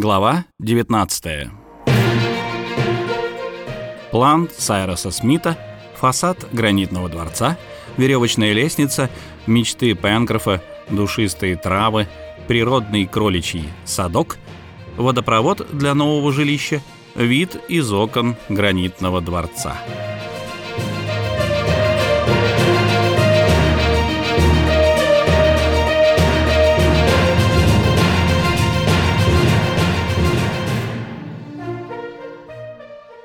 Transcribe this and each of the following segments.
Глава 19 План Сайроса Смита, фасад гранитного дворца, веревочная лестница, мечты Пенкрофа, душистые травы, природный кроличий садок, водопровод для нового жилища, вид из окон гранитного дворца.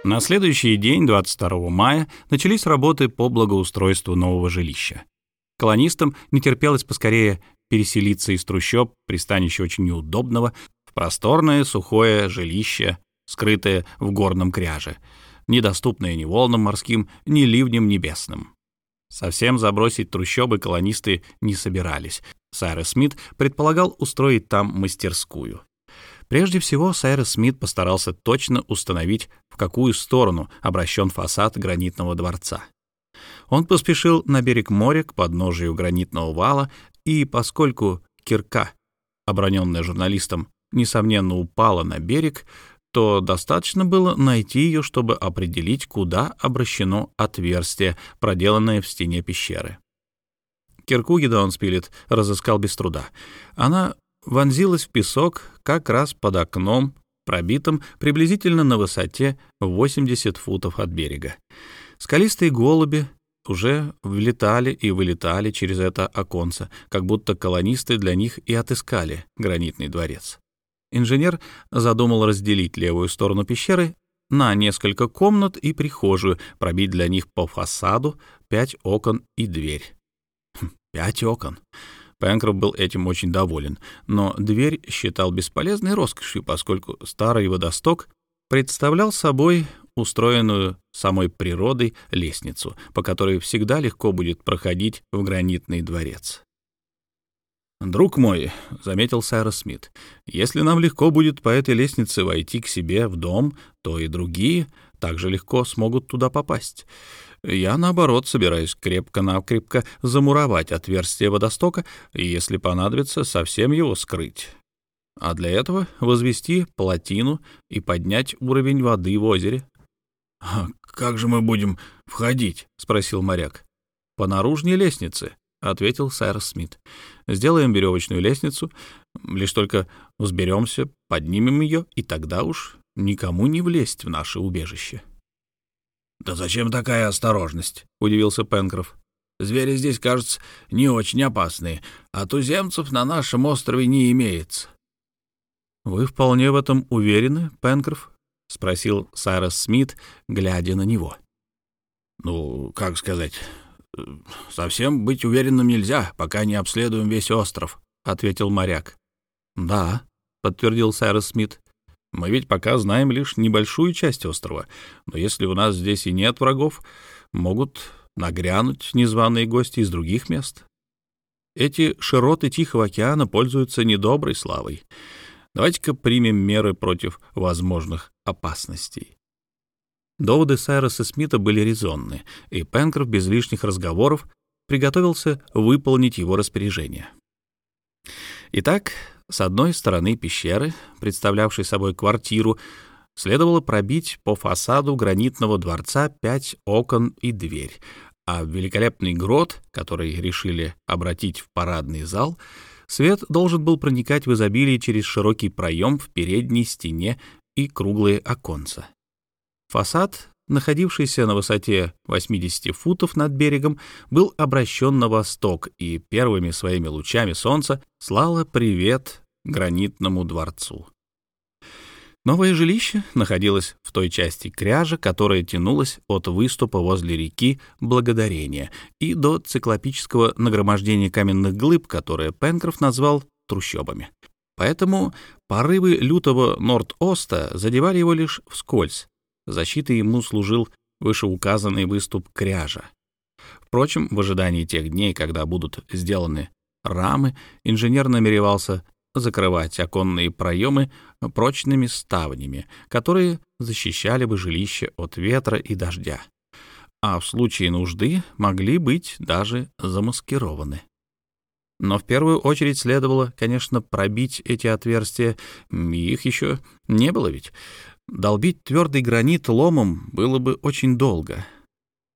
На следующий день, 22 мая, начались работы по благоустройству нового жилища. Колонистам не терпелось поскорее переселиться из трущоб, пристанища очень неудобного, в просторное сухое жилище, скрытое в горном кряже, недоступное ни волнам морским, ни ливням небесным. Совсем забросить трущобы колонисты не собирались. Сайрес Смит предполагал устроить там мастерскую. Прежде всего, Сайрес Смит постарался точно установить, в какую сторону обращен фасад гранитного дворца. Он поспешил на берег моря к подножию гранитного вала, и поскольку кирка, оброненная журналистом, несомненно упала на берег, то достаточно было найти ее, чтобы определить, куда обращено отверстие, проделанное в стене пещеры. Кирку Гедеон Спилет разыскал без труда. Она вонзилась в песок как раз под окном, пробитым приблизительно на высоте 80 футов от берега. Скалистые голуби уже влетали и вылетали через это оконце, как будто колонисты для них и отыскали гранитный дворец. Инженер задумал разделить левую сторону пещеры на несколько комнат и прихожую, пробить для них по фасаду пять окон и дверь. Хм, пять окон. Пенкроф был этим очень доволен, но дверь считал бесполезной роскошью, поскольку старый водосток представлял собой устроенную самой природой лестницу, по которой всегда легко будет проходить в гранитный дворец. «Друг мой», — заметил Сайрос Смит, — «если нам легко будет по этой лестнице войти к себе в дом, то и другие также легко смогут туда попасть. Я, наоборот, собираюсь крепко-накрепко замуровать отверстие водостока и, если понадобится, совсем его скрыть. А для этого возвести плотину и поднять уровень воды в озере. «А как же мы будем входить?» — спросил моряк. «По наружной лестнице», — ответил сэр Смит. «Сделаем веревочную лестницу, лишь только взберемся, поднимем ее, и тогда уж никому не влезть в наше убежище». «Да зачем такая осторожность?» — удивился Пенкроф. «Звери здесь, кажется, не очень опасные, а туземцев на нашем острове не имеется». «Вы вполне в этом уверены, Пенкроф?» — спросил Сайрос Смит, глядя на него. «Ну, как сказать, совсем быть уверенным нельзя, пока не обследуем весь остров», — ответил моряк. «Да», — подтвердил Сайрос Смит. Мы ведь пока знаем лишь небольшую часть острова, но если у нас здесь и нет врагов, могут нагрянуть незваные гости из других мест. Эти широты Тихого океана пользуются недоброй славой. Давайте-ка примем меры против возможных опасностей. Доводы Сайроса Смита были резонны, и Пенкроф без лишних разговоров приготовился выполнить его распоряжение. Итак, с одной стороны пещеры, представлявшей собой квартиру, следовало пробить по фасаду гранитного дворца пять окон и дверь, а в великолепный грот, который решили обратить в парадный зал, свет должен был проникать в изобилие через широкий проем в передней стене и круглые оконца. Фасад находившийся на высоте 80 футов над берегом, был обращен на восток и первыми своими лучами солнца слало привет гранитному дворцу. Новое жилище находилось в той части кряжа, которая тянулась от выступа возле реки Благодарения и до циклопического нагромождения каменных глыб, которое Пенкроф назвал трущобами. Поэтому порывы лютого Норд-Оста задевали его лишь вскользь, Защитой ему служил вышеуказанный выступ кряжа. Впрочем, в ожидании тех дней, когда будут сделаны рамы, инженер намеревался закрывать оконные проемы прочными ставнями, которые защищали бы жилище от ветра и дождя, а в случае нужды могли быть даже замаскированы. Но в первую очередь следовало, конечно, пробить эти отверстия, их еще не было ведь. Долбить твердый гранит ломом было бы очень долго.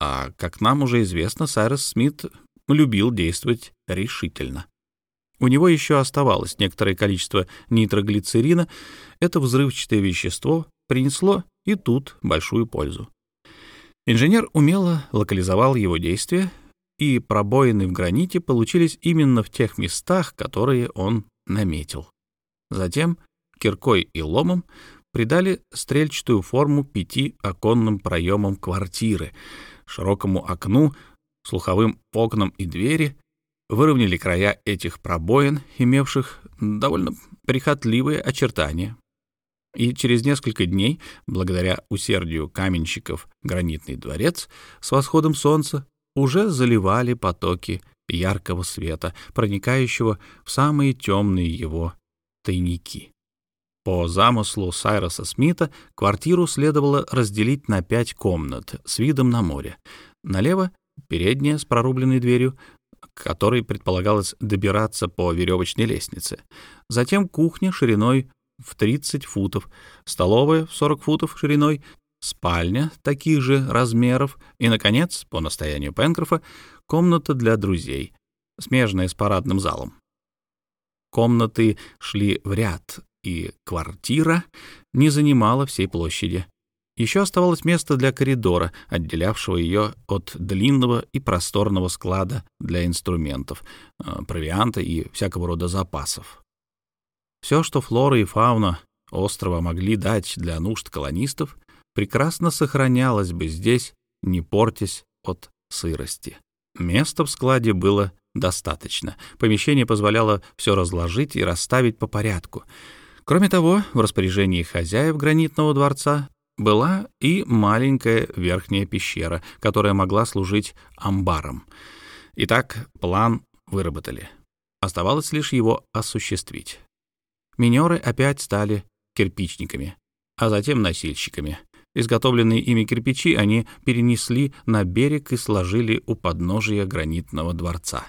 А, как нам уже известно, Сайрес Смит любил действовать решительно. У него еще оставалось некоторое количество нитроглицерина. Это взрывчатое вещество принесло и тут большую пользу. Инженер умело локализовал его действия, и пробоины в граните получились именно в тех местах, которые он наметил. Затем киркой и ломом придали стрельчатую форму пяти оконным проемам квартиры, широкому окну, слуховым окнам и двери, выровняли края этих пробоин, имевших довольно прихотливые очертания. И через несколько дней, благодаря усердию каменщиков, гранитный дворец с восходом солнца уже заливали потоки яркого света, проникающего в самые темные его тайники. По замыслу Сайроса Смита квартиру следовало разделить на пять комнат с видом на море. Налево — передняя с прорубленной дверью, к которой предполагалось добираться по веревочной лестнице. Затем кухня шириной в 30 футов, столовая в 40 футов шириной, спальня таких же размеров и, наконец, по настоянию Пенкрофа, комната для друзей, смежная с парадным залом. Комнаты шли в ряд, и квартира не занимала всей площади. Еще оставалось место для коридора, отделявшего ее от длинного и просторного склада для инструментов, э, провианта и всякого рода запасов. Все, что флора и фауна острова могли дать для нужд колонистов, прекрасно сохранялось бы здесь, не портясь от сырости. Места в складе было достаточно. Помещение позволяло все разложить и расставить по порядку. Кроме того, в распоряжении хозяев гранитного дворца была и маленькая верхняя пещера, которая могла служить амбаром. Итак, план выработали. Оставалось лишь его осуществить. Минеры опять стали кирпичниками, а затем носильщиками. Изготовленные ими кирпичи они перенесли на берег и сложили у подножия гранитного дворца.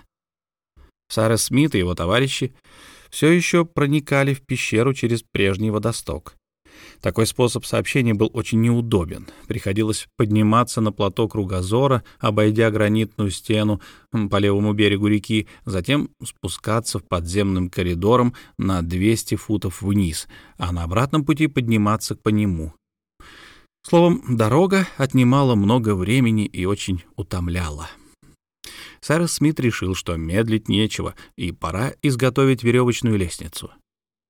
Сара Смит и его товарищи все еще проникали в пещеру через прежний водосток. Такой способ сообщения был очень неудобен. Приходилось подниматься на плато кругозора, обойдя гранитную стену по левому берегу реки, затем спускаться в подземным коридором на 200 футов вниз, а на обратном пути подниматься по нему. Словом, дорога отнимала много времени и очень утомляла. Сайрес Смит решил, что медлить нечего, и пора изготовить веревочную лестницу.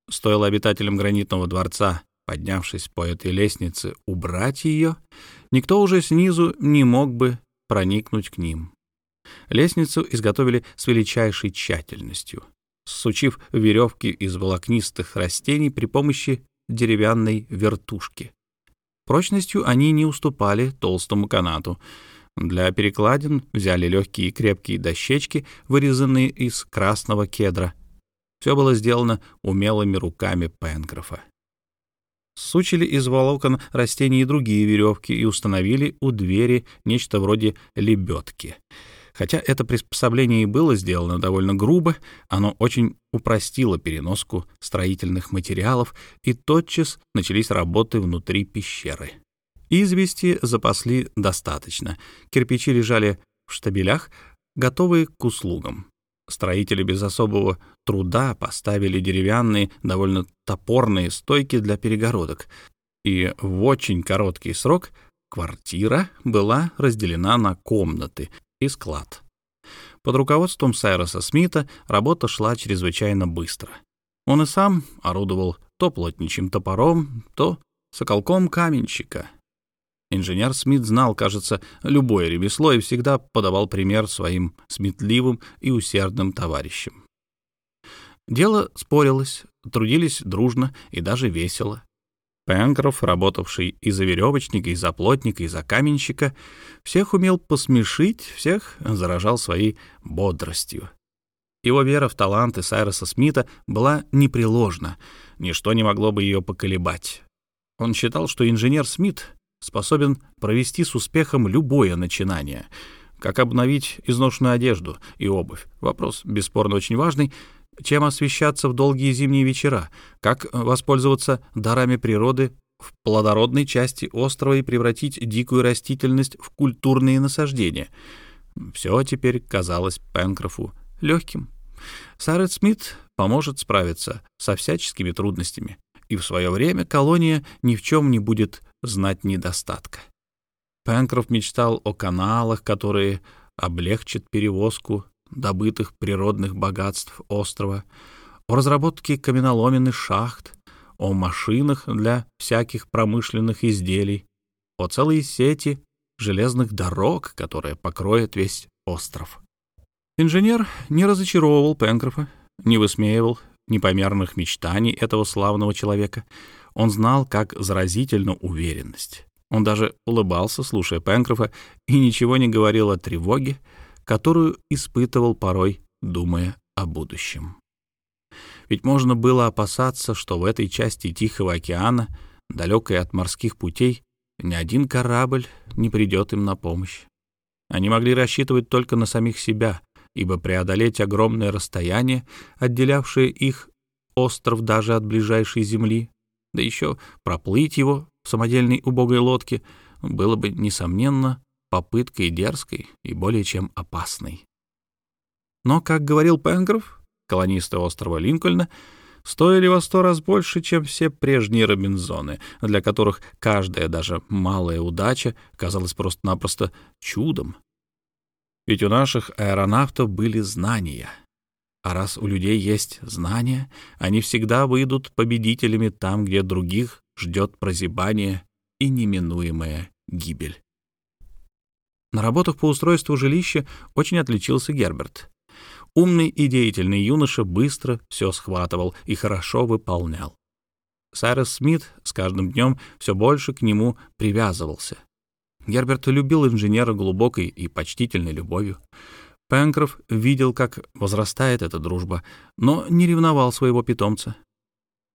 Стоило обитателям гранитного дворца поднявшись по этой лестнице, убрать ее, никто уже снизу не мог бы проникнуть к ним. Лестницу изготовили с величайшей тщательностью, сучив веревки из волокнистых растений при помощи деревянной вертушки. Прочностью они не уступали толстому канату. Для перекладин взяли легкие и крепкие дощечки, вырезанные из красного кедра. Все было сделано умелыми руками Пенкрофа сучили из волокон растений и другие веревки и установили у двери нечто вроде лебедки. Хотя это приспособление и было сделано довольно грубо, оно очень упростило переноску строительных материалов, и тотчас начались работы внутри пещеры. Извести запасли достаточно. Кирпичи лежали в штабелях, готовые к услугам. Строители без особого труда поставили деревянные, довольно топорные стойки для перегородок, и в очень короткий срок квартира была разделена на комнаты и склад. Под руководством Сайроса Смита работа шла чрезвычайно быстро. Он и сам орудовал то плотничьим топором, то соколком каменщика — Инженер Смит знал, кажется, любое ремесло и всегда подавал пример своим сметливым и усердным товарищам. Дело спорилось, трудились дружно и даже весело. Пенкроф, работавший и за веревочника, и за плотника, и за каменщика, всех умел посмешить, всех заражал своей бодростью. Его вера в таланты Сайроса Смита была непреложна, ничто не могло бы ее поколебать. Он считал, что инженер Смит способен провести с успехом любое начинание. как обновить изношенную одежду и обувь. Вопрос, бесспорно, очень важный. Чем освещаться в долгие зимние вечера? Как воспользоваться дарами природы в плодородной части острова и превратить дикую растительность в культурные насаждения? Все теперь казалось Пенкрофу легким. Сарет Смит поможет справиться со всяческими трудностями, и в свое время колония ни в чем не будет знать недостатка. Пенкроф мечтал о каналах, которые облегчат перевозку добытых природных богатств острова, о разработке каменоломенных шахт, о машинах для всяких промышленных изделий, о целой сети железных дорог, которая покроет весь остров. Инженер не разочаровывал Пенкрофа, не высмеивал непомерных мечтаний этого славного человека. Он знал, как заразительна уверенность. Он даже улыбался, слушая Пенкрофа, и ничего не говорил о тревоге, которую испытывал порой, думая о будущем. Ведь можно было опасаться, что в этой части Тихого океана, далекой от морских путей, ни один корабль не придет им на помощь. Они могли рассчитывать только на самих себя, ибо преодолеть огромное расстояние, отделявшее их остров даже от ближайшей земли, да еще проплыть его в самодельной убогой лодке, было бы, несомненно, попыткой дерзкой и более чем опасной. Но, как говорил Пенкроф, колонисты острова Линкольна стоили во сто раз больше, чем все прежние Робинзоны, для которых каждая, даже малая удача казалась просто-напросто чудом. Ведь у наших аэронавтов были знания. А раз у людей есть знания, они всегда выйдут победителями там, где других ждет прозябание и неминуемая гибель. На работах по устройству жилища очень отличился Герберт. Умный и деятельный юноша быстро все схватывал и хорошо выполнял. Сайрес Смит с каждым днем все больше к нему привязывался. Герберт любил инженера глубокой и почтительной любовью. Пенкроф видел, как возрастает эта дружба, но не ревновал своего питомца.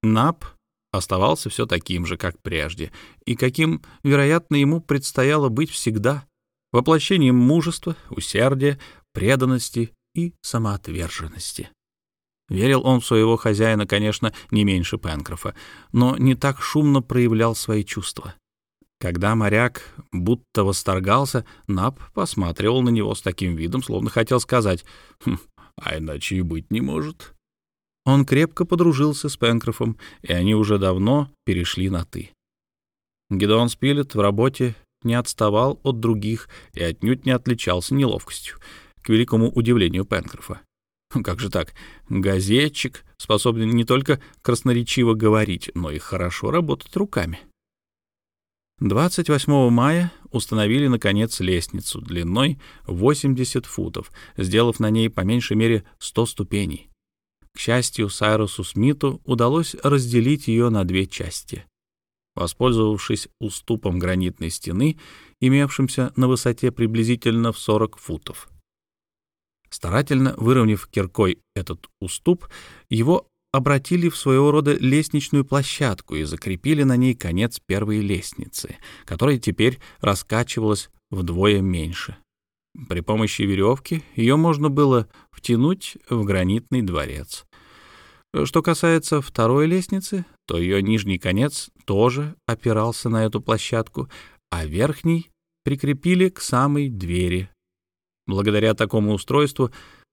Нап оставался все таким же, как прежде, и каким, вероятно, ему предстояло быть всегда — воплощением мужества, усердия, преданности и самоотверженности. Верил он в своего хозяина, конечно, не меньше Пенкрофа, но не так шумно проявлял свои чувства. Когда моряк будто восторгался, Нап посматривал на него с таким видом, словно хотел сказать «Хм, «А иначе и быть не может». Он крепко подружился с Пенкрофом, и они уже давно перешли на «ты». Гедеон Спилет в работе не отставал от других и отнюдь не отличался неловкостью к великому удивлению Пенкрофа. Ну, как же так? Газетчик способен не только красноречиво говорить, но и хорошо работать руками. 28 мая установили, наконец, лестницу длиной 80 футов, сделав на ней по меньшей мере 100 ступеней. К счастью, Сайрусу Смиту удалось разделить ее на две части. Воспользовавшись уступом гранитной стены, имевшимся на высоте приблизительно в 40 футов. Старательно выровняв киркой этот уступ, его обратили в своего рода лестничную площадку и закрепили на ней конец первой лестницы, которая теперь раскачивалась вдвое меньше. При помощи веревки ее можно было втянуть в гранитный дворец. Что касается второй лестницы, то ее нижний конец тоже опирался на эту площадку, а верхний прикрепили к самой двери Благодаря такому устройству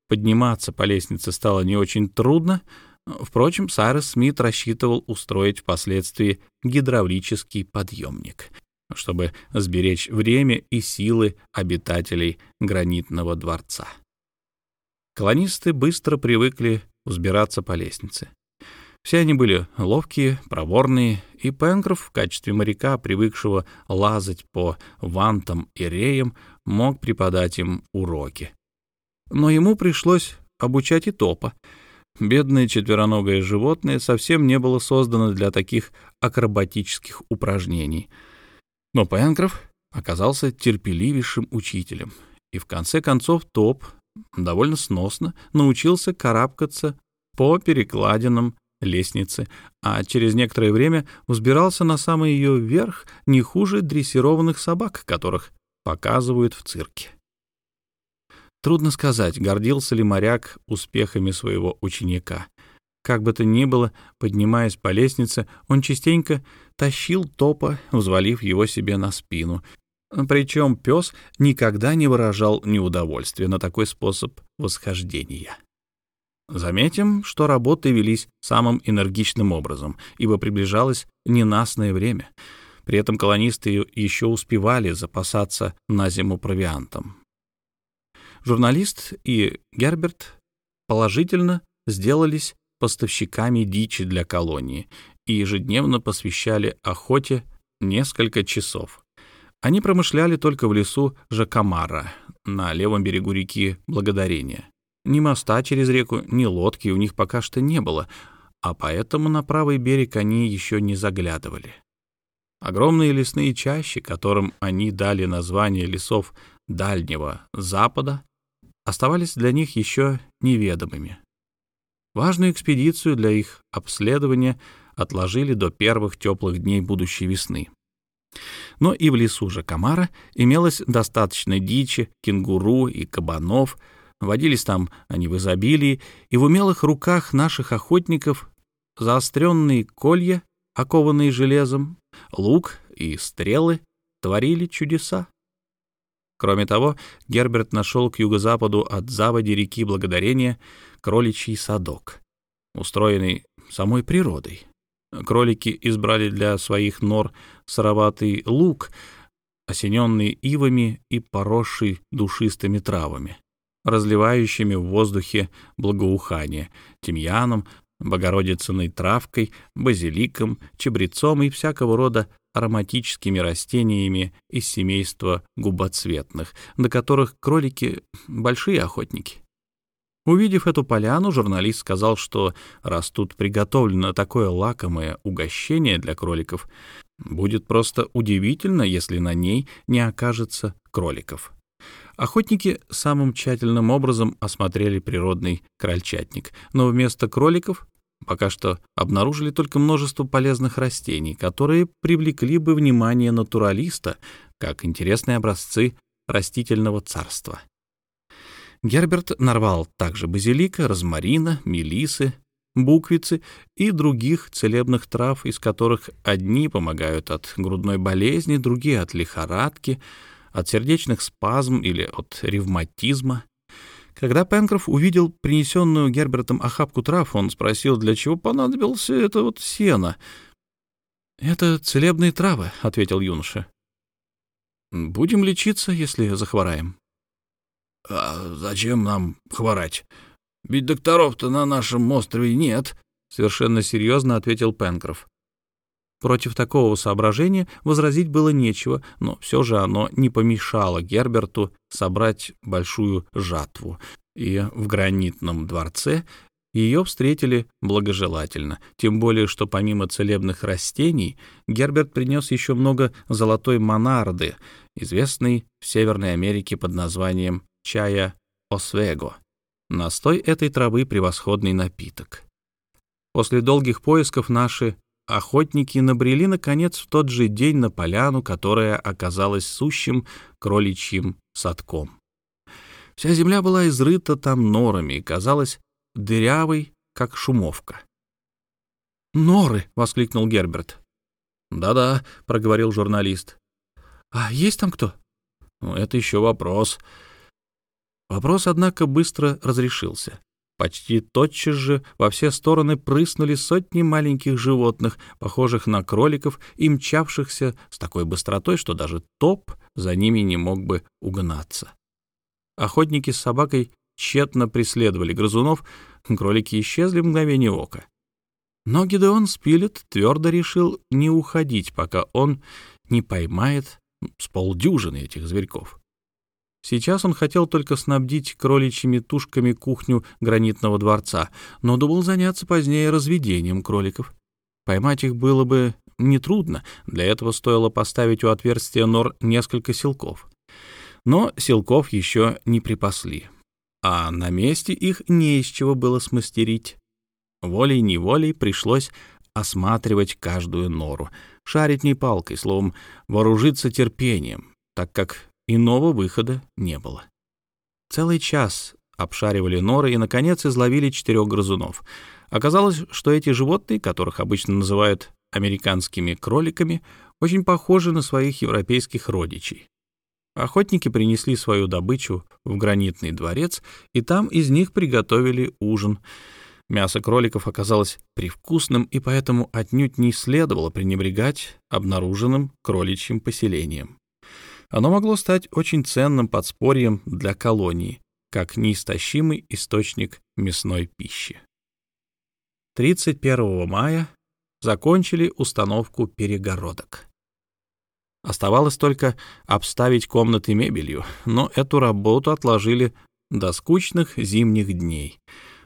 подниматься по лестнице стало не очень трудно. Впрочем, Сайрес Смит рассчитывал устроить впоследствии гидравлический подъемник, чтобы сберечь время и силы обитателей гранитного дворца. Колонисты быстро привыкли взбираться по лестнице. Все они были ловкие, проворные, и Пенкроф в качестве моряка, привыкшего лазать по вантам и реям, мог преподать им уроки. Но ему пришлось обучать и топа. Бедное четвероногое животное совсем не было создано для таких акробатических упражнений. Но Пенкроф оказался терпеливейшим учителем, и в конце концов топ довольно сносно научился карабкаться по перекладинам лестницы, а через некоторое время взбирался на самый ее верх не хуже дрессированных собак, которых показывают в цирке. Трудно сказать, гордился ли моряк успехами своего ученика. Как бы то ни было, поднимаясь по лестнице, он частенько тащил топа, взвалив его себе на спину. Причем пес никогда не выражал неудовольствия на такой способ восхождения. Заметим, что работы велись самым энергичным образом, ибо приближалось ненастное время. При этом колонисты еще успевали запасаться на зиму провиантом. Журналист и Герберт положительно сделались поставщиками дичи для колонии и ежедневно посвящали охоте несколько часов. Они промышляли только в лесу Жакамара на левом берегу реки Благодарения. Ни моста через реку, ни лодки у них пока что не было, а поэтому на правый берег они еще не заглядывали. Огромные лесные чащи, которым они дали название лесов Дальнего Запада, оставались для них еще неведомыми. Важную экспедицию для их обследования отложили до первых теплых дней будущей весны. Но и в лесу же Камара имелось достаточно дичи, кенгуру и кабанов, водились там они в изобилии, и в умелых руках наших охотников заостренные колья, окованные железом, лук и стрелы творили чудеса. Кроме того, Герберт нашел к юго-западу от заводи реки Благодарения кроличий садок, устроенный самой природой. Кролики избрали для своих нор сыроватый луг, осененный ивами и поросший душистыми травами, разливающими в воздухе благоухание, тимьяном, богородицыной травкой, базиликом, чабрецом и всякого рода ароматическими растениями из семейства губоцветных, до которых кролики — большие охотники. Увидев эту поляну, журналист сказал, что раз тут приготовлено такое лакомое угощение для кроликов, будет просто удивительно, если на ней не окажется кроликов. Охотники самым тщательным образом осмотрели природный крольчатник, но вместо кроликов Пока что обнаружили только множество полезных растений, которые привлекли бы внимание натуралиста как интересные образцы растительного царства. Герберт нарвал также базилика, розмарина, мелисы, буквицы и других целебных трав, из которых одни помогают от грудной болезни, другие — от лихорадки, от сердечных спазм или от ревматизма. Когда Пенкроф увидел принесенную Гербертом охапку трав, он спросил, для чего понадобилось это вот сено. «Это целебные травы», — ответил юноша. «Будем лечиться, если захвораем». «А зачем нам хворать? Ведь докторов-то на нашем острове нет», — совершенно серьезно ответил Пенкроф. Против такого соображения возразить было нечего, но все же оно не помешало Герберту собрать большую жатву, и в гранитном дворце ее встретили благожелательно, тем более, что помимо целебных растений Герберт принес еще много золотой монарды, известной в Северной Америке под названием чая освего. Настой этой травы — превосходный напиток. После долгих поисков наши охотники набрели, наконец, в тот же день на поляну, которая оказалась сущим кроличьим садком. Вся земля была изрыта там норами и казалась дырявой, как шумовка. «Норы!» — воскликнул Герберт. «Да-да», — проговорил журналист. «А есть там кто?» «Ну, это еще вопрос». Вопрос, однако, быстро разрешился. Почти тотчас же во все стороны прыснули сотни маленьких животных, похожих на кроликов и мчавшихся с такой быстротой, что даже топ за ними не мог бы угнаться. Охотники с собакой тщетно преследовали грызунов, кролики исчезли в мгновение ока. Но Гидеон Спилет твердо решил не уходить, пока он не поймает с полдюжины этих зверьков. Сейчас он хотел только снабдить кроличьими тушками кухню гранитного дворца, но думал заняться позднее разведением кроликов. Поймать их было бы нетрудно, для этого стоило поставить у отверстия нор несколько силков. Но силков еще не припасли, а на месте их не из чего было смастерить. Волей-неволей пришлось осматривать каждую нору, шарить ней палкой, словом, вооружиться терпением, так как Иного выхода не было. Целый час обшаривали норы и, наконец, изловили четырех грызунов. Оказалось, что эти животные, которых обычно называют американскими кроликами, очень похожи на своих европейских родичей. Охотники принесли свою добычу в гранитный дворец, и там из них приготовили ужин. Мясо кроликов оказалось привкусным, и поэтому отнюдь не следовало пренебрегать обнаруженным кроличьим поселением. Оно могло стать очень ценным подспорьем для колонии, как неистощимый источник мясной пищи. 31 мая закончили установку перегородок. Оставалось только обставить комнаты мебелью, но эту работу отложили до скучных зимних дней.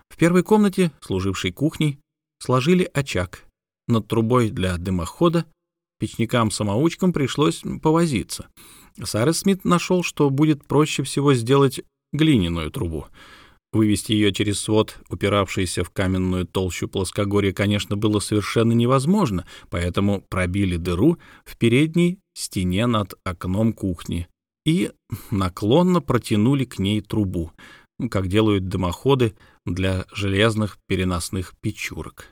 В первой комнате, служившей кухней, сложили очаг. Над трубой для дымохода печникам-самоучкам пришлось повозиться. Сайрес Смит нашел, что будет проще всего сделать глиняную трубу. Вывести ее через свод, упиравшийся в каменную толщу плоскогорья, конечно, было совершенно невозможно, поэтому пробили дыру в передней стене над окном кухни и наклонно протянули к ней трубу, как делают дымоходы для железных переносных печурок.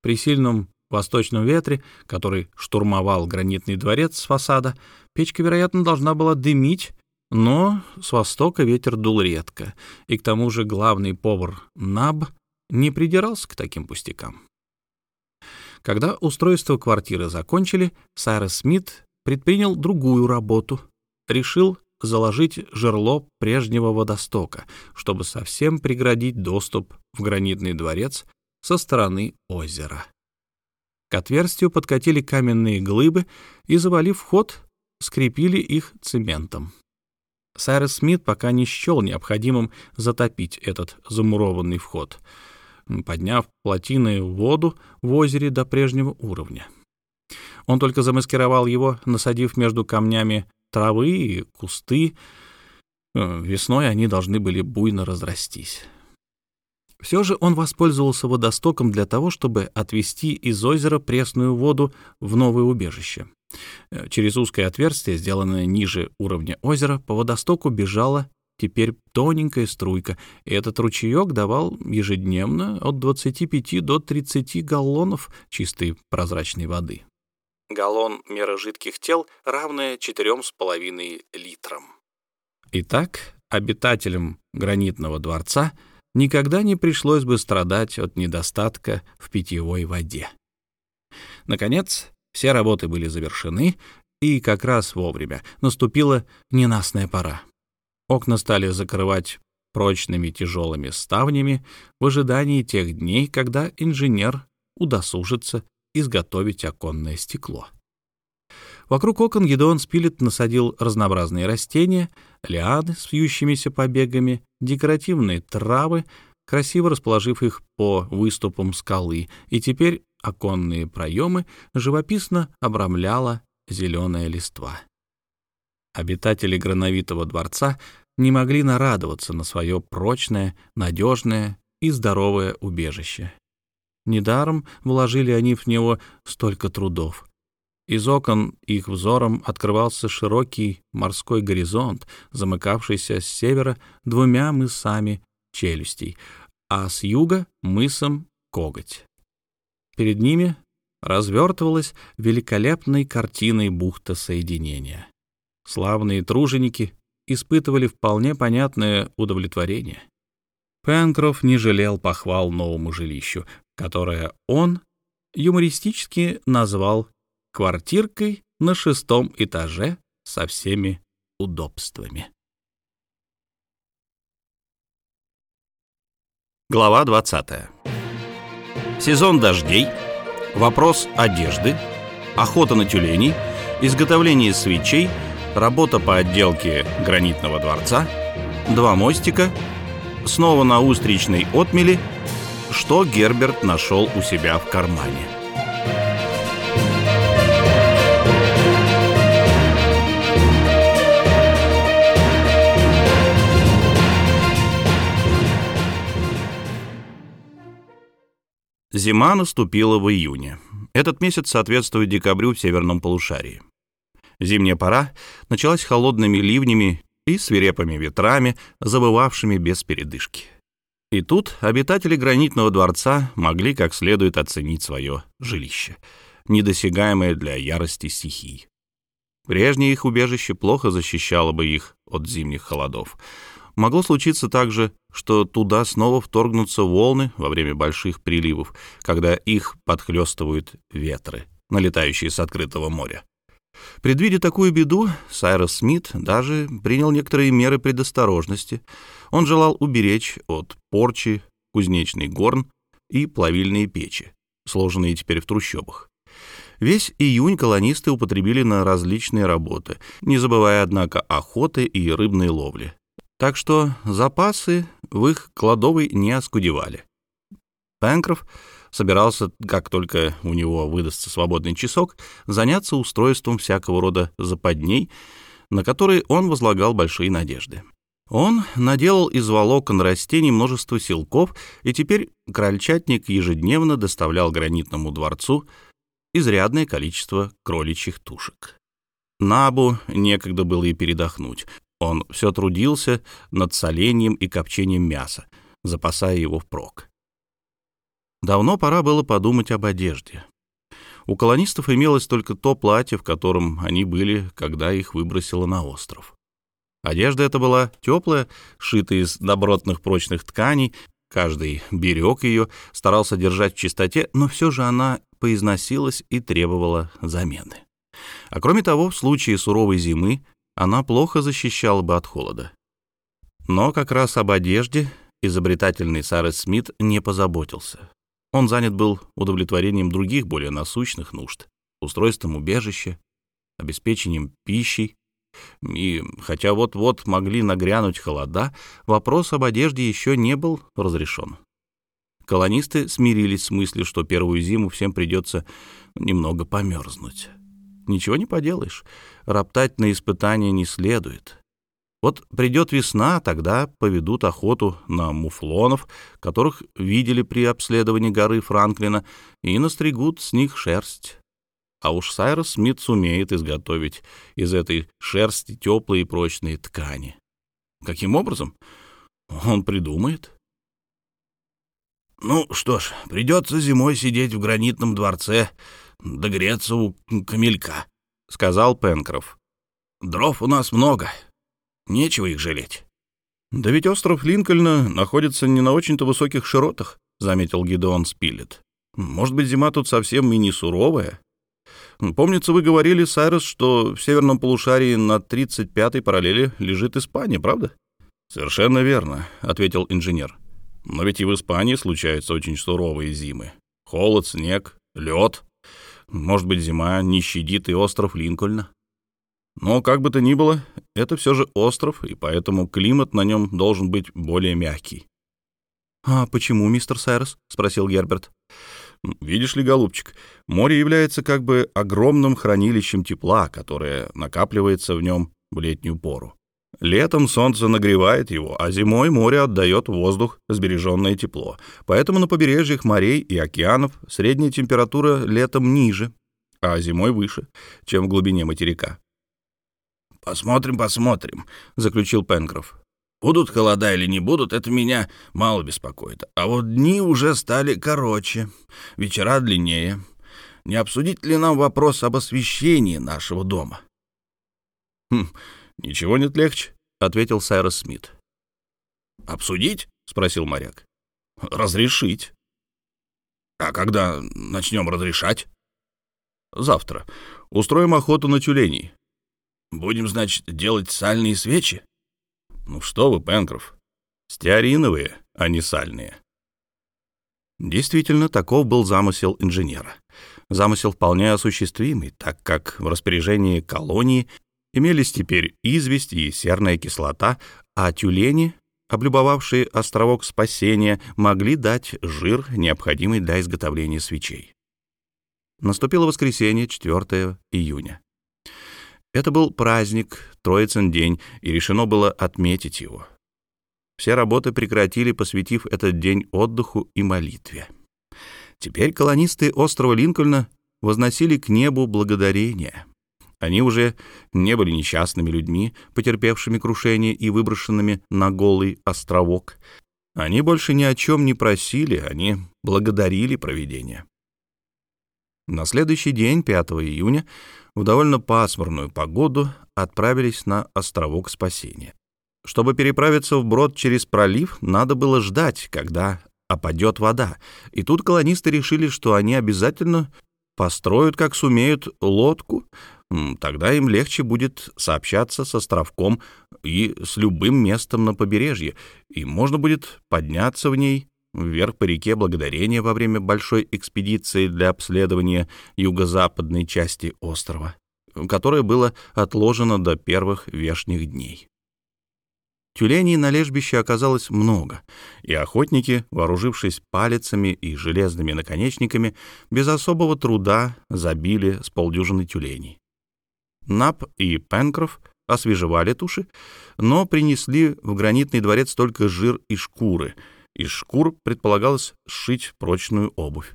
При сильном восточном ветре, который штурмовал гранитный дворец с фасада, печка, вероятно, должна была дымить но с востока ветер дул редко, и к тому же главный повар Наб не придирался к таким пустякам. Когда устройство квартиры закончили, Сайрес Смит предпринял другую работу. Решил заложить жерло прежнего водостока, чтобы совсем преградить доступ в гранитный дворец со стороны озера. К отверстию подкатили каменные глыбы и, завалив вход, скрепили их цементом. Сайрес Смит пока не счел необходимым затопить этот замурованный вход, подняв плотины воду в озере до прежнего уровня. Он только замаскировал его, насадив между камнями травы и кусты. Э, весной они должны были буйно разрастись. Все же он воспользовался водостоком для того, чтобы отвести из озера пресную воду в новое убежище. Э, через узкое отверстие, сделанное ниже уровня озера, по водостоку бежала теперь тоненькая струйка, и этот ручеек давал ежедневно от 25 до 30 галлонов чистой прозрачной воды. Галлон мера жидких тел, равная 4,5 литрам. Итак, обитателям гранитного дворца никогда не пришлось бы страдать от недостатка в питьевой воде. Наконец, все работы были завершены, и как раз вовремя наступила ненастная пора. Окна стали закрывать прочными тяжелыми ставнями в ожидании тех дней, когда инженер удосужится изготовить оконное стекло. Вокруг окон Гедеон Спилет насадил разнообразные растения, лианы с вьющимися побегами, декоративные травы, красиво расположив их по выступам скалы, и теперь оконные проемы живописно обрамляла зеленая листва. Обитатели Грановитого дворца не могли нарадоваться на свое прочное, надежное и здоровое убежище. Недаром вложили они в него столько трудов. Из окон их взором открывался широкий морской горизонт, замыкавшийся с севера двумя мысами челюстей, а с юга — мысом коготь. Перед ними развертывалась великолепной картиной бухта соединения. Славные труженики испытывали вполне понятное удовлетворение. Пенкроф не жалел похвал новому жилищу, которое он юмористически назвал квартиркой на шестом этаже со всеми удобствами. Глава двадцатая. Сезон дождей, вопрос одежды, охота на тюленей, изготовление свечей, работа по отделке гранитного дворца, два мостика, снова на устричной отмели, что Герберт нашел у себя в кармане. Зима наступила в июне. Этот месяц соответствует декабрю в северном полушарии. Зимняя пора началась холодными ливнями и свирепыми ветрами, забывавшими без передышки. И тут обитатели гранитного дворца могли как следует оценить свое жилище, недосягаемое для ярости стихий. Прежнее их убежище плохо защищало бы их от зимних холодов. Могло случиться также, что туда снова вторгнутся волны во время больших приливов, когда их подхлестывают ветры, налетающие с открытого моря. Предвидя такую беду, Сайрос Смит даже принял некоторые меры предосторожности. Он желал уберечь от порчи кузнечный горн и плавильные печи, сложенные теперь в трущобах. Весь июнь колонисты употребили на различные работы, не забывая, однако, охоты и рыбной ловли. Так что запасы в их кладовой не оскудевали. Пенкроф собирался, как только у него выдастся свободный часок, заняться устройством всякого рода западней, на которые он возлагал большие надежды. Он наделал из волокон растений множество силков, и теперь крольчатник ежедневно доставлял гранитному дворцу изрядное количество кроличьих тушек. Набу некогда было и передохнуть. Он все трудился над солением и копчением мяса, запасая его впрок. Давно пора было подумать об одежде. У колонистов имелось только то платье, в котором они были, когда их выбросило на остров. Одежда эта была теплая, сшитая из добротных прочных тканей, каждый берег ее, старался держать в чистоте, но все же она поизносилась и требовала замены. А кроме того, в случае суровой зимы она плохо защищала бы от холода. Но как раз об одежде изобретательный Сарес Смит не позаботился. Он занят был удовлетворением других, более насущных нужд, устройством убежища, обеспечением пищей. И хотя вот-вот могли нагрянуть холода, вопрос об одежде еще не был разрешен. Колонисты смирились с мыслью, что первую зиму всем придется немного померзнуть. Ничего не поделаешь, роптать на испытания не следует. Вот придет весна, тогда поведут охоту на муфлонов, которых видели при обследовании горы Франклина, и настригут с них шерсть. А уж Сайрос Смит сумеет изготовить из этой шерсти теплые и прочные ткани. Каким образом? Он придумает. «Ну что ж, придется зимой сидеть в гранитном дворце, догреться у камелька», — сказал Пенкроф. «Дров у нас много, Нечего их жалеть. «Да ведь остров Линкольна находится не на очень-то высоких широтах», — заметил Гидеон Спилет. «Может быть, зима тут совсем и не суровая? Помнится, вы говорили, Сайрес, что в северном полушарии на 35-й параллели лежит Испания, правда?» «Совершенно верно», — ответил инженер. «Но ведь и в Испании случаются очень суровые зимы. Холод, снег, лед. Может быть, зима не щадит и остров Линкольна?» Но, как бы то ни было, это все же остров, и поэтому климат на нем должен быть более мягкий. «А почему, мистер Сайрос?» — спросил Герберт. «Видишь ли, голубчик, море является как бы огромным хранилищем тепла, которое накапливается в нем в летнюю пору. Летом солнце нагревает его, а зимой море отдает воздух сбереженное тепло. Поэтому на побережьях морей и океанов средняя температура летом ниже, а зимой выше, чем в глубине материка. «Посмотрим, посмотрим», — заключил Пенкроф. «Будут холода или не будут, это меня мало беспокоит. А вот дни уже стали короче, вечера длиннее. Не обсудить ли нам вопрос об освещении нашего дома?» «Хм, ничего нет легче», — ответил Сайрос Смит. «Обсудить?» — спросил моряк. «Разрешить». «А когда начнем разрешать?» «Завтра. Устроим охоту на тюленей. Будем, значит, делать сальные свечи? Ну что вы, Пенкроф, стеариновые, а не сальные. Действительно, таков был замысел инженера. Замысел вполне осуществимый, так как в распоряжении колонии имелись теперь известь и серная кислота, а тюлени, облюбовавшие островок спасения, могли дать жир, необходимый для изготовления свечей. Наступило воскресенье, 4 июня. Это был праздник, Троицын день, и решено было отметить его. Все работы прекратили, посвятив этот день отдыху и молитве. Теперь колонисты острова Линкольна возносили к небу благодарение. Они уже не были несчастными людьми, потерпевшими крушение и выброшенными на голый островок. Они больше ни о чем не просили, они благодарили провидение. На следующий день, 5 июня, в довольно пасмурную погоду отправились на островок спасения. Чтобы переправиться вброд через пролив, надо было ждать, когда опадет вода. И тут колонисты решили, что они обязательно построят, как сумеют, лодку, тогда им легче будет сообщаться с островком и с любым местом на побережье, и можно будет подняться в ней вверх по реке Благодарения во время большой экспедиции для обследования юго-западной части острова, которое было отложено до первых вешних дней. Тюленей на лежбище оказалось много, и охотники, вооружившись палицами и железными наконечниками, без особого труда забили с полдюжины тюленей. Нап и Пенкроф освежевали туши, но принесли в гранитный дворец только жир и шкуры. Из шкур предполагалось сшить прочную обувь.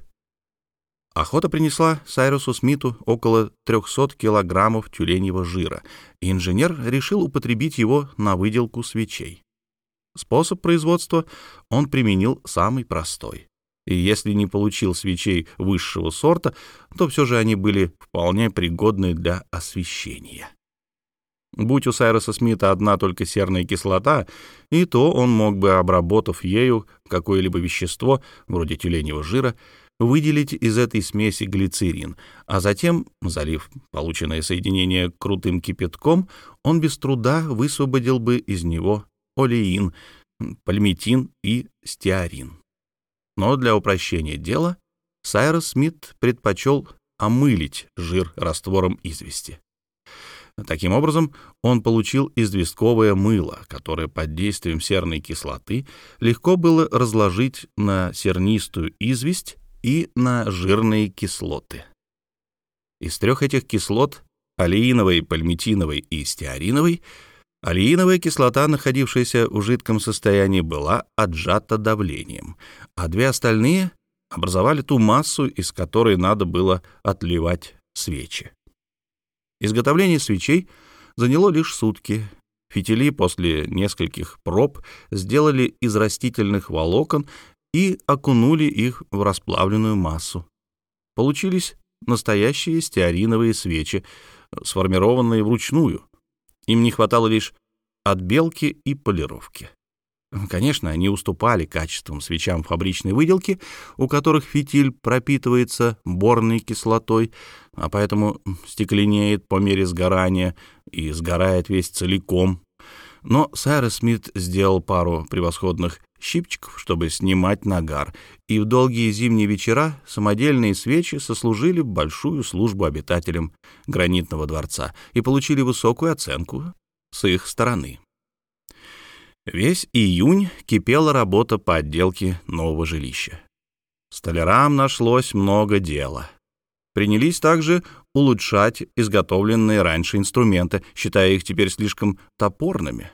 Охота принесла Сайрусу Смиту около 300 килограммов тюленьего жира, и инженер решил употребить его на выделку свечей. Способ производства он применил самый простой. И если не получил свечей высшего сорта, то все же они были вполне пригодны для освещения. Будь у Сайроса Смита одна только серная кислота, и то он мог бы, обработав ею какое-либо вещество, вроде тюленевого жира, выделить из этой смеси глицерин, а затем, залив полученное соединение крутым кипятком, он без труда высвободил бы из него олеин, пальмитин и стеарин. Но для упрощения дела Сайрос Смит предпочел омылить жир раствором извести. Таким образом, он получил известковое мыло, которое под действием серной кислоты легко было разложить на сернистую известь и на жирные кислоты. Из трех этих кислот — алииновой, пальмитиновой и стеариновой — алииновая кислота, находившаяся в жидком состоянии, была отжата давлением, а две остальные образовали ту массу, из которой надо было отливать свечи. Изготовление свечей заняло лишь сутки. Фитили после нескольких проб сделали из растительных волокон и окунули их в расплавленную массу. Получились настоящие стеариновые свечи, сформированные вручную. Им не хватало лишь отбелки и полировки. Конечно, они уступали качеством свечам фабричной выделки, у которых фитиль пропитывается борной кислотой, а поэтому стекленеет по мере сгорания и сгорает весь целиком. Но Сайрес Смит сделал пару превосходных щипчиков, чтобы снимать нагар, и в долгие зимние вечера самодельные свечи сослужили большую службу обитателям гранитного дворца и получили высокую оценку с их стороны. Весь июнь кипела работа по отделке нового жилища. Столярам нашлось много дела. Принялись также улучшать изготовленные раньше инструменты, считая их теперь слишком топорными.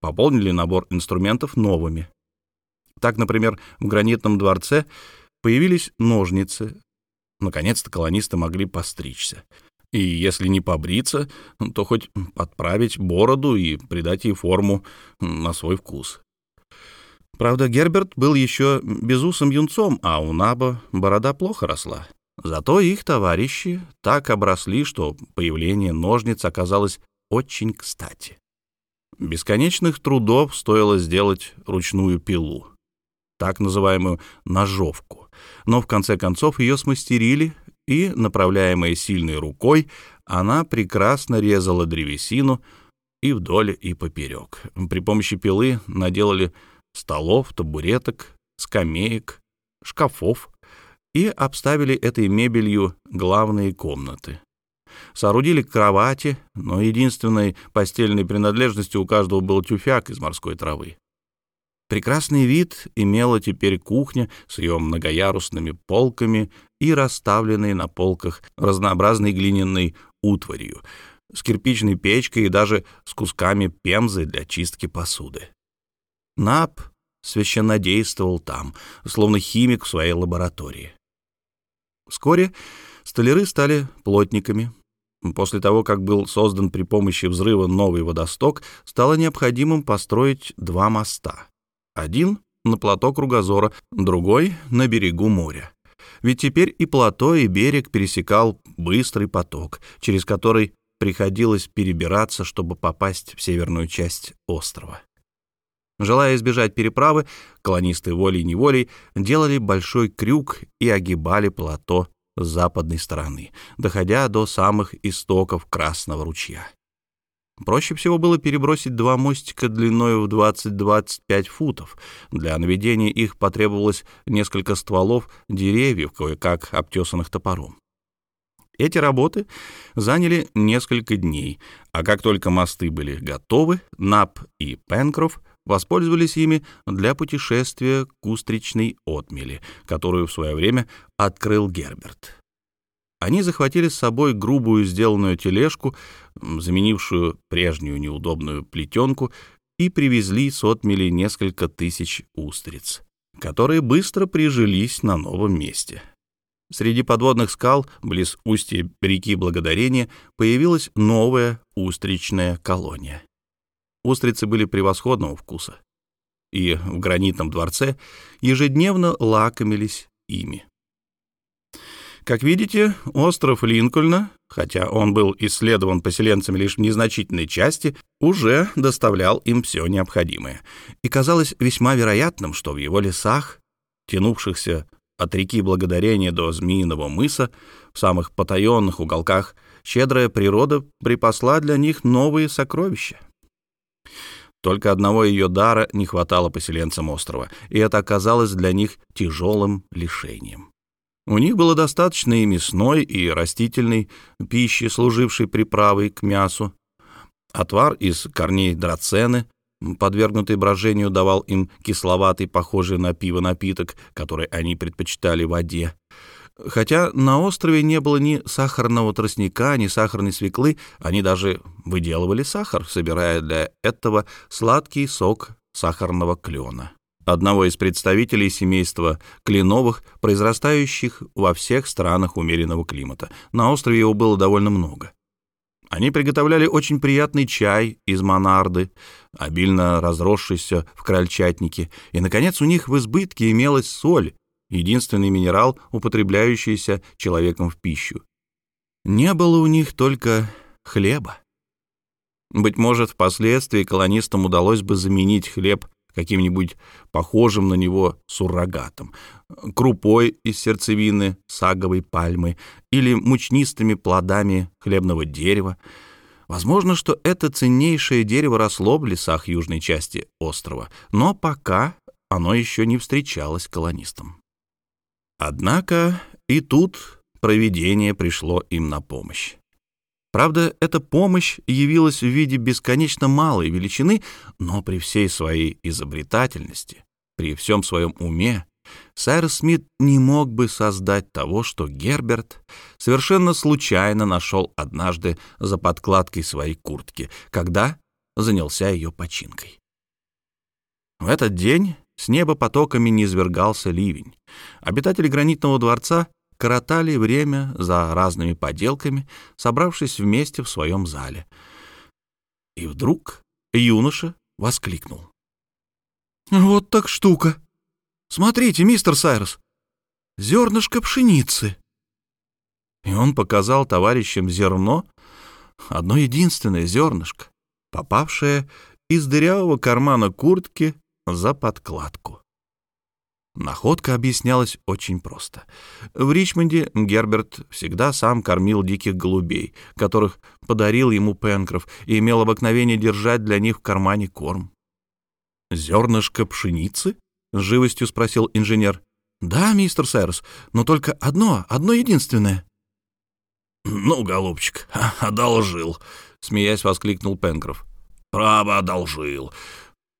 Пополнили набор инструментов новыми. Так, например, в гранитном дворце появились ножницы. Наконец-то колонисты могли постричься. И если не побриться, то хоть подправить бороду и придать ей форму на свой вкус. Правда, Герберт был еще безусым юнцом, а у Наба борода плохо росла. Зато их товарищи так обросли, что появление ножниц оказалось очень кстати. Бесконечных трудов стоило сделать ручную пилу так называемую ножовку. Но в конце концов ее смастерили, и, направляемая сильной рукой, она прекрасно резала древесину и вдоль, и поперек. При помощи пилы наделали столов, табуреток, скамеек, шкафов и обставили этой мебелью главные комнаты. Соорудили кровати, но единственной постельной принадлежностью у каждого был тюфяк из морской травы. Прекрасный вид имела теперь кухня с ее многоярусными полками и расставленной на полках разнообразной глиняной утварью, с кирпичной печкой и даже с кусками пемзы для чистки посуды. Нап священнодействовал там, словно химик в своей лаборатории. Вскоре столяры стали плотниками. После того, как был создан при помощи взрыва новый водосток, стало необходимым построить два моста. Один на плато Кругозора, другой на берегу моря. Ведь теперь и плато, и берег пересекал быстрый поток, через который приходилось перебираться, чтобы попасть в северную часть острова. Желая избежать переправы, колонисты волей-неволей делали большой крюк и огибали плато с западной стороны, доходя до самых истоков Красного ручья. Проще всего было перебросить два мостика длиной в 20-25 футов. Для наведения их потребовалось несколько стволов деревьев, кое-как обтесанных топором. Эти работы заняли несколько дней, а как только мосты были готовы, Нап и Пенкроф воспользовались ими для путешествия к устричной отмели, которую в свое время открыл Герберт. Они захватили с собой грубую сделанную тележку, заменившую прежнюю неудобную плетенку, и привезли с отмели несколько тысяч устриц, которые быстро прижились на новом месте. Среди подводных скал, близ устья реки Благодарения, появилась новая устричная колония. Устрицы были превосходного вкуса, и в гранитном дворце ежедневно лакомились ими. Как видите, остров Линкольна, хотя он был исследован поселенцами лишь в незначительной части, уже доставлял им все необходимое. И казалось весьма вероятным, что в его лесах, тянувшихся от реки Благодарения до Змеиного мыса, в самых потаенных уголках, щедрая природа припасла для них новые сокровища. Только одного ее дара не хватало поселенцам острова, и это оказалось для них тяжелым лишением. У них было достаточно и мясной, и растительной пищи, служившей приправой к мясу. Отвар из корней драцены, подвергнутый брожению, давал им кисловатый, похожий на пиво напиток, который они предпочитали воде. Хотя на острове не было ни сахарного тростника, ни сахарной свеклы, они даже выделывали сахар, собирая для этого сладкий сок сахарного клена одного из представителей семейства кленовых, произрастающих во всех странах умеренного климата. На острове его было довольно много. Они приготовляли очень приятный чай из монарды, обильно разросшийся в крольчатнике, и, наконец, у них в избытке имелась соль, единственный минерал, употребляющийся человеком в пищу. Не было у них только хлеба. Быть может, впоследствии колонистам удалось бы заменить хлеб каким-нибудь похожим на него суррогатом, крупой из сердцевины саговой пальмы или мучнистыми плодами хлебного дерева. Возможно, что это ценнейшее дерево росло в лесах южной части острова, но пока оно еще не встречалось колонистам. Однако и тут провидение пришло им на помощь. Правда, эта помощь явилась в виде бесконечно малой величины, но при всей своей изобретательности, при всем своем уме, Сайрс Смит не мог бы создать того, что Герберт совершенно случайно нашел однажды за подкладкой своей куртки, когда занялся ее починкой. В этот день с неба потоками низвергался ливень. Обитатели гранитного дворца коротали время за разными поделками, собравшись вместе в своем зале. И вдруг юноша воскликнул. «Вот так штука! Смотрите, мистер Сайрус, зернышко пшеницы!» И он показал товарищам зерно, одно единственное зернышко, попавшее из дырявого кармана куртки за подкладку. Находка объяснялась очень просто. В Ричмонде Герберт всегда сам кормил диких голубей, которых подарил ему Пенкроф, и имел обыкновение держать для них в кармане корм. «Зернышко пшеницы?» — с живостью спросил инженер. «Да, мистер Сайрус, но только одно, одно единственное». «Ну, голубчик, одолжил», — смеясь воскликнул Пенкроф. «Право одолжил.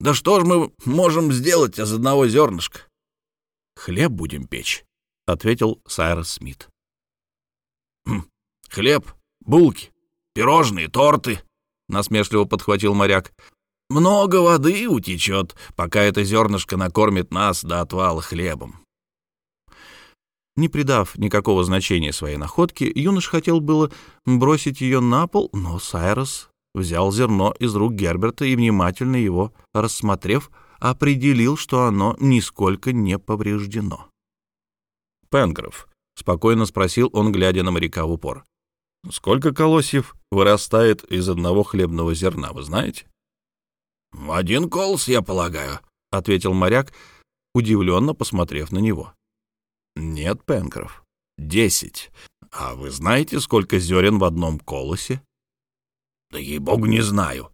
Да что ж мы можем сделать из одного зернышка? Хлеб будем печь», — ответил Сайрос Смит. «Хм, «Хлеб, булки, пирожные, торты», — насмешливо подхватил моряк. «Много воды утечет, пока это зернышко накормит нас до отвала хлебом». Не придав никакого значения своей находке, юнош хотел было бросить ее на пол, но Сайрос взял зерно из рук Герберта и, внимательно его рассмотрев, определил, что оно нисколько не повреждено. «Пенгров», — спокойно спросил он, глядя на моряка в упор, — «сколько колосьев вырастает из одного хлебного зерна, вы знаете?» «Один колос, я полагаю», — ответил моряк, удивленно посмотрев на него. «Нет, Пенкроф, десять. А вы знаете, сколько зерен в одном колосе?» «Да ей-богу, не знаю».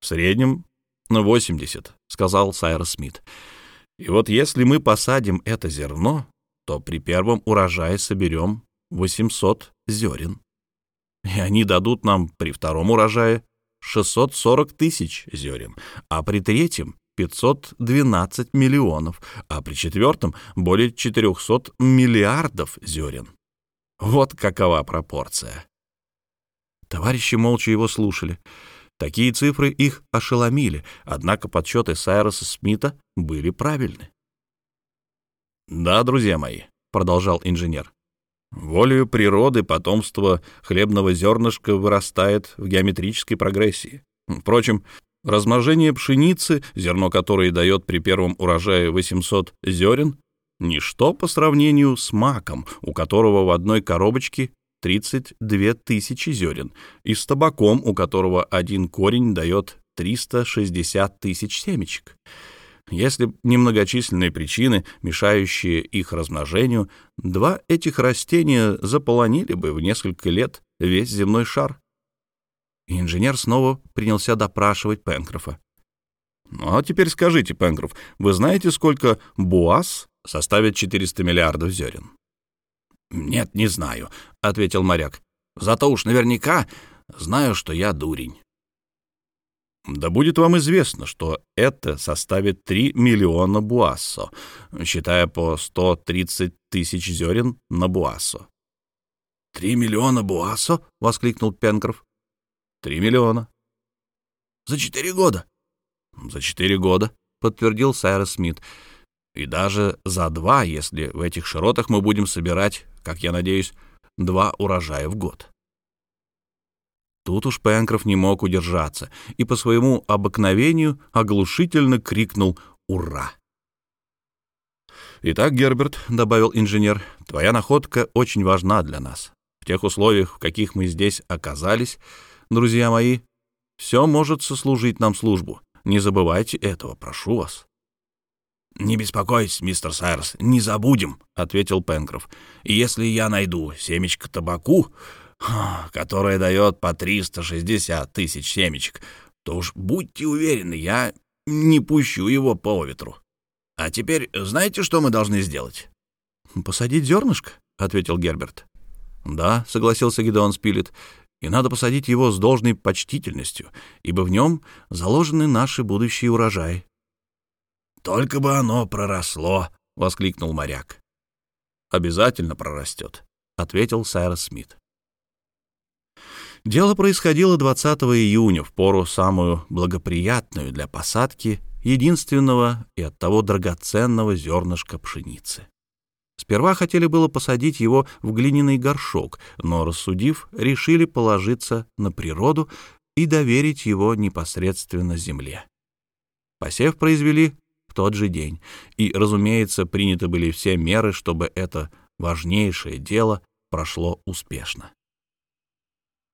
«В среднем на восемьдесят», — сказал Сайрос Смит. «И вот если мы посадим это зерно, то при первом урожае соберем восемьсот зерен. И они дадут нам при втором урожае 640 тысяч зерен, а при третьем 512 миллионов, а при четвертом более 400 миллиардов зерен. Вот какова пропорция. Товарищи молча его слушали. Такие цифры их ошеломили, однако подсчеты Сайроса Смита были правильны. «Да, друзья мои», — продолжал инженер, — «волею природы потомство хлебного зернышка вырастает в геометрической прогрессии. Впрочем, Размножение пшеницы, зерно которой дает при первом урожае 800 зерен, ничто по сравнению с маком, у которого в одной коробочке 32 тысячи зерен, и с табаком, у которого один корень дает 360 тысяч семечек. Если немногочисленные причины, мешающие их размножению, два этих растения заполонили бы в несколько лет весь земной шар. Инженер снова принялся допрашивать Пенкрофа. «Ну, а теперь скажите, Пенкроф, вы знаете, сколько буаз составит 400 миллиардов зерен?» «Нет, не знаю», — ответил моряк. «Зато уж наверняка знаю, что я дурень». Да будет вам известно, что это составит 3 миллиона буассо, считая по 130 тысяч зерен на буассо. «Три миллиона буассо?» — воскликнул Пенкроф. Три миллиона. За четыре года? За четыре года, подтвердил Сайрос Смит. И даже за два, если в этих широтах мы будем собирать, как я надеюсь, два урожая в год. Тут уж Пенкроф не мог удержаться и по своему обыкновению оглушительно крикнул «Ура!». «Итак, Герберт», — добавил инженер, — «твоя находка очень важна для нас. В тех условиях, в каких мы здесь оказались, друзья мои, все может сослужить нам службу. Не забывайте этого, прошу вас». «Не беспокойтесь, мистер Сайрс, не забудем», — ответил Пенкроф. «И если я найду семечко табаку, которое дает по 360 тысяч семечек, то уж будьте уверены, я не пущу его по ветру. А теперь знаете, что мы должны сделать?» «Посадить зернышко», — ответил Герберт. «Да», — согласился Гидеон Спилет, и надо посадить его с должной почтительностью, ибо в нем заложены наши будущие урожаи. «Только бы оно проросло!» — воскликнул моряк. «Обязательно прорастет», — ответил Сайрос Смит. Дело происходило 20 июня, в пору самую благоприятную для посадки единственного и оттого драгоценного зернышка пшеницы. Сперва хотели было посадить его в глиняный горшок, но, рассудив, решили положиться на природу и доверить его непосредственно земле. Посев произвели тот же день, и, разумеется, приняты были все меры, чтобы это важнейшее дело прошло успешно.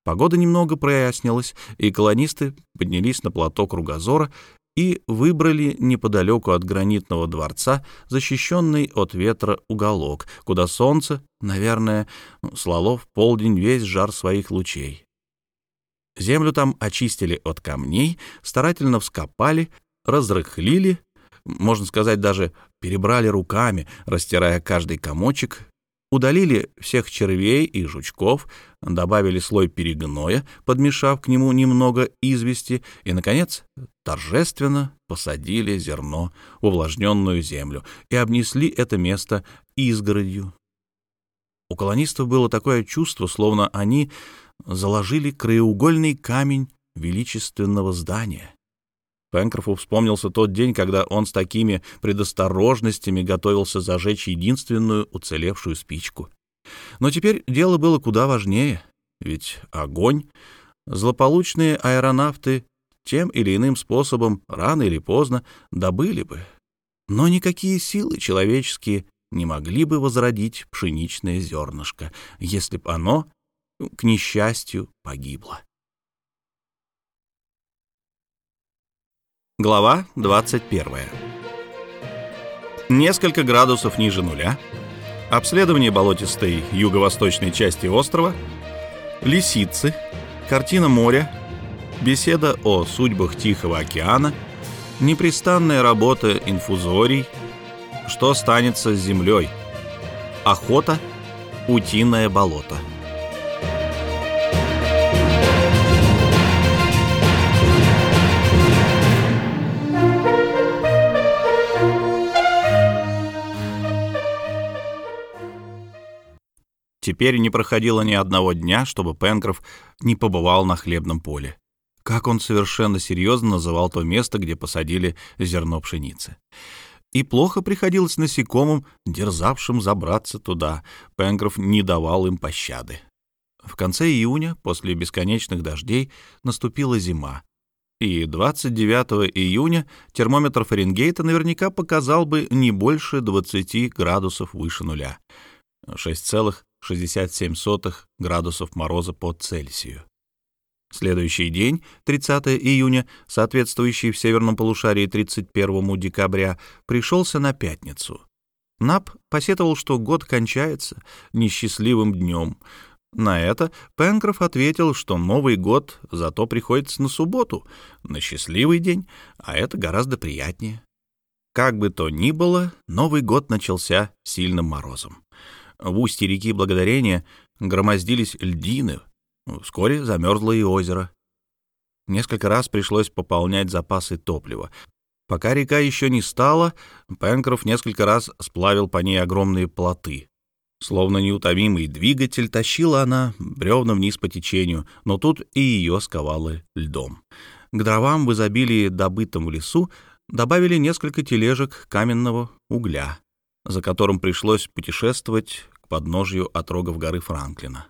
Погода немного прояснилась, и колонисты поднялись на плато Кругозора и выбрали неподалеку от гранитного дворца защищенный от ветра уголок, куда солнце, наверное, слало в полдень весь жар своих лучей. Землю там очистили от камней, старательно вскопали, разрыхлили, можно сказать, даже перебрали руками, растирая каждый комочек, удалили всех червей и жучков, добавили слой перегноя, подмешав к нему немного извести, и, наконец, торжественно посадили зерно в увлажненную землю и обнесли это место изгородью. У колонистов было такое чувство, словно они заложили краеугольный камень величественного здания. Пенкрофу вспомнился тот день, когда он с такими предосторожностями готовился зажечь единственную уцелевшую спичку. Но теперь дело было куда важнее, ведь огонь злополучные аэронавты тем или иным способом рано или поздно добыли бы. Но никакие силы человеческие не могли бы возродить пшеничное зернышко, если бы оно, к несчастью, погибло. Глава 21. Несколько градусов ниже нуля. Обследование болотистой юго-восточной части острова. Лисицы. Картина моря. Беседа о судьбах Тихого океана. Непрестанная работа инфузорий. Что станется с землей? Охота. Утиное болото. Теперь не проходило ни одного дня, чтобы Пенкроф не побывал на хлебном поле. Как он совершенно серьезно называл то место, где посадили зерно пшеницы. И плохо приходилось насекомым, дерзавшим забраться туда. Пенкроф не давал им пощады. В конце июня, после бесконечных дождей, наступила зима. И 29 июня термометр Фаренгейта наверняка показал бы не больше 20 градусов выше нуля. 6,5 67 градусов мороза по Цельсию. Следующий день, 30 июня, соответствующий в северном полушарии 31 декабря, пришелся на пятницу. Нап посетовал, что год кончается несчастливым днем. На это Пенкроф ответил, что Новый год зато приходится на субботу, на счастливый день, а это гораздо приятнее. Как бы то ни было, Новый год начался сильным морозом. В устье реки Благодарения громоздились льдины. Вскоре замерзло и озеро. Несколько раз пришлось пополнять запасы топлива. Пока река еще не стала, Пенкроф несколько раз сплавил по ней огромные плоты. Словно неутомимый двигатель тащила она бревна вниз по течению, но тут и ее сковало льдом. К дровам в изобилии, добытым в лесу, добавили несколько тележек каменного угля за которым пришлось путешествовать к подножью отрогов горы Франклина.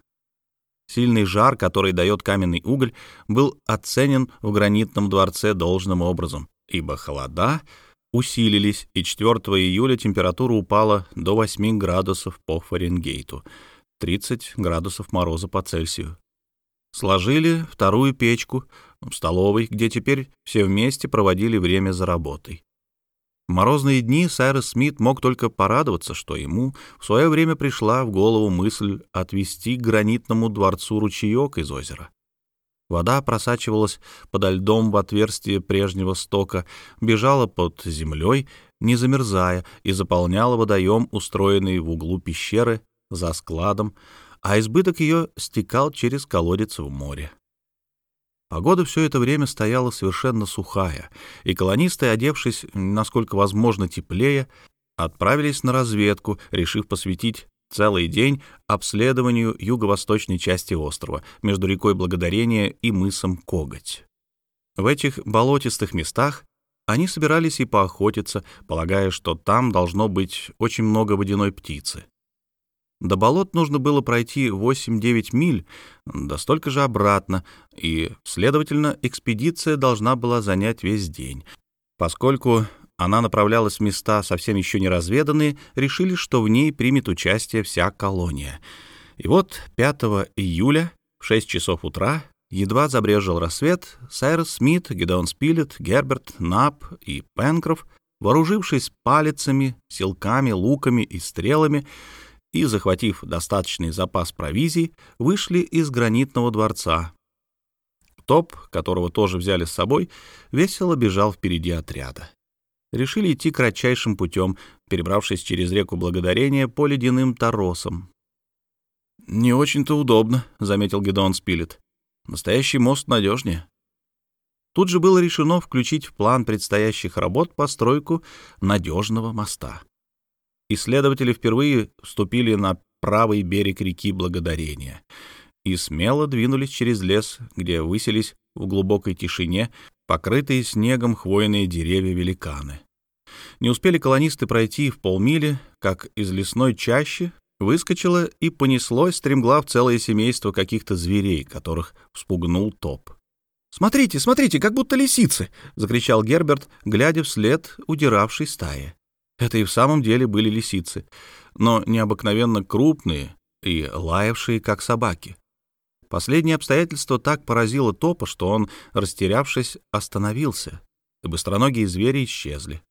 Сильный жар, который дает каменный уголь, был оценен в гранитном дворце должным образом, ибо холода усилились, и 4 июля температура упала до 8 градусов по Фаренгейту, 30 градусов мороза по Цельсию. Сложили вторую печку в столовой, где теперь все вместе проводили время за работой. В морозные дни Сайрес Смит мог только порадоваться, что ему в свое время пришла в голову мысль отвести к гранитному дворцу ручеек из озера. Вода просачивалась подо льдом в отверстие прежнего стока, бежала под землей, не замерзая, и заполняла водоем, устроенный в углу пещеры за складом, а избыток ее стекал через колодец в море. Погода все это время стояла совершенно сухая, и колонисты, одевшись, насколько возможно, теплее, отправились на разведку, решив посвятить целый день обследованию юго-восточной части острова между рекой Благодарения и мысом Коготь. В этих болотистых местах они собирались и поохотиться, полагая, что там должно быть очень много водяной птицы. До болот нужно было пройти 8-9 миль, да столько же обратно, и, следовательно, экспедиция должна была занять весь день. Поскольку она направлялась в места совсем еще не разведанные, решили, что в ней примет участие вся колония. И вот 5 июля в 6 часов утра едва забрежил рассвет, Сайрос Смит, Гедеон Спилет, Герберт, Нап и Пенкроф, вооружившись палицами, силками, луками и стрелами, и, захватив достаточный запас провизии, вышли из гранитного дворца. Топ, которого тоже взяли с собой, весело бежал впереди отряда. Решили идти кратчайшим путем, перебравшись через реку Благодарения по ледяным торосам. «Не очень-то удобно», — заметил Гедеон Спилет. «Настоящий мост надежнее». Тут же было решено включить в план предстоящих работ постройку надежного моста исследователи впервые вступили на правый берег реки Благодарения и смело двинулись через лес, где высились в глубокой тишине покрытые снегом хвойные деревья-великаны. Не успели колонисты пройти в полмили, как из лесной чащи выскочило и понеслось стремглав целое семейство каких-то зверей, которых вспугнул топ. «Смотрите, смотрите, как будто лисицы!» — закричал Герберт, глядя вслед удиравшей стаи. Это и в самом деле были лисицы, но необыкновенно крупные и лаявшие, как собаки. Последнее обстоятельство так поразило Топа, что он, растерявшись, остановился, и быстроногие звери исчезли.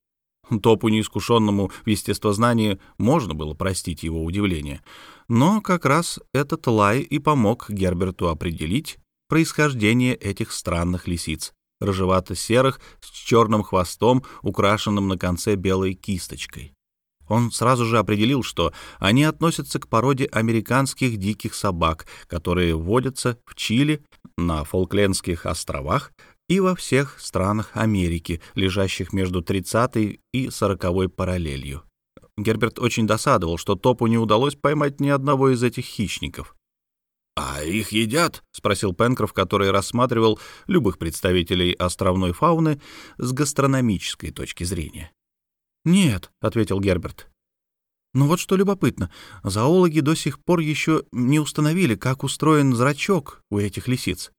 Топу, неискушенному в естествознании, можно было простить его удивление. Но как раз этот лай и помог Герберту определить происхождение этих странных лисиц, рыжевато-серых, с черным хвостом, украшенным на конце белой кисточкой. Он сразу же определил, что они относятся к породе американских диких собак, которые водятся в Чили, на Фолклендских островах и во всех странах Америки, лежащих между 30 и 40 параллелью. Герберт очень досадовал, что Топу не удалось поймать ни одного из этих хищников. «А их едят?» — спросил Пенкроф, который рассматривал любых представителей островной фауны с гастрономической точки зрения. «Нет», — ответил Герберт. «Но вот что любопытно, зоологи до сих пор еще не установили, как устроен зрачок у этих лисиц.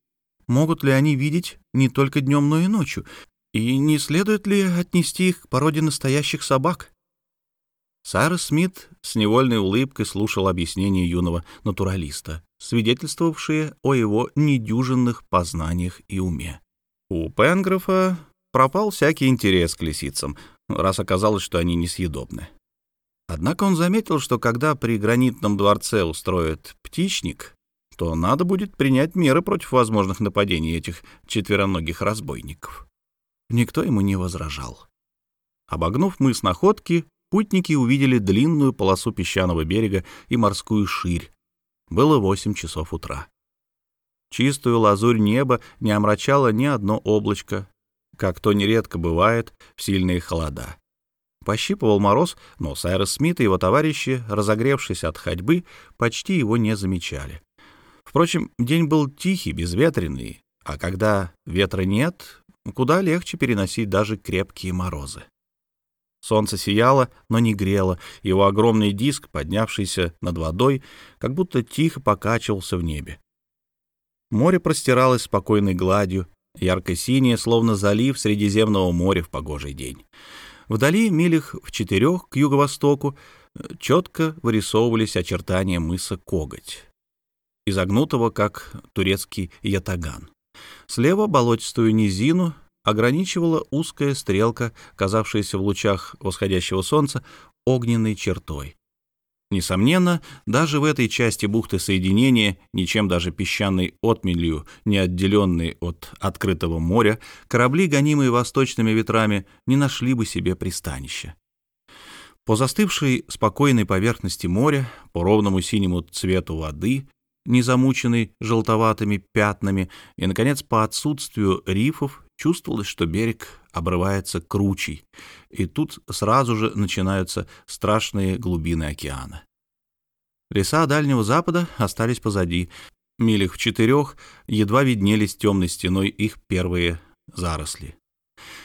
Могут ли они видеть не только днем, но и ночью? И не следует ли отнести их к породе настоящих собак?» Сайрес Смит с невольной улыбкой слушал объяснения юного натуралиста, свидетельствовавшие о его недюжинных познаниях и уме. У Пенгрофа пропал всякий интерес к лисицам, раз оказалось, что они несъедобны. Однако он заметил, что когда при гранитном дворце устроят птичник, то надо будет принять меры против возможных нападений этих четвероногих разбойников. Никто ему не возражал. Обогнув мыс Находки, путники увидели длинную полосу песчаного берега и морскую ширь. Было восемь часов утра. Чистую лазурь неба не омрачало ни одно облачко, как то нередко бывает в сильные холода. Пощипывал мороз, но Сайрес Смит и его товарищи, разогревшись от ходьбы, почти его не замечали. Впрочем, день был тихий, безветренный, а когда ветра нет, куда легче переносить даже крепкие морозы. Солнце сияло, но не грело, его огромный диск, поднявшийся над водой, как будто тихо покачивался в небе. Море простиралось спокойной гладью, ярко-синее, словно залив Средиземного моря в погожий день. Вдали, милях в четырех к юго-востоку, четко вырисовывались очертания мыса Коготь, изогнутого, как турецкий ятаган. Слева болотистую низину ограничивала узкая стрелка, казавшаяся в лучах восходящего солнца огненной чертой. Несомненно, даже в этой части бухты соединения, ничем даже песчаной отмелью, не отделенной от открытого моря, корабли, гонимые восточными ветрами, не нашли бы себе пристанища. По застывшей спокойной поверхности моря, по ровному синему цвету воды, не замученной желтоватыми пятнами, и, наконец, по отсутствию рифов, чувствовалось, что берег обрывается кручей, и тут сразу же начинаются страшные глубины океана. Леса Дальнего Запада остались позади. Милях в четырех едва виднелись темной стеной их первые заросли.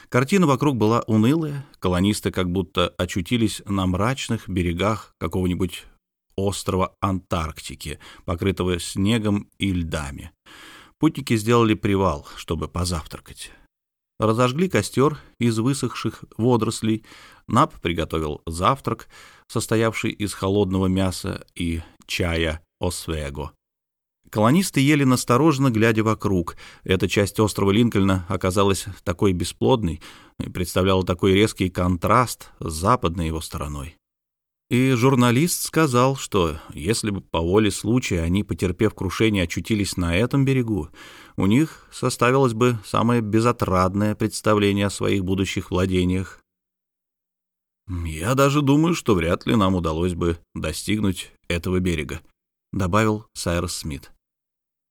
Картина вокруг была унылая, колонисты как будто очутились на мрачных берегах какого-нибудь острова Антарктики, покрытого снегом и льдами. Путники сделали привал, чтобы позавтракать. Разожгли костер из высохших водорослей. Нап приготовил завтрак, состоявший из холодного мяса и чая освего. Колонисты ели настороженно, глядя вокруг. Эта часть острова Линкольна оказалась такой бесплодной и представляла такой резкий контраст с западной его стороной. И журналист сказал, что если бы по воле случая они, потерпев крушение, очутились на этом берегу, у них составилось бы самое безотрадное представление о своих будущих владениях. «Я даже думаю, что вряд ли нам удалось бы достигнуть этого берега», — добавил Сайрос Смит.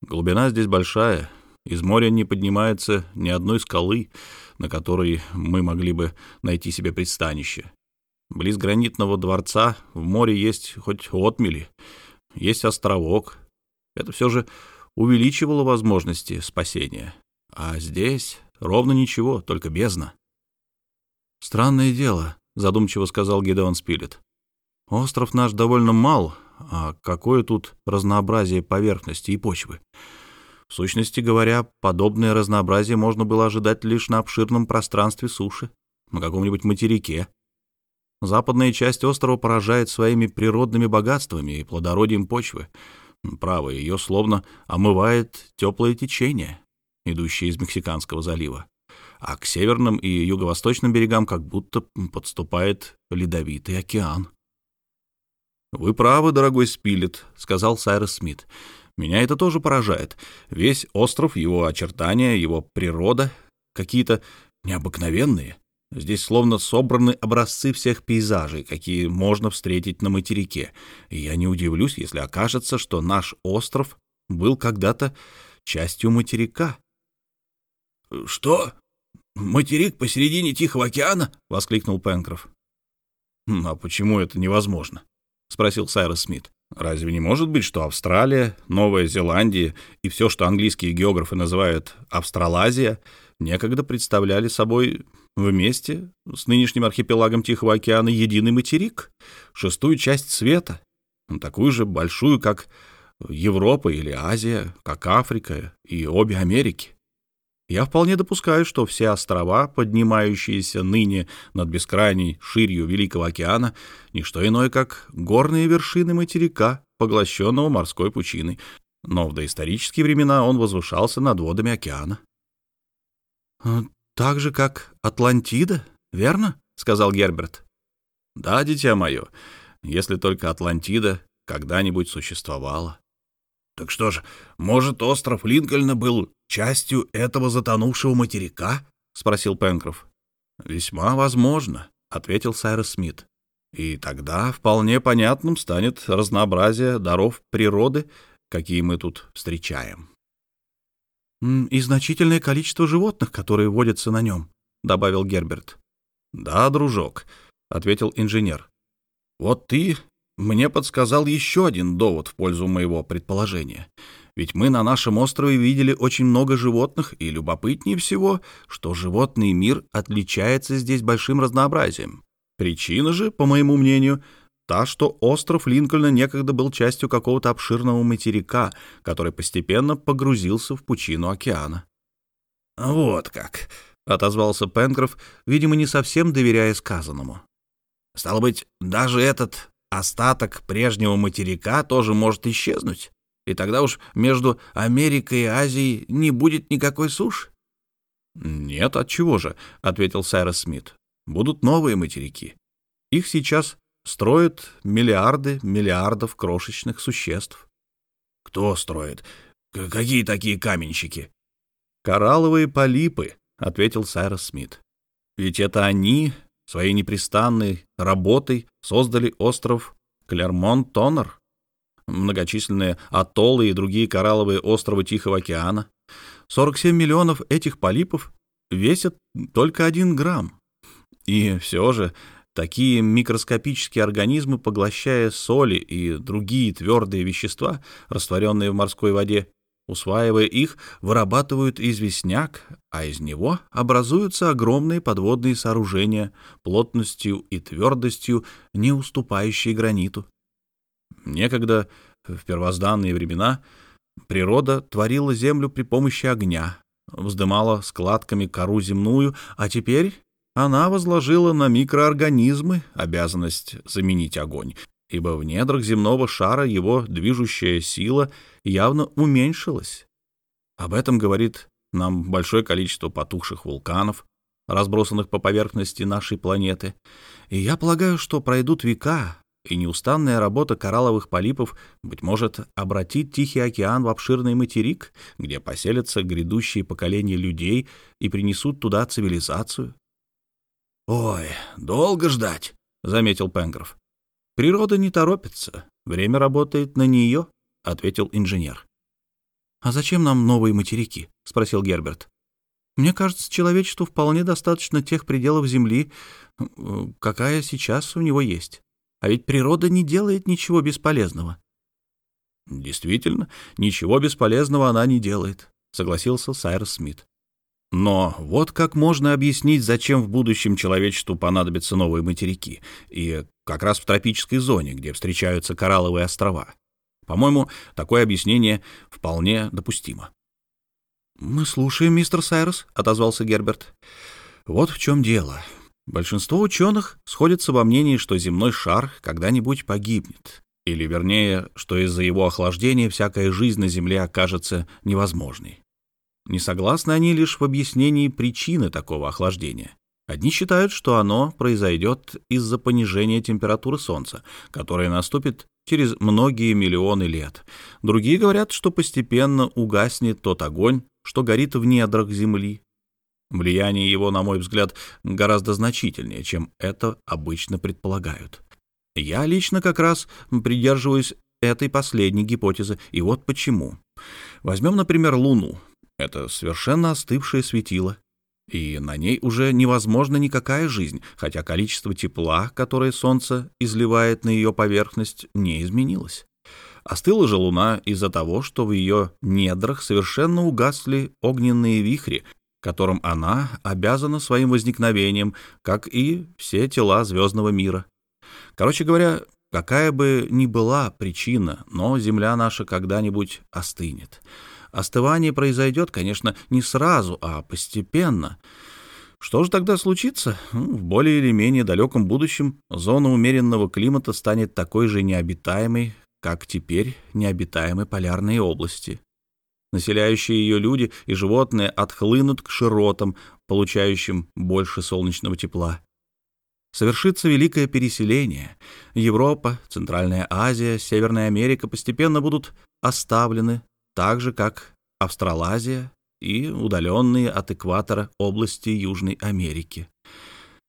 «Глубина здесь большая, из моря не поднимается ни одной скалы, на которой мы могли бы найти себе пристанище. Близ гранитного дворца в море есть хоть отмели, есть островок. Это все же увеличивало возможности спасения. А здесь ровно ничего, только бездна. «Странное дело», — задумчиво сказал Гидеон Спилет. «Остров наш довольно мал, а какое тут разнообразие поверхности и почвы? В сущности говоря, подобное разнообразие можно было ожидать лишь на обширном пространстве суши, на каком-нибудь материке. Западная часть острова поражает своими природными богатствами и плодородием почвы. Право, ее словно омывает теплое течение, идущее из Мексиканского залива. А к северным и юго-восточным берегам как будто подступает ледовитый океан. «Вы правы, дорогой Спилет», — сказал Сайрес Смит. «Меня это тоже поражает. Весь остров, его очертания, его природа какие-то необыкновенные. Здесь словно собраны образцы всех пейзажей, какие можно встретить на материке. И я не удивлюсь, если окажется, что наш остров был когда-то частью материка». «Что? Материк посередине Тихого океана?» — воскликнул Пенкроф. «А почему это невозможно?» — спросил Сайрос Смит. «Разве не может быть, что Австралия, Новая Зеландия и все, что английские географы называют Австралазия, некогда представляли собой вместе с нынешним архипелагом Тихого океана единый материк, шестую часть света, такую же большую, как Европа или Азия, как Африка и обе Америки? Я вполне допускаю, что все острова, поднимающиеся ныне над бескрайней ширью Великого океана, не что иное, как горные вершины материка, поглощенного морской пучиной, но в доисторические времена он возвышался над водами океана. «А, «Так же, как Атлантида, верно?» — сказал Герберт. «Да, дитя мое, если только Атлантида когда-нибудь существовала». Так что же, может, остров Линкольна был частью этого затонувшего материка? спросил Пенкроф. Весьма возможно, ответил Сайрос Смит. И тогда вполне понятным станет разнообразие даров природы, какие мы тут встречаем. «И значительное количество животных, которые водятся на нем», — добавил Герберт. «Да, дружок», — ответил инженер. «Вот ты мне подсказал еще один довод в пользу моего предположения. Ведь мы на нашем острове видели очень много животных, и любопытнее всего, что животный мир отличается здесь большим разнообразием. Причина же, по моему мнению, та, что остров Линкольна некогда был частью какого-то обширного материка, который постепенно погрузился в пучину океана. «Вот как», — отозвался Пенкроф, видимо, не совсем доверяя сказанному. «Стало быть, даже этот остаток прежнего материка тоже может исчезнуть, и тогда уж между Америкой и Азией не будет никакой суши. «Нет, от чего же?» — ответил Сайрос Смит. «Будут новые материки. Их сейчас строят миллиарды миллиардов крошечных существ». «Кто строит? Какие такие каменщики?» «Коралловые полипы», — ответил Сайрос Смит. «Ведь это они Своей непрестанной работой создали остров Клермон-Тоннер, многочисленные атоллы и другие коралловые островы Тихого океана. 47 миллионов этих полипов весят только один грамм. И все же такие микроскопические организмы, поглощая соли и другие твердые вещества, растворенные в морской воде, Усваивая их, вырабатывают известняк, а из него образуются огромные подводные сооружения, плотностью и твердостью, не уступающие граниту. Некогда, в первозданные времена, природа творила землю при помощи огня, вздымала складками кору земную, а теперь она возложила на микроорганизмы обязанность заменить огонь, ибо в недрах земного шара его движущая сила явно уменьшилась. Об этом говорит нам большое количество потухших вулканов, разбросанных по поверхности нашей планеты. И я полагаю, что пройдут века, и неустанная работа коралловых полипов, быть может, обратит Тихий океан в обширный материк, где поселятся грядущие поколения людей и принесут туда цивилизацию. «Ой, долго ждать», — заметил Пенгров. Природа не торопится, время работает на нее, — ответил инженер. «А зачем нам новые материки?» — спросил Герберт. «Мне кажется, человечеству вполне достаточно тех пределов Земли, какая сейчас у него есть. А ведь природа не делает ничего бесполезного». «Действительно, ничего бесполезного она не делает», — согласился Сайрс Смит. Но вот как можно объяснить, зачем в будущем человечеству понадобятся новые материки, и как раз в тропической зоне, где встречаются коралловые острова. По-моему, такое объяснение вполне допустимо. «Мы слушаем, мистер Сайрос», — отозвался Герберт. «Вот в чем дело. Большинство ученых сходятся во мнении, что земной шар когда-нибудь погибнет, или, вернее, что из-за его охлаждения всякая жизнь на Земле окажется невозможной. Не согласны они лишь в объяснении причины такого охлаждения. Одни считают, что оно произойдет из-за понижения температуры Солнца, которое наступит через многие миллионы лет. Другие говорят, что постепенно угаснет тот огонь, что горит в недрах Земли. Влияние его, на мой взгляд, гораздо значительнее, чем это обычно предполагают. Я лично как раз придерживаюсь этой последней гипотезы, и вот почему. Возьмем, например, Луну — это совершенно остывшее светило, и на ней уже невозможна никакая жизнь, хотя количество тепла, которое Солнце изливает на ее поверхность, не изменилось. Остыла же Луна из-за того, что в ее недрах совершенно угасли огненные вихри, которым она обязана своим возникновением, как и все тела звездного мира. Короче говоря, какая бы ни была причина, но Земля наша когда-нибудь остынет. Остывание произойдет, конечно, не сразу, а постепенно. Что же тогда случится? Ну, в более или менее далеком будущем зона умеренного климата станет такой же необитаемой, как теперь необитаемы полярные области. Населяющие ее люди и животные отхлынут к широтам, получающим больше солнечного тепла. Совершится великое переселение. Европа, Центральная Азия, Северная Америка постепенно будут оставлены так же, как Австралазия и удаленные от экватора области Южной Америки.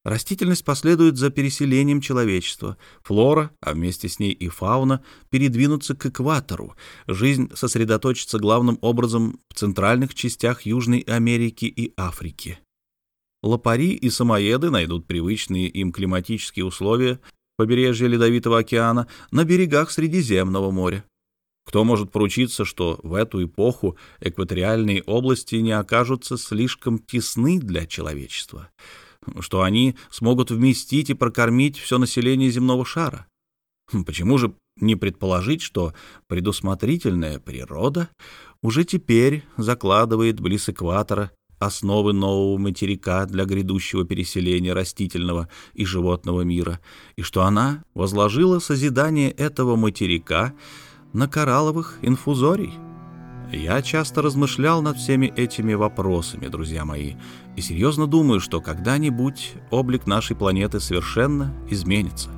Растительность последует за переселением человечества. Флора, а вместе с ней и фауна, передвинутся к экватору. Жизнь сосредоточится главным образом в центральных частях Южной Америки и Африки. Лопари и самоеды найдут привычные им климатические условия побережья Ледовитого океана на берегах Средиземного моря. Кто может поручиться, что в эту эпоху экваториальные области не окажутся слишком тесны для человечества, что они смогут вместить и прокормить все население земного шара? Почему же не предположить, что предусмотрительная природа уже теперь закладывает близ экватора основы нового материка для грядущего переселения растительного и животного мира, и что она возложила созидание этого материка на коралловых инфузорий? Я часто размышлял над всеми этими вопросами, друзья мои, и серьезно думаю, что когда-нибудь облик нашей планеты совершенно изменится.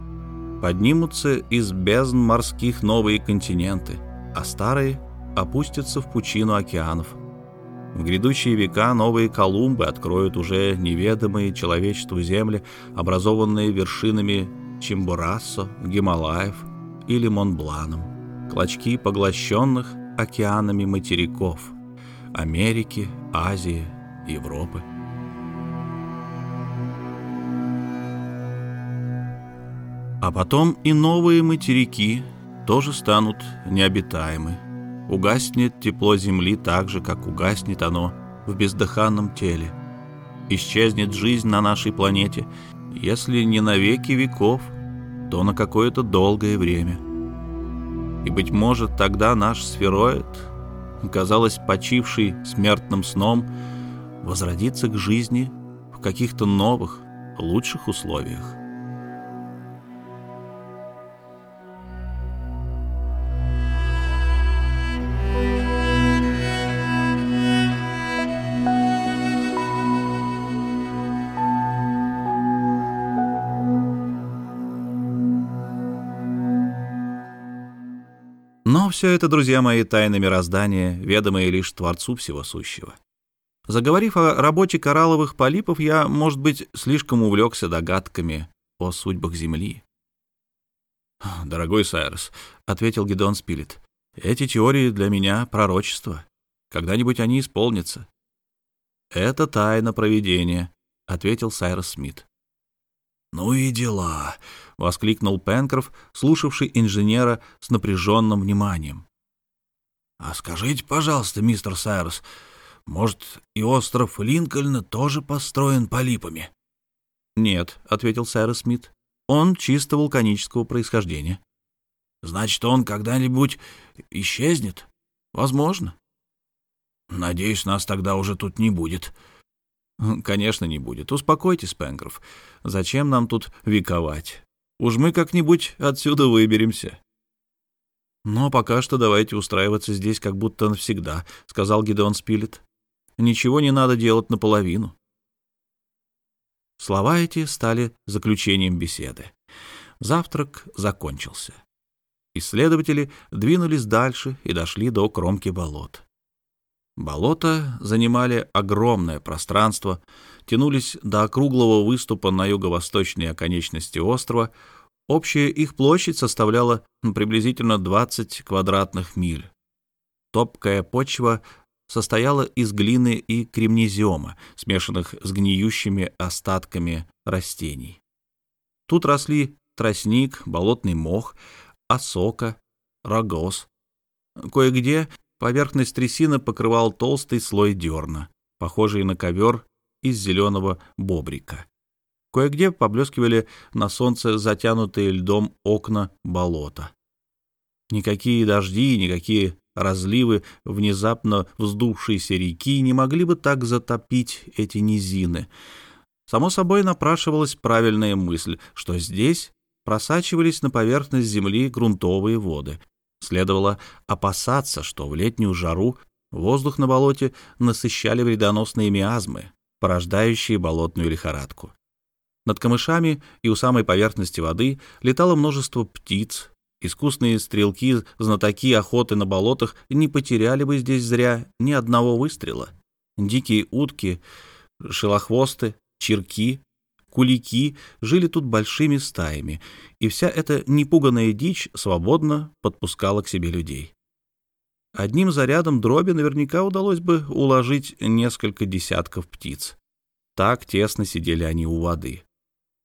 Поднимутся из бездн морских новые континенты, а старые опустятся в пучину океанов. В грядущие века новые Колумбы откроют уже неведомые человечеству земли, образованные вершинами Чимбурасо, Гималаев или Монбланом клочки поглощенных океанами материков Америки, Азии, Европы. А потом и новые материки тоже станут необитаемы. Угаснет тепло Земли так же, как угаснет оно в бездыханном теле. Исчезнет жизнь на нашей планете, если не на веки веков, то на какое-то долгое время – и, быть может, тогда наш сфероид, казалось, почивший смертным сном, возродится к жизни в каких-то новых, лучших условиях. Все это, друзья мои, тайны мироздания, ведомые лишь Творцу Всего Сущего. Заговорив о работе коралловых полипов, я, может быть, слишком увлекся догадками о судьбах Земли. «Дорогой Сайрос», — ответил Гедон Спилет, — «эти теории для меня — пророчество. Когда-нибудь они исполнятся». «Это тайна проведения», — ответил Сайрос Смит. «Ну и дела», — воскликнул Пенкроф, слушавший инженера с напряженным вниманием. «А скажите, пожалуйста, мистер Сайрус, Может, и остров Линкольна тоже построен полипами? «Нет», — ответил Сайрос Смит. «Он чисто вулканического происхождения». «Значит, он когда-нибудь исчезнет?» «Возможно». «Надеюсь, нас тогда уже тут не будет». «Конечно, не будет. Успокойтесь, Пенгров. Зачем нам тут вековать? Уж мы как-нибудь отсюда выберемся». «Но пока что давайте устраиваться здесь как будто навсегда», — сказал Гидеон Спилет. «Ничего не надо делать наполовину». Слова эти стали заключением беседы. Завтрак закончился. Исследователи двинулись дальше и дошли до кромки болот. Болота занимали огромное пространство, тянулись до округлого выступа на юго-восточной оконечности острова. Общая их площадь составляла приблизительно 20 квадратных миль. Топкая почва состояла из глины и кремнезиома, смешанных с гниющими остатками растений. Тут росли тростник, болотный мох, осока, рогоз. Кое-где поверхность трясины покрывал толстый слой дерна, похожий на ковер из зеленого бобрика. Кое-где поблескивали на солнце затянутые льдом окна болота. Никакие дожди, никакие разливы внезапно вздувшейся реки не могли бы так затопить эти низины. Само собой напрашивалась правильная мысль, что здесь просачивались на поверхность земли грунтовые воды. Следовало опасаться, что в летнюю жару воздух на болоте насыщали вредоносные миазмы, порождающие болотную лихорадку. Над камышами и у самой поверхности воды летало множество птиц, Искусные стрелки, знатоки охоты на болотах не потеряли бы здесь зря ни одного выстрела. Дикие утки, шелохвосты, черки, кулики жили тут большими стаями, и вся эта непуганная дичь свободно подпускала к себе людей. Одним зарядом дроби наверняка удалось бы уложить несколько десятков птиц. Так тесно сидели они у воды.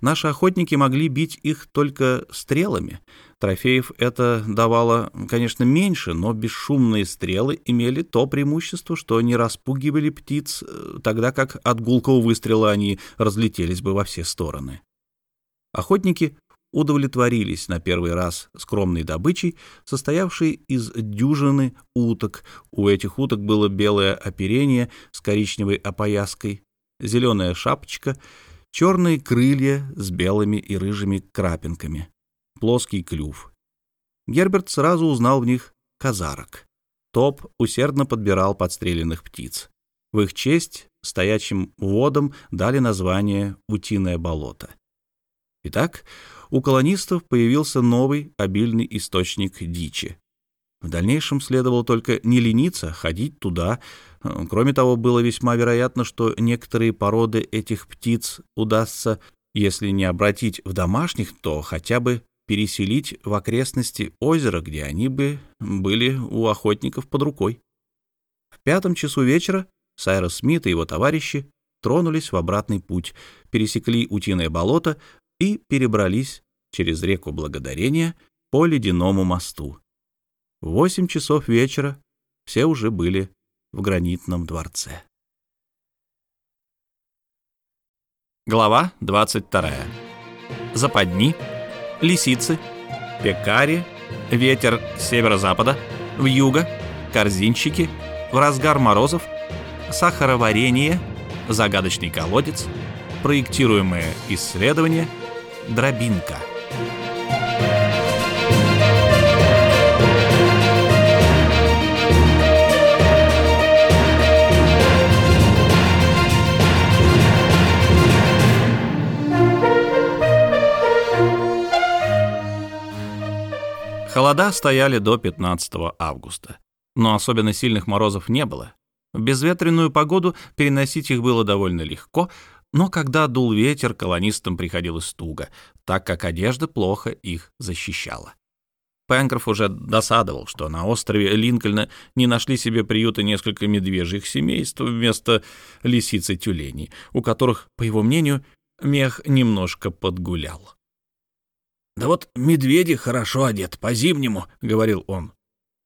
Наши охотники могли бить их только стрелами. Трофеев это давало, конечно, меньше, но бесшумные стрелы имели то преимущество, что не распугивали птиц, э, тогда как от гулкого выстрела они разлетелись бы во все стороны. Охотники удовлетворились на первый раз скромной добычей, состоявшей из дюжины уток. У этих уток было белое оперение с коричневой опояской, зеленая шапочка — черные крылья с белыми и рыжими крапинками, плоский клюв. Герберт сразу узнал в них казарок. Топ усердно подбирал подстреленных птиц. В их честь стоячим водам дали название «Утиное болото». Итак, у колонистов появился новый обильный источник дичи. В дальнейшем следовало только не лениться, ходить туда. Кроме того, было весьма вероятно, что некоторые породы этих птиц удастся, если не обратить в домашних, то хотя бы переселить в окрестности озера, где они бы были у охотников под рукой. В пятом часу вечера Сайрос Смит и его товарищи тронулись в обратный путь, пересекли утиное болото и перебрались через реку Благодарения по ледяному мосту. В восемь часов вечера все уже были в гранитном дворце. Глава 22. Западни, лисицы, пекари, ветер северо-запада, в юго, корзинчики, в разгар морозов, сахароварение, загадочный колодец, проектируемое исследование, дробинка — Холода стояли до 15 августа, но особенно сильных морозов не было. В безветренную погоду переносить их было довольно легко, но когда дул ветер, колонистам приходилось туго, так как одежда плохо их защищала. Пенкроф уже досадовал, что на острове Линкольна не нашли себе приюта несколько медвежьих семейств вместо лисиц и тюленей, у которых, по его мнению, мех немножко подгулял. «Да вот медведи хорошо одет, по-зимнему», — говорил он.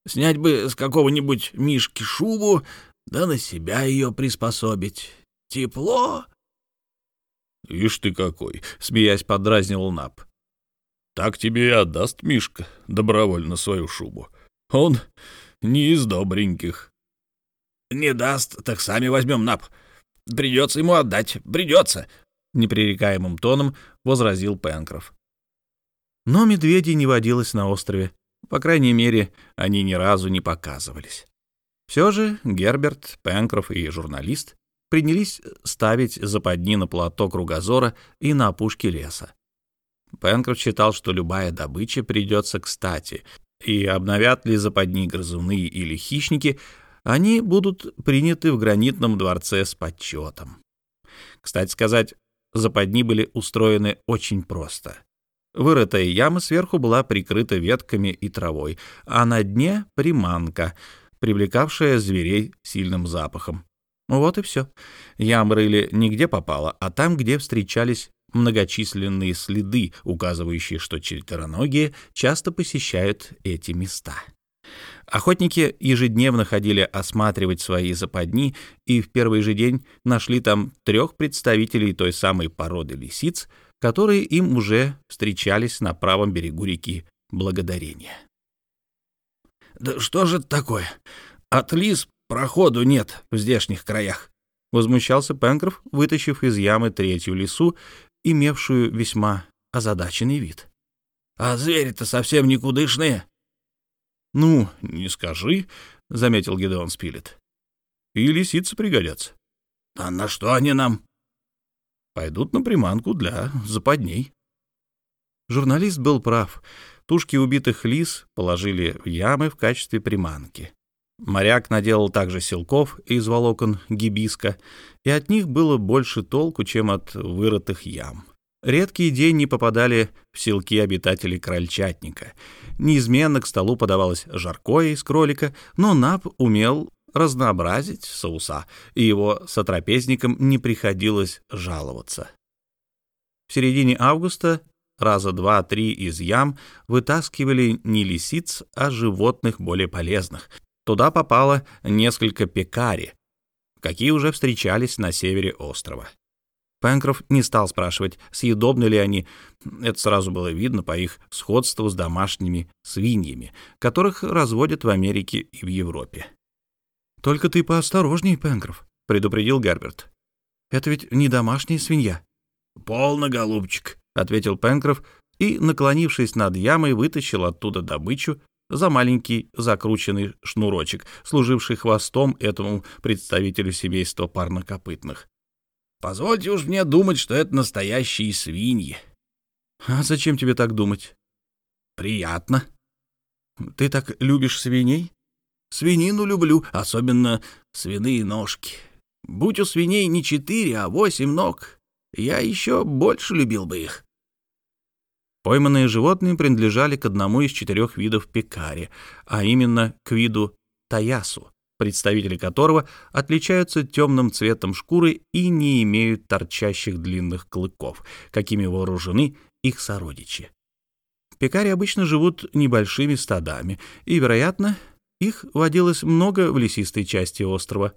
«Снять бы с какого-нибудь мишки шубу, да на себя ее приспособить. Тепло. — Ишь ты какой! — смеясь подразнивал Нап. — Так тебе и отдаст Мишка добровольно свою шубу. Он не из добреньких. — Не даст, так сами возьмем Нап. Придется ему отдать, придется! — непререкаемым тоном возразил Пенкроф. Но медведей не водилось на острове. По крайней мере, они ни разу не показывались. Все же Герберт, Пенкроф и журналист принялись ставить западни на плато кругозора и на опушке леса. Пенкроф считал, что любая добыча придется кстати, и обновят ли западни грызуны или хищники, они будут приняты в гранитном дворце с почетом. Кстати сказать, западни были устроены очень просто. Вырытая яма сверху была прикрыта ветками и травой, а на дне — приманка, привлекавшая зверей сильным запахом. Вот и все. Ям рыли нигде попало, а там, где встречались многочисленные следы, указывающие, что четвероногие часто посещают эти места. Охотники ежедневно ходили осматривать свои западни и в первый же день нашли там трех представителей той самой породы лисиц — которые им уже встречались на правом берегу реки Благодарения. «Да что же это такое? От лис проходу нет в здешних краях», — возмущался Пенкроф, вытащив из ямы третью лису, имевшую весьма озадаченный вид. «А звери-то совсем никудышные». «Ну, не скажи», — заметил Гедеон Спилет. «И лисицы пригодятся». «А на что они нам?» Пойдут на приманку для западней. Журналист был прав. Тушки убитых лис положили в ямы в качестве приманки. Моряк наделал также силков из волокон гибиска, и от них было больше толку, чем от вырытых ям. Редкий день не попадали в селки обитателей крольчатника. Неизменно к столу подавалось жаркое из кролика, но Нап умел разнообразить соуса, и его сотрапезникам не приходилось жаловаться. В середине августа раза два-три из ям вытаскивали не лисиц, а животных более полезных. Туда попало несколько пекари, какие уже встречались на севере острова. Пенкроф не стал спрашивать, съедобны ли они. Это сразу было видно по их сходству с домашними свиньями, которых разводят в Америке и в Европе. «Только ты поосторожней, Пенкроф», — предупредил Герберт. «Это ведь не домашняя свинья». «Полно, голубчик», — ответил Пенкроф и, наклонившись над ямой, вытащил оттуда добычу за маленький закрученный шнурочек, служивший хвостом этому представителю семейства парнокопытных. «Позвольте уж мне думать, что это настоящие свиньи». «А зачем тебе так думать?» «Приятно». «Ты так любишь свиней?» Свинину люблю, особенно свиные ножки. Будь у свиней не четыре, а восемь ног, я еще больше любил бы их. Пойманные животные принадлежали к одному из четырех видов пекари, а именно к виду таясу, представители которого отличаются темным цветом шкуры и не имеют торчащих длинных клыков, какими вооружены их сородичи. Пекари обычно живут небольшими стадами и, вероятно, их водилось много в лесистой части острова.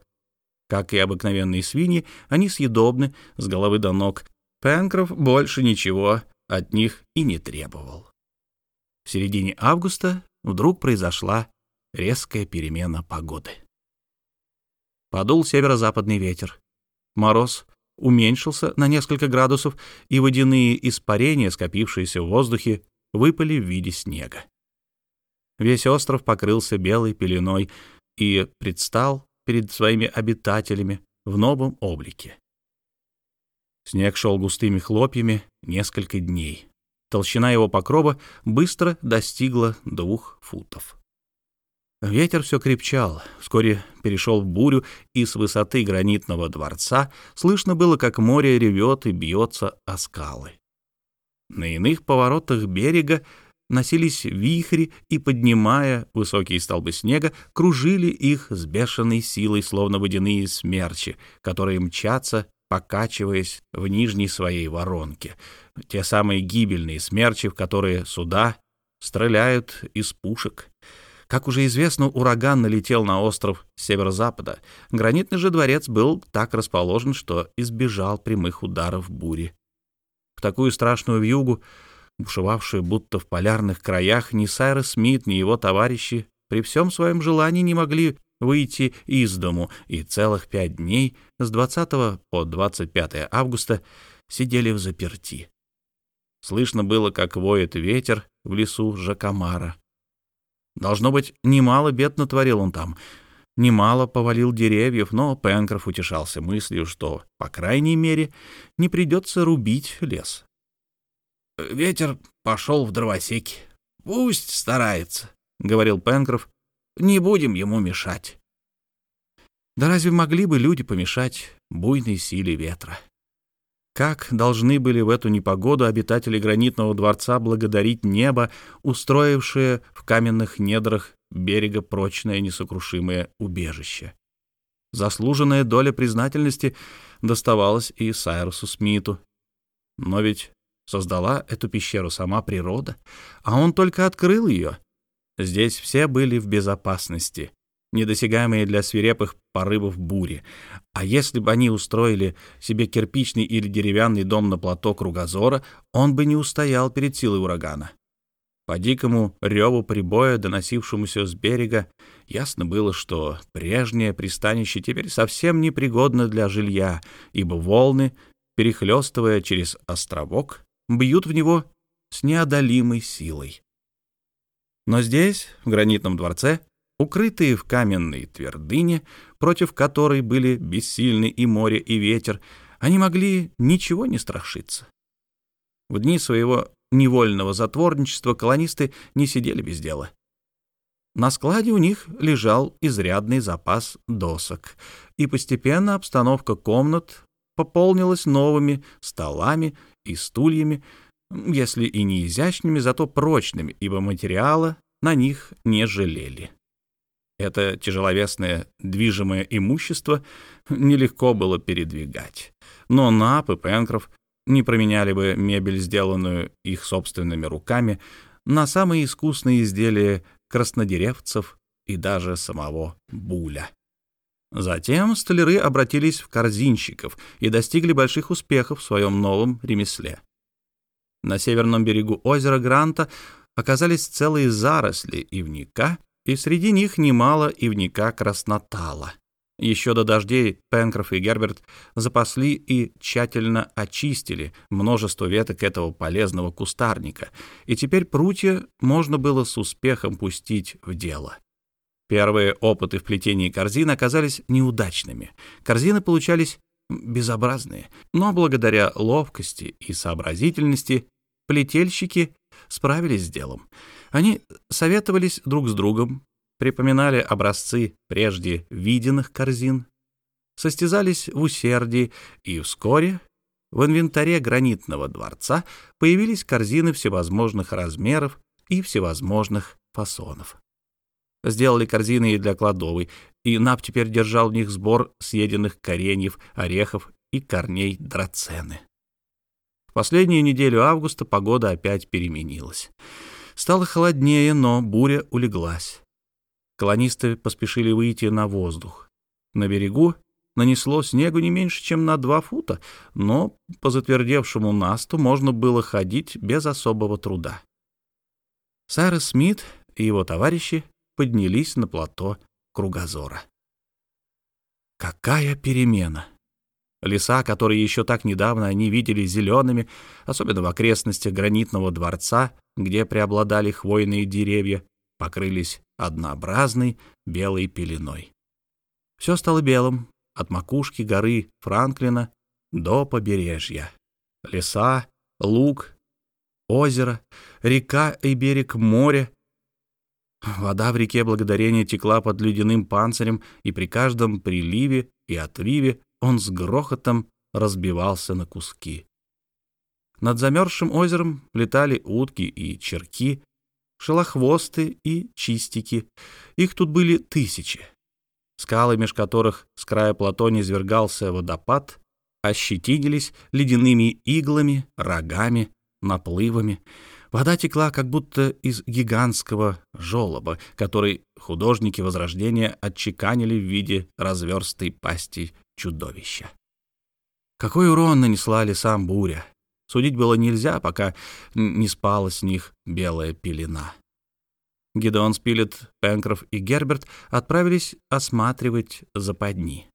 Как и обыкновенные свиньи, они съедобны с головы до ног. Пенкроф больше ничего от них и не требовал. В середине августа вдруг произошла резкая перемена погоды. Подул северо-западный ветер. Мороз уменьшился на несколько градусов, и водяные испарения, скопившиеся в воздухе, выпали в виде снега. Весь остров покрылся белой пеленой и предстал перед своими обитателями в новом облике. Снег шел густыми хлопьями несколько дней. Толщина его покрова быстро достигла двух футов. Ветер все крепчал, вскоре перешел в бурю, и с высоты гранитного дворца слышно было, как море ревет и бьется о скалы. На иных поворотах берега носились вихри и, поднимая высокие столбы снега, кружили их с бешеной силой, словно водяные смерчи, которые мчатся, покачиваясь в нижней своей воронке. Те самые гибельные смерчи, в которые суда стреляют из пушек. Как уже известно, ураган налетел на остров с северо-запада. Гранитный же дворец был так расположен, что избежал прямых ударов бури. В такую страшную вьюгу, бушевавшую будто в полярных краях, ни Сайрос Смит, ни его товарищи при всем своем желании не могли выйти из дому, и целых пять дней с 20 по 25 августа сидели в заперти. Слышно было, как воет ветер в лесу Жакамара. Должно быть, немало бед натворил он там, немало повалил деревьев, но Пенкроф утешался мыслью, что, по крайней мере, не придется рубить лес. «Ветер пошел в дровосеки. Пусть старается», — говорил Пенкроф. «Не будем ему мешать». Да разве могли бы люди помешать буйной силе ветра? Как должны были в эту непогоду обитатели гранитного дворца благодарить небо, устроившее в каменных недрах берега прочное несокрушимое убежище? Заслуженная доля признательности доставалась и Сайрусу Смиту. Но ведь создала эту пещеру сама природа, а он только открыл ее. Здесь все были в безопасности недосягаемые для свирепых порывов бури. А если бы они устроили себе кирпичный или деревянный дом на плато Кругозора, он бы не устоял перед силой урагана. По дикому реву прибоя, доносившемуся с берега, ясно было, что прежнее пристанище теперь совсем непригодно для жилья, ибо волны, перехлестывая через островок, бьют в него с неодолимой силой. Но здесь, в гранитном дворце, укрытые в каменной твердыне, против которой были бессильны и море, и ветер, они могли ничего не страшиться. В дни своего невольного затворничества колонисты не сидели без дела. На складе у них лежал изрядный запас досок, и постепенно обстановка комнат пополнилась новыми столами и стульями, если и не изящными, зато прочными, ибо материала на них не жалели. Это тяжеловесное движимое имущество нелегко было передвигать. Но Нап и Пенкроф не променяли бы мебель, сделанную их собственными руками, на самые искусные изделия краснодеревцев и даже самого Буля. Затем столяры обратились в корзинщиков и достигли больших успехов в своем новом ремесле. На северном берегу озера Гранта оказались целые заросли ивника и среди них немало ивника краснотала. Еще до дождей Пенкроф и Герберт запасли и тщательно очистили множество веток этого полезного кустарника, и теперь прутья можно было с успехом пустить в дело. Первые опыты в плетении корзин оказались неудачными. Корзины получались безобразные, но благодаря ловкости и сообразительности плетельщики справились с делом. Они советовались друг с другом, припоминали образцы прежде виденных корзин, состязались в усердии, и вскоре в инвентаре гранитного дворца появились корзины всевозможных размеров и всевозможных фасонов. Сделали корзины и для кладовой, и Нап теперь держал в них сбор съеденных кореньев, орехов и корней драцены. В последнюю неделю августа погода опять переменилась. Стало холоднее, но буря улеглась. Колонисты поспешили выйти на воздух. На берегу нанесло снегу не меньше, чем на два фута, но по затвердевшему насту можно было ходить без особого труда. Сайрес Смит и его товарищи поднялись на плато Кругозора. Какая перемена! Леса, которые еще так недавно они видели зелеными, особенно в окрестностях гранитного дворца, где преобладали хвойные деревья, покрылись однообразной белой пеленой. Все стало белым, от макушки горы Франклина до побережья. Леса, луг, озеро, река и берег моря. Вода в реке Благодарения текла под ледяным панцирем, и при каждом приливе и отливе он с грохотом разбивался на куски. Над замерзшим озером летали утки и черки, шелохвосты и чистики. Их тут были тысячи. Скалы, меж которых с края плато низвергался водопад, ощетинились ледяными иглами, рогами, наплывами. Вода текла как будто из гигантского желоба, который художники Возрождения отчеканили в виде разверстой пасти чудовища. Какой урон нанесла лесам буря? Судить было нельзя, пока не спала с них белая пелена. Гидеон Спилет, Пенкроф и Герберт отправились осматривать западни.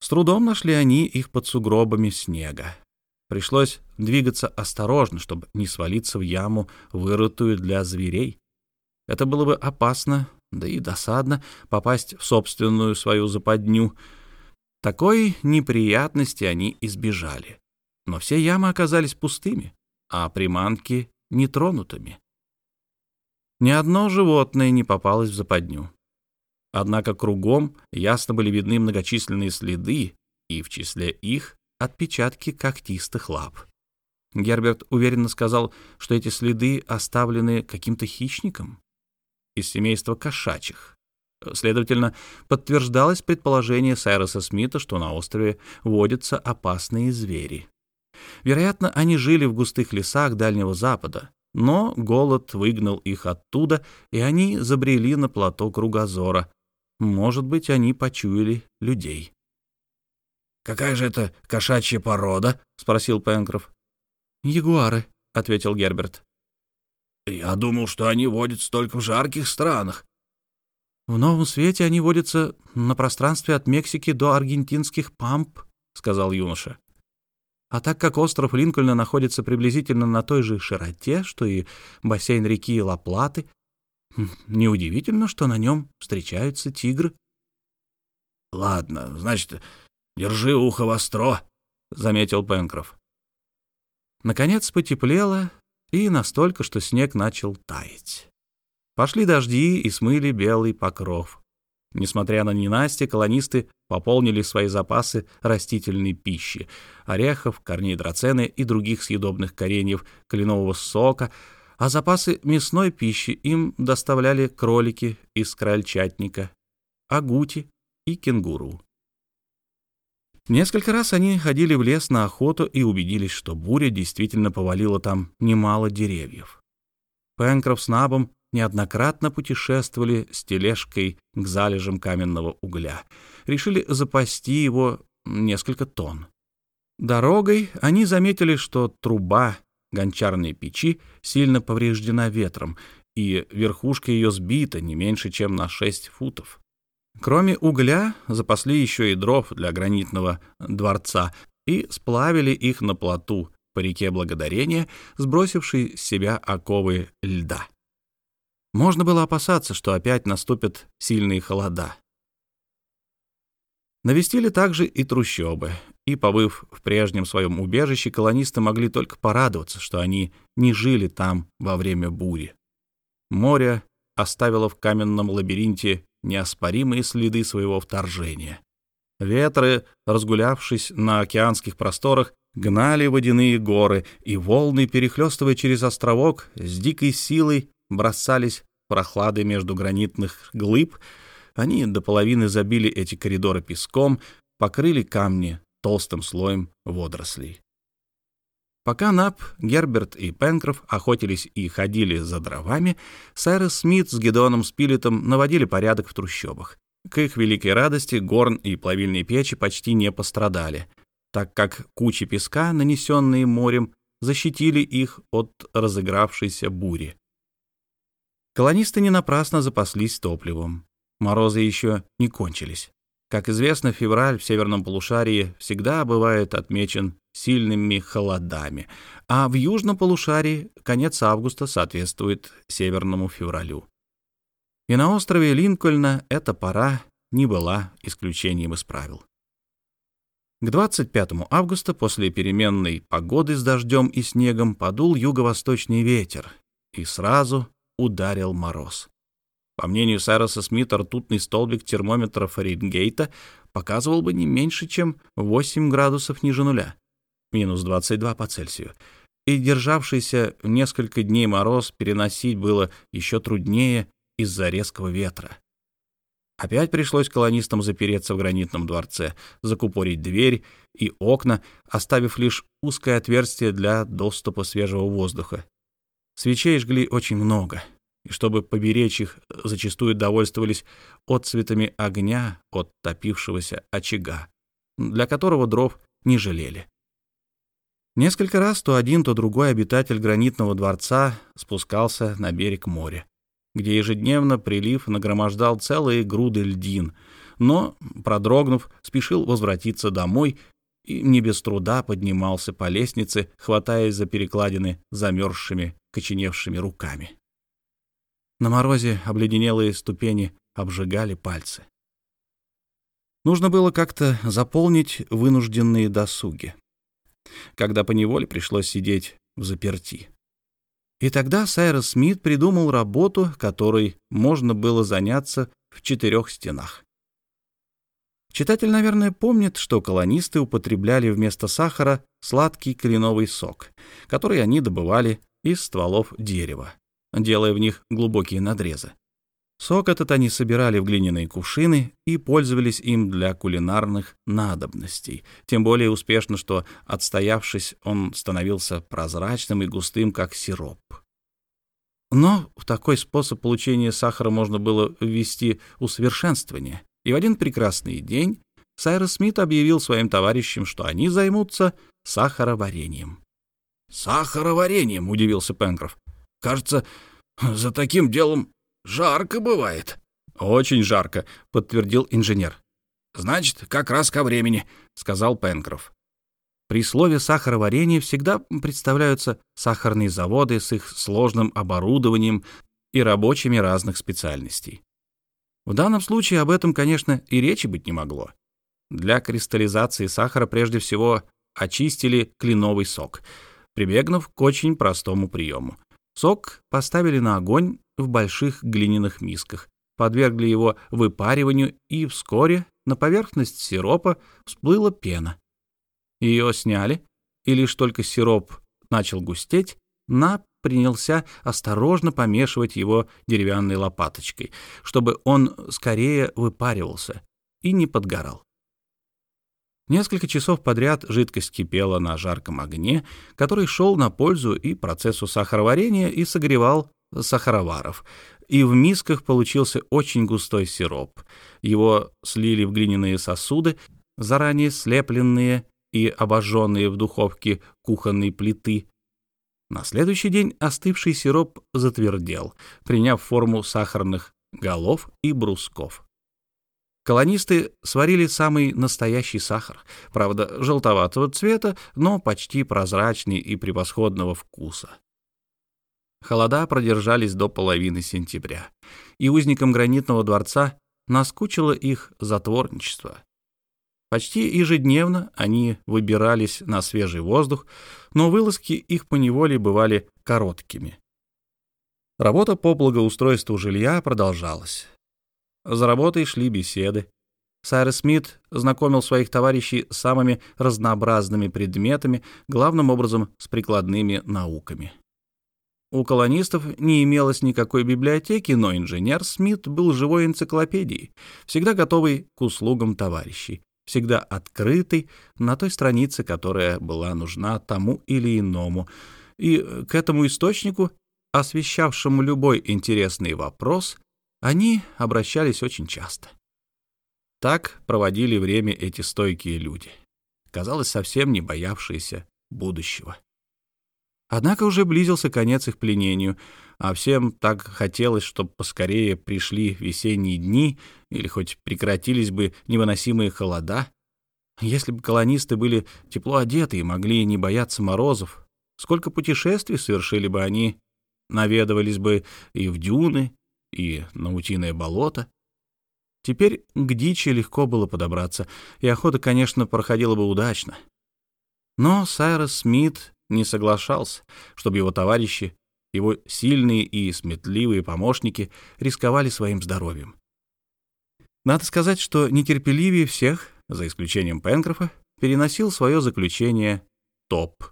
С трудом нашли они их под сугробами снега. Пришлось двигаться осторожно, чтобы не свалиться в яму, вырытую для зверей. Это было бы опасно, да и досадно попасть в собственную свою западню. Такой неприятности они избежали. Но все ямы оказались пустыми, а приманки — нетронутыми. Ни одно животное не попалось в западню. Однако кругом ясно были видны многочисленные следы, и в числе их отпечатки когтистых лап. Герберт уверенно сказал, что эти следы оставлены каким-то хищником из семейства кошачьих. Следовательно, подтверждалось предположение Сайроса Смита, что на острове водятся опасные звери. Вероятно, они жили в густых лесах Дальнего Запада, но голод выгнал их оттуда, и они забрели на плато Кругозора. Может быть, они почуяли людей. «Какая же это кошачья порода?» — спросил Пенкроф. «Ягуары», — ответил Герберт. «Я думал, что они водятся только в жарких странах». «В Новом Свете они водятся на пространстве от Мексики до аргентинских памп», — сказал юноша. А так как остров Линкольна находится приблизительно на той же широте, что и бассейн реки Лаплаты, хм, неудивительно, что на нем встречаются тигры. — Ладно, значит, держи ухо востро, — заметил Пенкроф. Наконец потеплело, и настолько, что снег начал таять. Пошли дожди и смыли белый покров. Несмотря на ненастье, колонисты пополнили свои запасы растительной пищи — орехов, корней драцены и других съедобных кореньев, кленового сока, а запасы мясной пищи им доставляли кролики из крольчатника, агути и кенгуру. Несколько раз они ходили в лес на охоту и убедились, что буря действительно повалила там немало деревьев. Пенкроф с Набом неоднократно путешествовали с тележкой к залежам каменного угля. Решили запасти его несколько тонн. Дорогой они заметили, что труба гончарной печи сильно повреждена ветром, и верхушка ее сбита не меньше, чем на 6 футов. Кроме угля, запасли еще и дров для гранитного дворца и сплавили их на плоту по реке Благодарения, сбросившей с себя оковы льда. Можно было опасаться, что опять наступят сильные холода. Навестили также и трущобы, и, побыв в прежнем своем убежище, колонисты могли только порадоваться, что они не жили там во время бури. Море оставило в каменном лабиринте неоспоримые следы своего вторжения. Ветры, разгулявшись на океанских просторах, гнали водяные горы, и волны, перехлестывая через островок, с дикой силой бросались прохлады между гранитных глыб, они до половины забили эти коридоры песком, покрыли камни толстым слоем водорослей. Пока Нап, Герберт и Пенкроф охотились и ходили за дровами, Сайрес Смит с Гедеоном Спилетом наводили порядок в трущобах. К их великой радости горн и плавильные печи почти не пострадали, так как кучи песка, нанесенные морем, защитили их от разыгравшейся бури. Колонисты не напрасно запаслись топливом. Морозы еще не кончились. Как известно, февраль в северном полушарии всегда бывает отмечен сильными холодами, а в южном полушарии конец августа соответствует северному февралю. И на острове Линкольна эта пора не была исключением из правил. К 25 августа после переменной погоды с дождем и снегом подул юго-восточный ветер, и сразу ударил мороз. По мнению Сайроса Смита, ртутный столбик термометра Фаренгейта показывал бы не меньше, чем 8 градусов ниже нуля, минус 22 по Цельсию. И державшийся несколько дней мороз переносить было еще труднее из-за резкого ветра. Опять пришлось колонистам запереться в гранитном дворце, закупорить дверь и окна, оставив лишь узкое отверстие для доступа свежего воздуха Свечей жгли очень много, и чтобы поберечь их, зачастую довольствовались отцветами огня от топившегося очага, для которого дров не жалели. Несколько раз то один, то другой обитатель гранитного дворца спускался на берег моря, где ежедневно прилив нагромождал целые груды льдин, но, продрогнув, спешил возвратиться домой и не без труда поднимался по лестнице, хватаясь за перекладины замерзшими, коченевшими руками. На морозе обледенелые ступени обжигали пальцы. Нужно было как-то заполнить вынужденные досуги, когда поневоле пришлось сидеть в заперти. И тогда Сайрос Смит придумал работу, которой можно было заняться в четырех стенах. Читатель, наверное, помнит, что колонисты употребляли вместо сахара сладкий кленовый сок, который они добывали из стволов дерева, делая в них глубокие надрезы. Сок этот они собирали в глиняные кувшины и пользовались им для кулинарных надобностей, тем более успешно, что, отстоявшись, он становился прозрачным и густым, как сироп. Но в такой способ получения сахара можно было ввести усовершенствование, и в один прекрасный день Сайрос Смит объявил своим товарищам, что они займутся сахароварением. «Сахароварением?» — удивился Пенкроф. «Кажется, за таким делом жарко бывает». «Очень жарко», — подтвердил инженер. «Значит, как раз ко времени», — сказал Пенкроф. При слове «сахароварение» всегда представляются сахарные заводы с их сложным оборудованием и рабочими разных специальностей. В данном случае об этом, конечно, и речи быть не могло. Для кристаллизации сахара прежде всего очистили кленовый сок, прибегнув к очень простому приему. Сок поставили на огонь в больших глиняных мисках, подвергли его выпариванию, и вскоре на поверхность сиропа всплыла пена. Ее сняли, и лишь только сироп начал густеть, на принялся осторожно помешивать его деревянной лопаточкой, чтобы он скорее выпаривался и не подгорал. Несколько часов подряд жидкость кипела на жарком огне, который шел на пользу и процессу сахароварения и согревал сахароваров. И в мисках получился очень густой сироп. Его слили в глиняные сосуды, заранее слепленные и обожженные в духовке кухонной плиты, на следующий день остывший сироп затвердел, приняв форму сахарных голов и брусков. Колонисты сварили самый настоящий сахар, правда, желтоватого цвета, но почти прозрачный и превосходного вкуса. Холода продержались до половины сентября, и узникам гранитного дворца наскучило их затворничество. Почти ежедневно они выбирались на свежий воздух, но вылазки их поневоле бывали короткими. Работа по благоустройству жилья продолжалась. За работой шли беседы. Сайрес Смит знакомил своих товарищей с самыми разнообразными предметами, главным образом с прикладными науками. У колонистов не имелось никакой библиотеки, но инженер Смит был живой энциклопедией, всегда готовый к услугам товарищей, всегда открытый на той странице, которая была нужна тому или иному, и к этому источнику, освещавшему любой интересный вопрос, они обращались очень часто. Так проводили время эти стойкие люди, казалось, совсем не боявшиеся будущего. Однако уже близился конец их пленению, а всем так хотелось, чтобы поскорее пришли весенние дни или хоть прекратились бы невыносимые холода. Если бы колонисты были тепло одеты и могли не бояться морозов, сколько путешествий совершили бы они, наведывались бы и в дюны, и на утиное болото. Теперь к дичи легко было подобраться, и охота, конечно, проходила бы удачно. Но Сайрос Смит не соглашался, чтобы его товарищи, его сильные и сметливые помощники рисковали своим здоровьем. Надо сказать, что нетерпеливее всех, за исключением Пенкрофа, переносил свое заключение Топ.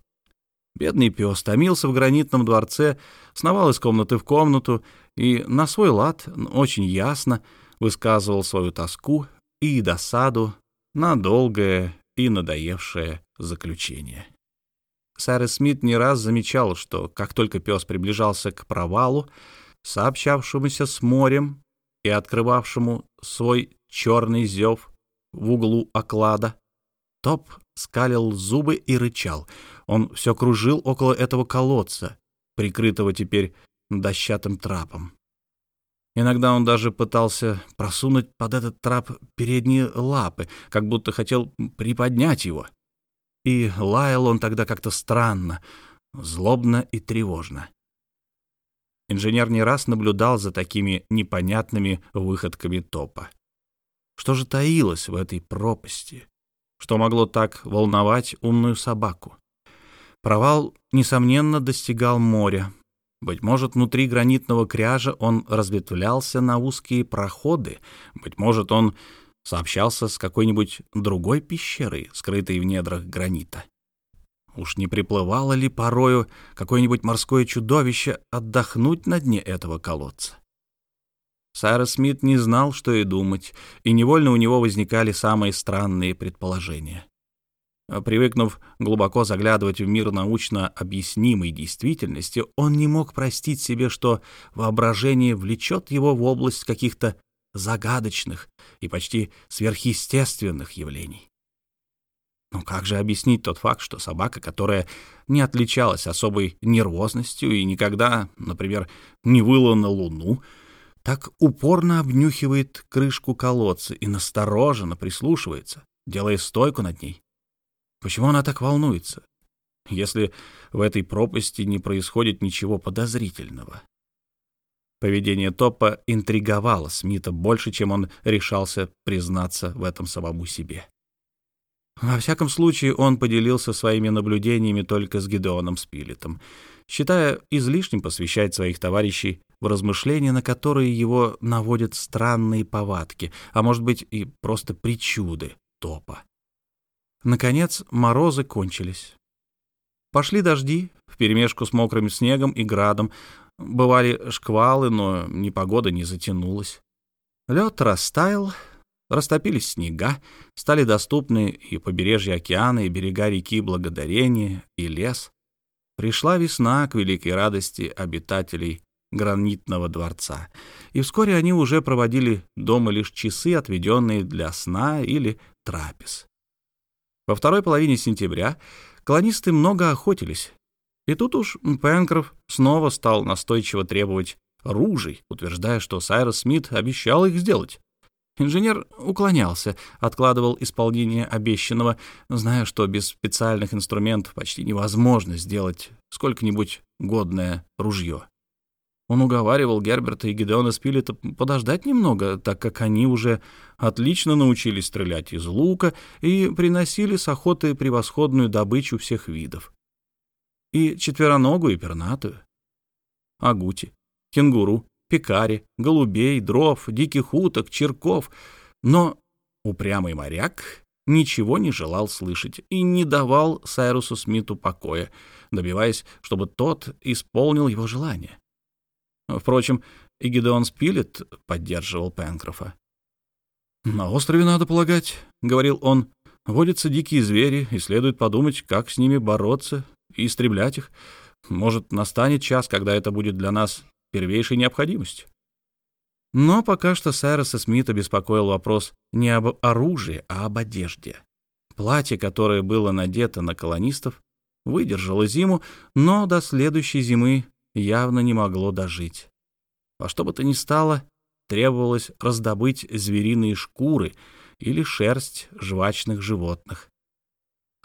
Бедный пес томился в гранитном дворце, сновал из комнаты в комнату и на свой лад очень ясно высказывал свою тоску и досаду на долгое и надоевшее заключение. Сайрес Смит не раз замечал, что как только пес приближался к провалу, сообщавшемуся с морем и открывавшему свой черный зев в углу оклада, Топ скалил зубы и рычал. Он все кружил около этого колодца, прикрытого теперь дощатым трапом. Иногда он даже пытался просунуть под этот трап передние лапы, как будто хотел приподнять его. И лаял он тогда как-то странно, злобно и тревожно. Инженер не раз наблюдал за такими непонятными выходками топа. Что же таилось в этой пропасти? Что могло так волновать умную собаку? Провал, несомненно, достигал моря. Быть может, внутри гранитного кряжа он разветвлялся на узкие проходы. Быть может, он сообщался с какой-нибудь другой пещерой, скрытой в недрах гранита. Уж не приплывало ли порою какое-нибудь морское чудовище отдохнуть на дне этого колодца? Сайрос Смит не знал, что и думать, и невольно у него возникали самые странные предположения. Привыкнув глубоко заглядывать в мир научно объяснимой действительности, он не мог простить себе, что воображение влечет его в область каких-то загадочных и почти сверхъестественных явлений. Но как же объяснить тот факт, что собака, которая не отличалась особой нервозностью и никогда, например, не выла на луну, так упорно обнюхивает крышку колодца и настороженно прислушивается, делая стойку над ней? Почему она так волнуется, если в этой пропасти не происходит ничего подозрительного? Поведение Топа интриговало Смита больше, чем он решался признаться в этом самому себе. Во всяком случае, он поделился своими наблюдениями только с Гидеоном Спилетом, считая излишним посвящать своих товарищей в размышления, на которые его наводят странные повадки, а может быть и просто причуды Топа. Наконец, морозы кончились. Пошли дожди, вперемешку с мокрым снегом и градом. Бывали шквалы, но непогода не затянулась. Лед растаял, Растопились снега, стали доступны и побережье океана, и берега реки Благодарения, и лес. Пришла весна к великой радости обитателей гранитного дворца, и вскоре они уже проводили дома лишь часы, отведенные для сна или трапез. Во второй половине сентября колонисты много охотились, и тут уж Пенкроф снова стал настойчиво требовать ружей, утверждая, что Сайрос Смит обещал их сделать. Инженер уклонялся, откладывал исполнение обещанного, зная, что без специальных инструментов почти невозможно сделать сколько-нибудь годное ружье. Он уговаривал Герберта и Гидеона Спилета подождать немного, так как они уже отлично научились стрелять из лука и приносили с охоты превосходную добычу всех видов. И четвероногую и пернатую. Агути, кенгуру, пекари, голубей, дров, диких уток, черков. Но упрямый моряк ничего не желал слышать и не давал Сайрусу Смиту покоя, добиваясь, чтобы тот исполнил его желание. Впрочем, и Гидеон Спилет поддерживал Пенкрофа. «На острове, надо полагать», — говорил он, — «водятся дикие звери, и следует подумать, как с ними бороться и истреблять их. Может, настанет час, когда это будет для нас первейшей необходимостью. Но пока что Сайроса Смита беспокоил вопрос не об оружии, а об одежде. Платье, которое было надето на колонистов, выдержало зиму, но до следующей зимы явно не могло дожить. Во что бы то ни стало, требовалось раздобыть звериные шкуры или шерсть жвачных животных.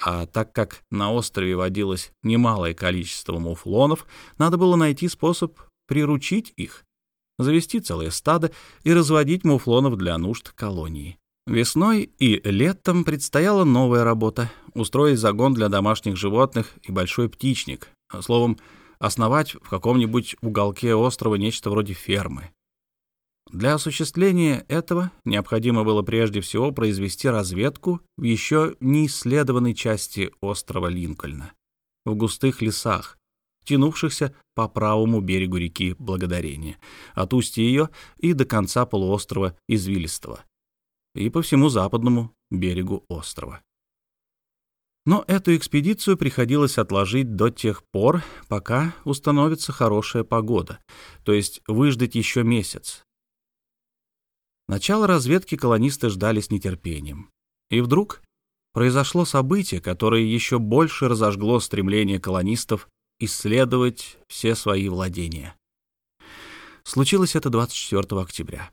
А так как на острове водилось немалое количество муфлонов, надо было найти способ приручить их, завести целое стадо и разводить муфлонов для нужд колонии. Весной и летом предстояла новая работа — устроить загон для домашних животных и большой птичник, словом, основать в каком-нибудь уголке острова нечто вроде фермы. Для осуществления этого необходимо было прежде всего произвести разведку в еще не исследованной части острова Линкольна, в густых лесах, тянувшихся по правому берегу реки Благодарения, от устья ее и до конца полуострова Извилистого, и по всему западному берегу острова. Но эту экспедицию приходилось отложить до тех пор, пока установится хорошая погода, то есть выждать еще месяц. Начало разведки колонисты ждали с нетерпением. И вдруг произошло событие, которое еще больше разожгло стремление колонистов исследовать все свои владения. Случилось это 24 октября.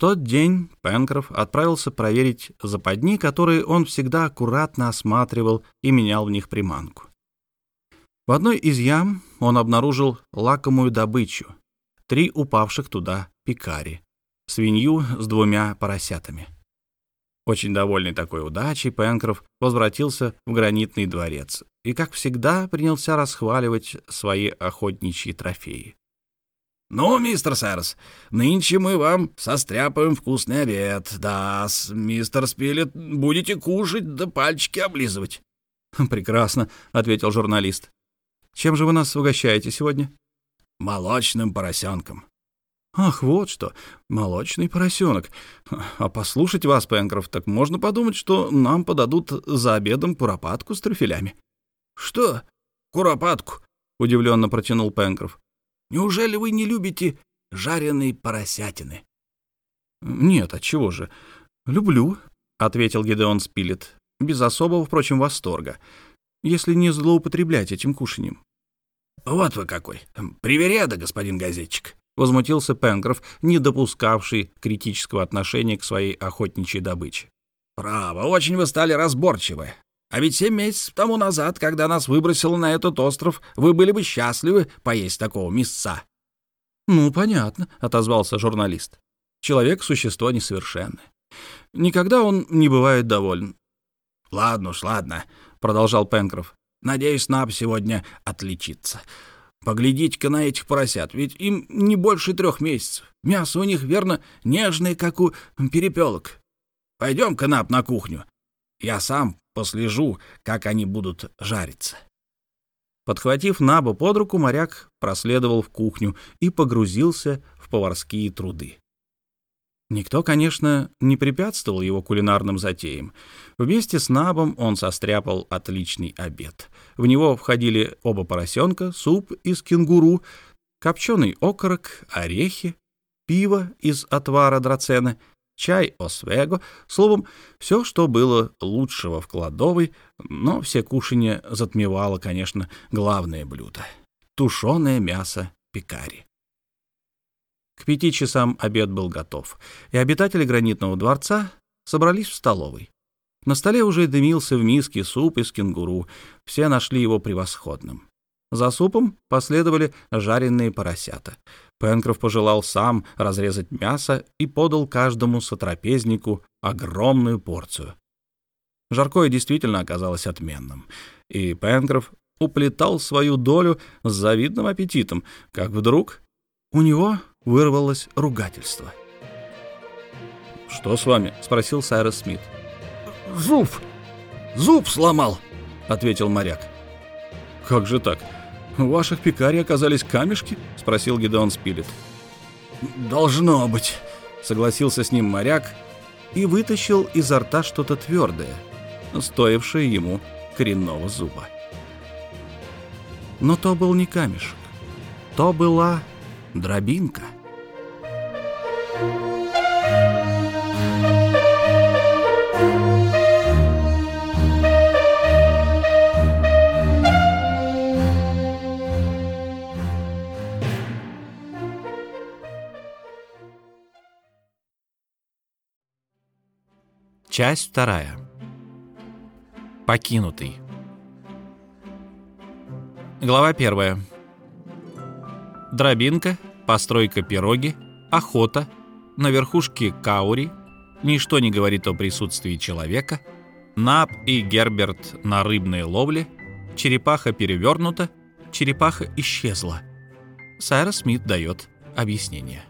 Тот день Пенкроф отправился проверить западни, которые он всегда аккуратно осматривал и менял в них приманку. В одной из ям он обнаружил лакомую добычу — три упавших туда пикари, свинью с двумя поросятами. Очень довольный такой удачей, Пенкроф возвратился в гранитный дворец и, как всегда, принялся расхваливать свои охотничьи трофеи. «Ну, мистер Сэрс, нынче мы вам состряпаем вкусный обед. Да, мистер Спилет, будете кушать да пальчики облизывать». «Прекрасно», — ответил журналист. «Чем же вы нас угощаете сегодня?» «Молочным поросенком». «Ах, вот что, молочный поросенок. А послушать вас, Пенкроф, так можно подумать, что нам подадут за обедом куропатку с трюфелями». «Что? Куропатку?» — удивленно протянул Пенкроф. Неужели вы не любите жареные поросятины? Нет, от чего же? Люблю, ответил Гедеон Спилет, без особого, впрочем, восторга, если не злоупотреблять этим кушаньем. Вот вы какой. Привереда, господин газетчик. Возмутился Пенкроф, не допускавший критического отношения к своей охотничьей добыче. «Право, очень вы стали разборчивы. А ведь семь месяцев тому назад, когда нас выбросило на этот остров, вы были бы счастливы поесть такого мясца». «Ну, понятно», — отозвался журналист. «Человек — существо несовершенное. Никогда он не бывает доволен». «Ладно уж, ладно», — продолжал Пенкроф. «Надеюсь, Наб сегодня отличится. Поглядите-ка на этих поросят, ведь им не больше трех месяцев. Мясо у них, верно, нежное, как у перепелок. Пойдем-ка, Наб, на кухню. Я сам послежу, как они будут жариться». Подхватив Набу под руку, моряк проследовал в кухню и погрузился в поварские труды. Никто, конечно, не препятствовал его кулинарным затеям. Вместе с Набом он состряпал отличный обед. В него входили оба поросенка, суп из кенгуру, копченый окорок, орехи, пиво из отвара драцена чай освего, словом, все, что было лучшего в кладовой, но все кушанье затмевало, конечно, главное блюдо — тушеное мясо пекари. К пяти часам обед был готов, и обитатели гранитного дворца собрались в столовой. На столе уже дымился в миске суп из кенгуру, все нашли его превосходным. За супом последовали жареные поросята. Пенкроф пожелал сам разрезать мясо и подал каждому сотрапезнику огромную порцию. Жаркое действительно оказалось отменным, и Пенкроф уплетал свою долю с завидным аппетитом, как вдруг у него вырвалось ругательство. «Что с вами?» — спросил Сайрос Смит. «Зуб! Зуб сломал!» — ответил моряк. «Как же так? «У ваших пекарей оказались камешки?» — спросил Гедеон Спилет. «Должно быть», — согласился с ним моряк и вытащил изо рта что-то твердое, стоившее ему коренного зуба. Но то был не камешек, то была дробинка. Часть вторая. Покинутый. Глава первая. Дробинка, постройка пироги, охота, на верхушке каури, ничто не говорит о присутствии человека, Нап и Герберт на рыбной ловле, черепаха перевернута, черепаха исчезла. Сайра Смит дает объяснение.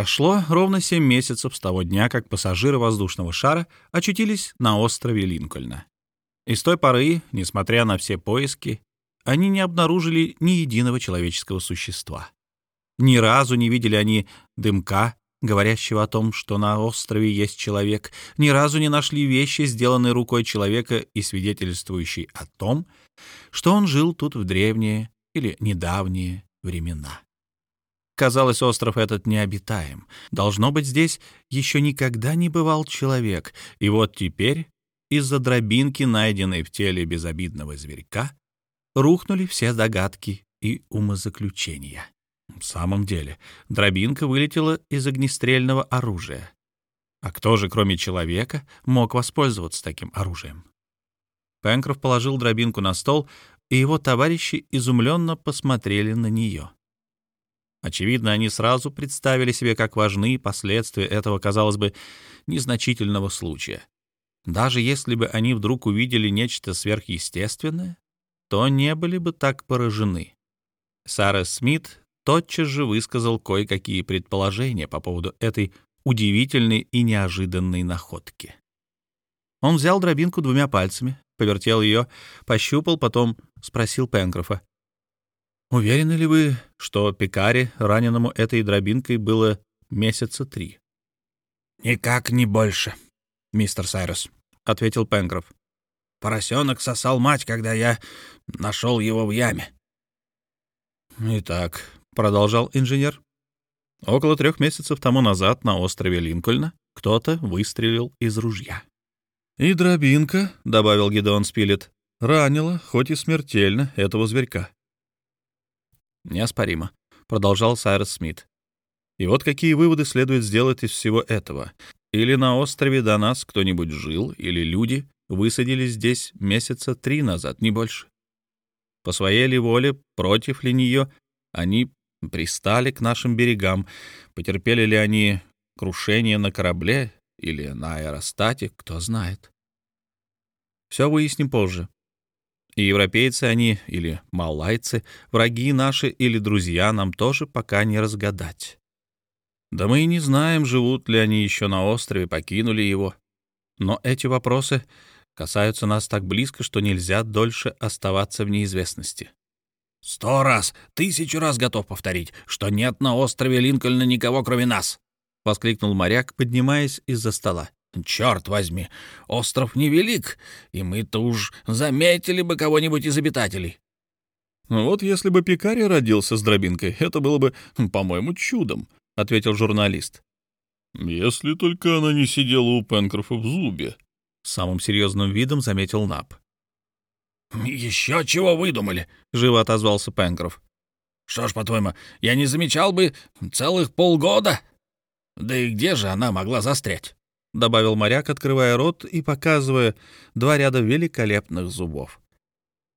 Прошло ровно семь месяцев с того дня, как пассажиры воздушного шара очутились на острове Линкольна. И с той поры, несмотря на все поиски, они не обнаружили ни единого человеческого существа. Ни разу не видели они дымка, говорящего о том, что на острове есть человек, ни разу не нашли вещи, сделанные рукой человека и свидетельствующие о том, что он жил тут в древние или недавние времена. Казалось, остров этот необитаем. Должно быть, здесь еще никогда не бывал человек, и вот теперь из-за дробинки, найденной в теле безобидного зверька, рухнули все догадки и умозаключения. В самом деле, дробинка вылетела из огнестрельного оружия. А кто же, кроме человека, мог воспользоваться таким оружием? Пенкроф положил дробинку на стол, и его товарищи изумленно посмотрели на нее. Очевидно, они сразу представили себе, как важны последствия этого, казалось бы, незначительного случая. Даже если бы они вдруг увидели нечто сверхъестественное, то не были бы так поражены. Сара Смит тотчас же высказал кое-какие предположения по поводу этой удивительной и неожиданной находки. Он взял дробинку двумя пальцами, повертел ее, пощупал, потом спросил Пенкрофа. «Уверены ли вы, что Пикаре, раненому этой дробинкой, было месяца три?» «Никак не больше, мистер Сайрус», — ответил Пенкроф. «Поросенок сосал мать, когда я нашел его в яме». «Итак, — продолжал инженер. Около трех месяцев тому назад на острове Линкольна кто-то выстрелил из ружья. «И дробинка», — добавил Гидеон Спилет, — «ранила, хоть и смертельно, этого зверька». «Неоспоримо», — продолжал Сайрос Смит. «И вот какие выводы следует сделать из всего этого. Или на острове до нас кто-нибудь жил, или люди высадились здесь месяца три назад, не больше. По своей ли воле, против ли нее, они пристали к нашим берегам. Потерпели ли они крушение на корабле или на аэростате, кто знает. Все выясним позже. И европейцы они или малайцы, враги наши или друзья нам тоже пока не разгадать. Да мы и не знаем, живут ли они еще на острове, покинули его. Но эти вопросы касаются нас так близко, что нельзя дольше оставаться в неизвестности. «Сто раз, тысячу раз готов повторить, что нет на острове Линкольна никого, кроме нас!» — воскликнул моряк, поднимаясь из-за стола. «Черт возьми, остров невелик, и мы-то уж заметили бы кого-нибудь из обитателей». «Ну «Вот если бы Пикари родился с дробинкой, это было бы, по-моему, чудом», — ответил журналист. «Если только она не сидела у Пенкрофа в зубе», — самым серьезным видом заметил Наб. «Еще чего выдумали?» — живо отозвался Пенкроф. «Что ж, по-твоему, я не замечал бы целых полгода? Да и где же она могла застрять?» — добавил моряк, открывая рот и показывая два ряда великолепных зубов.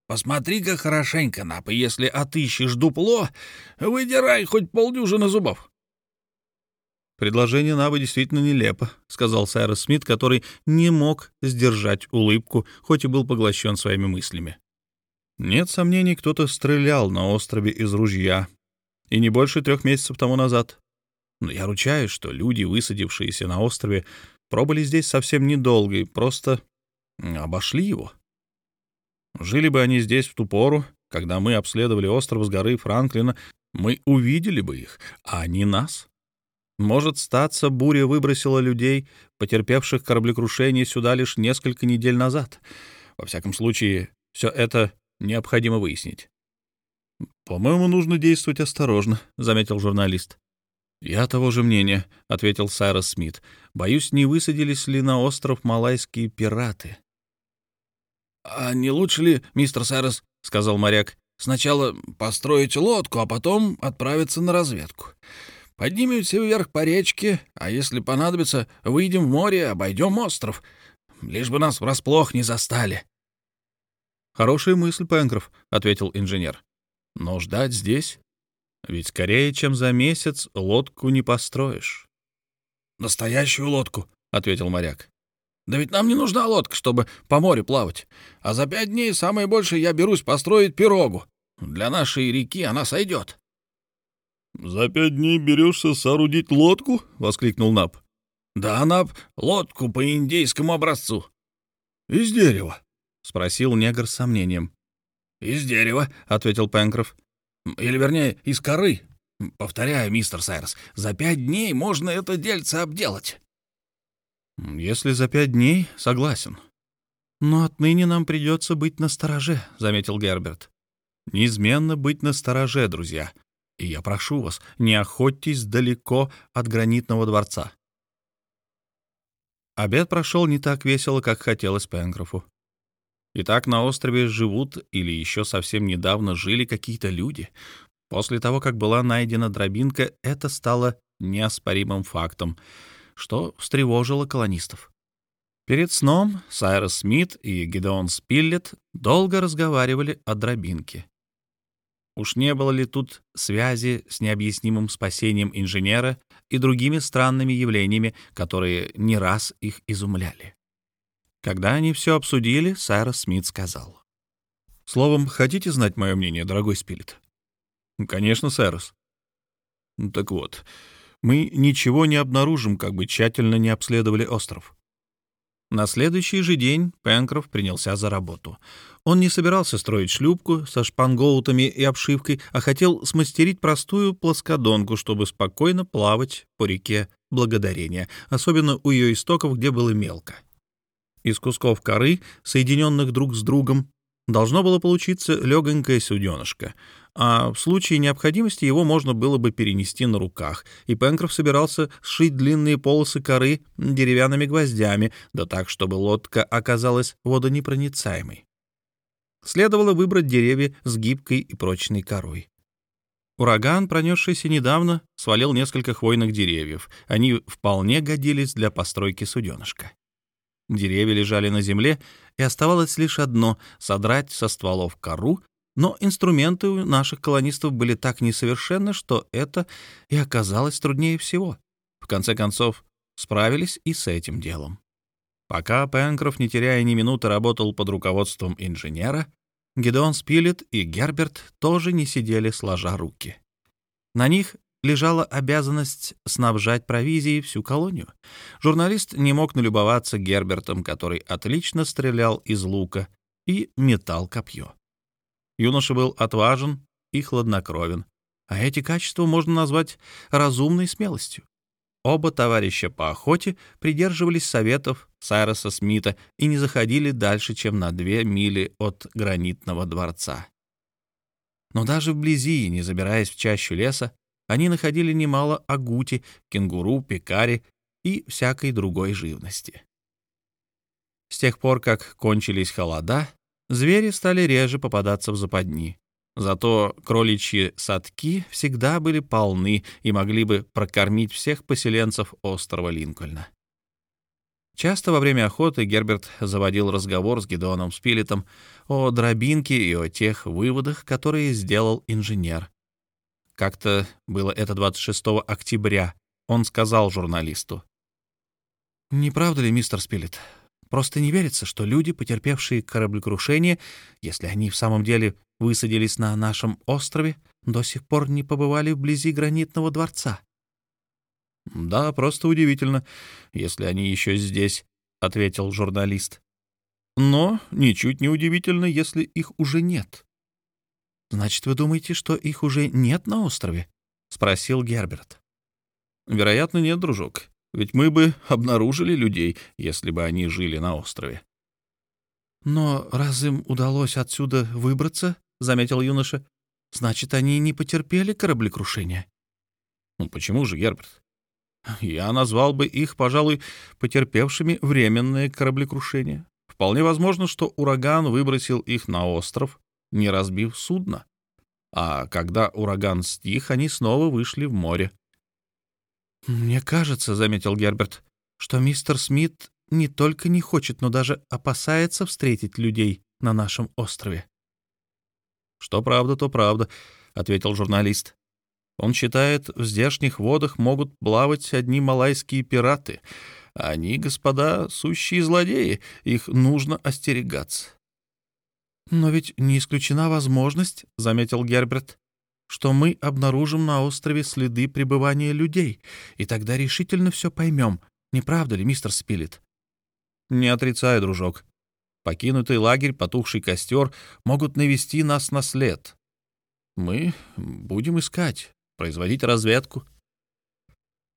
«Посмотри-ка хорошенько, Нап, если отыщешь дупло, выдирай хоть полдюжины зубов». «Предложение Наба действительно нелепо», — сказал Сайрос Смит, который не мог сдержать улыбку, хоть и был поглощен своими мыслями. «Нет сомнений, кто-то стрелял на острове из ружья, и не больше трех месяцев тому назад. Но я ручаюсь, что люди, высадившиеся на острове, пробыли здесь совсем недолго и просто обошли его. Жили бы они здесь в ту пору, когда мы обследовали остров с горы Франклина, мы увидели бы их, а не нас». Может, статься, буря выбросила людей, потерпевших кораблекрушение, сюда лишь несколько недель назад. Во всяком случае, все это необходимо выяснить. «По-моему, нужно действовать осторожно», — заметил журналист. «Я того же мнения», — ответил Сайрос Смит. «Боюсь, не высадились ли на остров малайские пираты?» «А не лучше ли, мистер Сайрос, — сказал моряк, — сначала построить лодку, а потом отправиться на разведку? Поднимемся вверх по речке, а если понадобится, выйдем в море, обойдем остров. Лишь бы нас врасплох не застали. «Хорошая мысль, Пенкроф», — ответил инженер. «Но ждать здесь? Ведь скорее, чем за месяц, лодку не построишь». «Настоящую лодку», — ответил моряк. «Да ведь нам не нужна лодка, чтобы по морю плавать. А за пять дней самое большее я берусь построить пирогу. Для нашей реки она сойдет». «За пять дней берешься соорудить лодку?» — воскликнул Нап. «Да, Нап, лодку по индейскому образцу». «Из дерева?» — спросил негр с сомнением. «Из дерева», — ответил Пенкроф. «Или, вернее, из коры. Повторяю, мистер Сайрос, за пять дней можно это дельце обделать». «Если за пять дней, согласен. Но отныне нам придется быть настороже», — заметил Герберт. «Неизменно быть настороже, друзья. И я прошу вас, не охотьтесь далеко от гранитного дворца». Обед прошел не так весело, как хотелось Пенкрофу. Итак, на острове живут или еще совсем недавно жили какие-то люди. После того, как была найдена дробинка, это стало неоспоримым фактом, что встревожило колонистов. Перед сном Сайрос Смит и Гидеон Спиллет долго разговаривали о дробинке. Уж не было ли тут связи с необъяснимым спасением инженера и другими странными явлениями, которые не раз их изумляли? Когда они все обсудили, Сайрос Смит сказал. «Словом, хотите знать мое мнение, дорогой Спилет?» «Конечно, Сайрос». «Так вот, мы ничего не обнаружим, как бы тщательно не обследовали остров». На следующий же день Пенкроф принялся за работу. Он не собирался строить шлюпку со шпангоутами и обшивкой, а хотел смастерить простую плоскодонку, чтобы спокойно плавать по реке Благодарения, особенно у ее истоков, где было мелко. Из кусков коры, соединенных друг с другом, должно было получиться легонькое суденышко, а в случае необходимости его можно было бы перенести на руках, и Пенкроф собирался сшить длинные полосы коры деревянными гвоздями, да так, чтобы лодка оказалась водонепроницаемой. Следовало выбрать деревья с гибкой и прочной корой. Ураган, пронесшийся недавно, свалил несколько хвойных деревьев. Они вполне годились для постройки суденышка. Деревья лежали на земле, и оставалось лишь одно — содрать со стволов кору, но инструменты у наших колонистов были так несовершенны, что это и оказалось труднее всего. В конце концов, справились и с этим делом. Пока Пенкроф, не теряя ни минуты, работал под руководством инженера, Гедеон Спилет и Герберт тоже не сидели сложа руки. На них лежала обязанность снабжать провизией всю колонию. Журналист не мог налюбоваться Гербертом, который отлично стрелял из лука и метал копье. Юноша был отважен и хладнокровен, а эти качества можно назвать разумной смелостью. Оба товарища по охоте придерживались советов Сайроса Смита и не заходили дальше, чем на две мили от гранитного дворца. Но даже вблизи, не забираясь в чащу леса, они находили немало агути, кенгуру, пекари и всякой другой живности. С тех пор, как кончились холода, звери стали реже попадаться в западни. Зато кроличьи садки всегда были полны и могли бы прокормить всех поселенцев острова Линкольна. Часто во время охоты Герберт заводил разговор с Гедеоном Спилетом о дробинке и о тех выводах, которые сделал инженер, как-то было это 26 октября. Он сказал журналисту. «Не правда ли, мистер Спилет? Просто не верится, что люди, потерпевшие кораблекрушение, если они в самом деле высадились на нашем острове, до сих пор не побывали вблизи гранитного дворца». «Да, просто удивительно, если они еще здесь», — ответил журналист. «Но ничуть не удивительно, если их уже нет. «Значит, вы думаете, что их уже нет на острове?» — спросил Герберт. «Вероятно, нет, дружок. Ведь мы бы обнаружили людей, если бы они жили на острове». «Но раз им удалось отсюда выбраться, — заметил юноша, — значит, они не потерпели кораблекрушения». «Ну почему же, Герберт? Я назвал бы их, пожалуй, потерпевшими временное кораблекрушение. Вполне возможно, что ураган выбросил их на остров, не разбив судно. А когда ураган стих, они снова вышли в море. «Мне кажется», — заметил Герберт, — «что мистер Смит не только не хочет, но даже опасается встретить людей на нашем острове». «Что правда, то правда», — ответил журналист. «Он считает, в здешних водах могут плавать одни малайские пираты. Они, господа, сущие злодеи, их нужно остерегаться. «Но ведь не исключена возможность», — заметил Герберт, что мы обнаружим на острове следы пребывания людей, и тогда решительно все поймем. Не правда ли, мистер Спилет? Не отрицаю, дружок. Покинутый лагерь, потухший костер могут навести нас на след. Мы будем искать, производить разведку.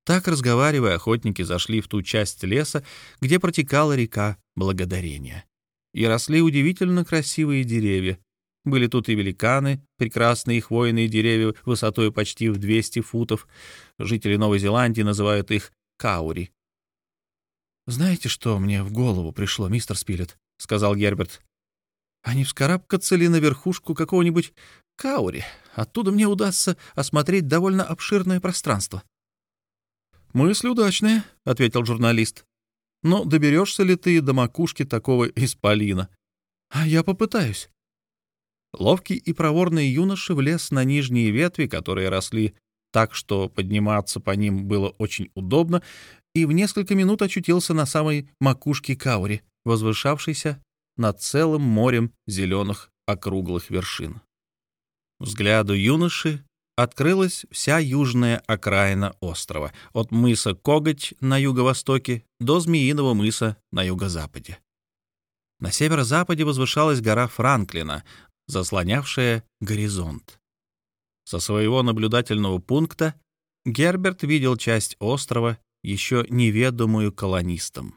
Так, разговаривая, охотники зашли в ту часть леса, где протекала река Благодарения. И росли удивительно красивые деревья. Были тут и великаны, прекрасные хвойные деревья высотой почти в 200 футов. Жители Новой Зеландии называют их каури. «Знаете, что мне в голову пришло, мистер Спилет?» — сказал Герберт. «А не вскарабкаться ли на верхушку какого-нибудь каури? Оттуда мне удастся осмотреть довольно обширное пространство». «Мысль удачная», — ответил журналист. «Но доберешься ли ты до макушки такого исполина?» «А я попытаюсь». Ловкий и проворный юноша влез на нижние ветви, которые росли так, что подниматься по ним было очень удобно, и в несколько минут очутился на самой макушке Каури, возвышавшейся над целым морем зеленых округлых вершин. Взгляду юноши открылась вся южная окраина острова, от мыса Коготь на юго-востоке до Змеиного мыса на юго-западе. На северо-западе возвышалась гора Франклина, заслонявшая горизонт. Со своего наблюдательного пункта Герберт видел часть острова, еще неведомую колонистам.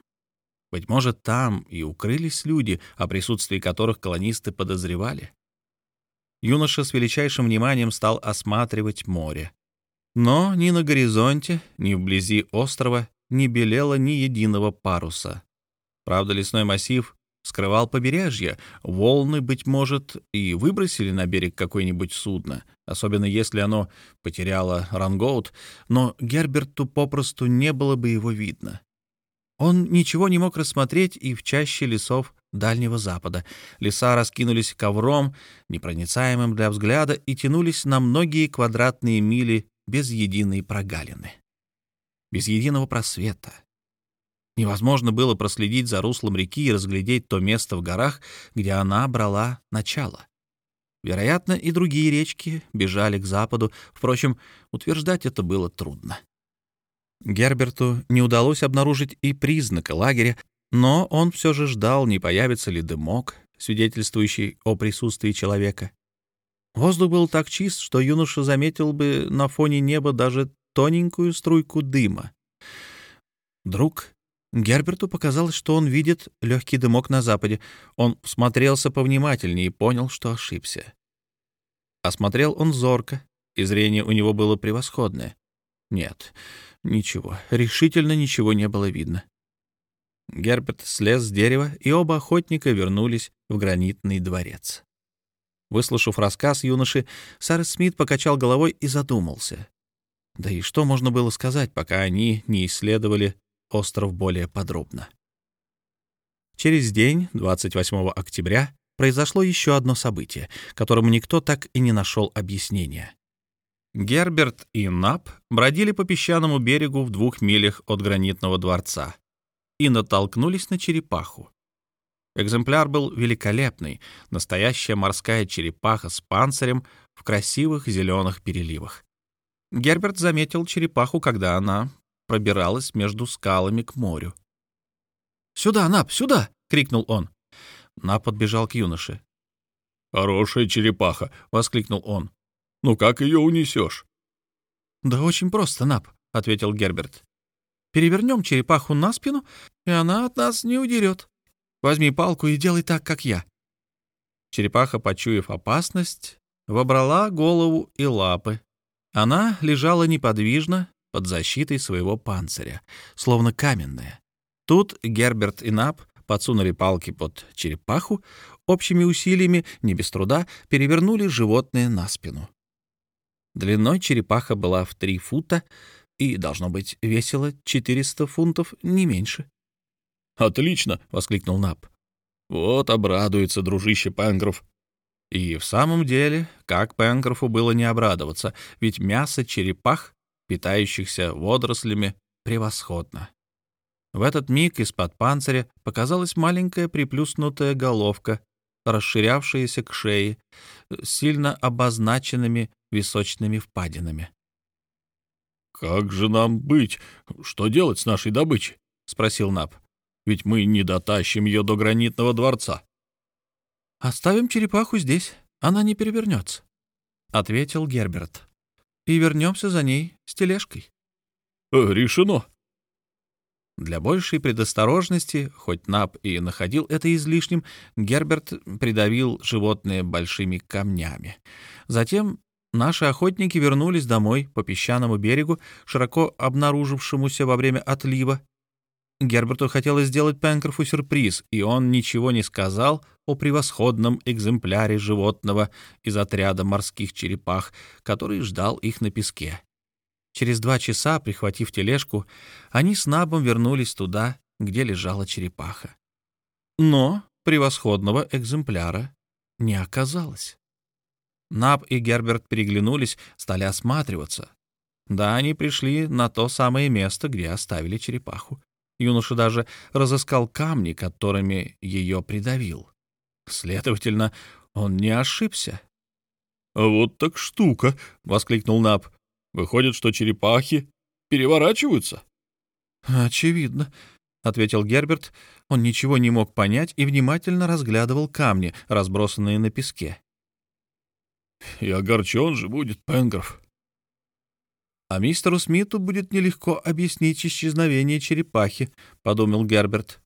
Быть может, там и укрылись люди, о присутствии которых колонисты подозревали. Юноша с величайшим вниманием стал осматривать море. Но ни на горизонте, ни вблизи острова не белело ни единого паруса. Правда, лесной массив скрывал побережье, волны, быть может, и выбросили на берег какое-нибудь судно, особенно если оно потеряло рангоут, но Герберту попросту не было бы его видно. Он ничего не мог рассмотреть и в чаще лесов Дальнего Запада. Леса раскинулись ковром, непроницаемым для взгляда, и тянулись на многие квадратные мили без единой прогалины. Без единого просвета. Невозможно было проследить за руслом реки и разглядеть то место в горах, где она брала начало. Вероятно, и другие речки бежали к западу, впрочем, утверждать это было трудно. Герберту не удалось обнаружить и признака лагеря, но он все же ждал, не появится ли дымок, свидетельствующий о присутствии человека. Воздух был так чист, что юноша заметил бы на фоне неба даже тоненькую струйку дыма. Вдруг Герберту показалось, что он видит легкий дымок на западе. Он всмотрелся повнимательнее и понял, что ошибся. Осмотрел он зорко, и зрение у него было превосходное. Нет, ничего, решительно ничего не было видно. Герберт слез с дерева, и оба охотника вернулись в гранитный дворец. Выслушав рассказ юноши, Сар Смит покачал головой и задумался. Да и что можно было сказать, пока они не исследовали остров более подробно? Через день, 28 октября, произошло еще одно событие, которому никто так и не нашел объяснения. Герберт и Нап бродили по песчаному берегу в двух милях от гранитного дворца и натолкнулись на черепаху. Экземпляр был великолепный, настоящая морская черепаха с панцирем в красивых зеленых переливах. Герберт заметил черепаху, когда она пробиралась между скалами к морю. «Сюда, Нап, сюда!» — крикнул он. Нап подбежал к юноше. «Хорошая черепаха!» — воскликнул он. «Ну как ее унесешь?» «Да очень просто, Нап», — ответил Герберт. Перевернем черепаху на спину, и она от нас не удерет. Возьми палку и делай так, как я». Черепаха, почуяв опасность, вобрала голову и лапы. Она лежала неподвижно под защитой своего панциря, словно каменная. Тут Герберт и Нап подсунули палки под черепаху, общими усилиями, не без труда, перевернули животное на спину. Длиной черепаха была в три фута, и, должно быть, весило 400 фунтов, не меньше. «Отлично!» — воскликнул Нап. «Вот обрадуется дружище Пенгров». И в самом деле, как Пенгрофу было не обрадоваться, ведь мясо черепах, питающихся водорослями, превосходно. В этот миг из-под панциря показалась маленькая приплюснутая головка, расширявшаяся к шее, с сильно обозначенными височными впадинами. «Как же нам быть? Что делать с нашей добычей?» — спросил Наб. «Ведь мы не дотащим ее до гранитного дворца». «Оставим черепаху здесь, она не перевернется», — ответил Герберт. «И вернемся за ней с тележкой». Э, «Решено», для большей предосторожности, хоть Наб и находил это излишним, Герберт придавил животное большими камнями. Затем наши охотники вернулись домой по песчаному берегу, широко обнаружившемуся во время отлива. Герберту хотелось сделать Пенкрофу сюрприз, и он ничего не сказал о превосходном экземпляре животного из отряда морских черепах, который ждал их на песке. Через два часа, прихватив тележку, они с Набом вернулись туда, где лежала черепаха. Но превосходного экземпляра не оказалось. Наб и Герберт переглянулись, стали осматриваться. Да, они пришли на то самое место, где оставили черепаху. Юноша даже разыскал камни, которыми ее придавил. Следовательно, он не ошибся. «Вот так штука!» — воскликнул Наб. Выходит, что черепахи переворачиваются? Очевидно, ответил Герберт. Он ничего не мог понять и внимательно разглядывал камни, разбросанные на песке. И огорчен же будет Пенгров. А мистеру Смиту будет нелегко объяснить исчезновение черепахи, подумал Герберт.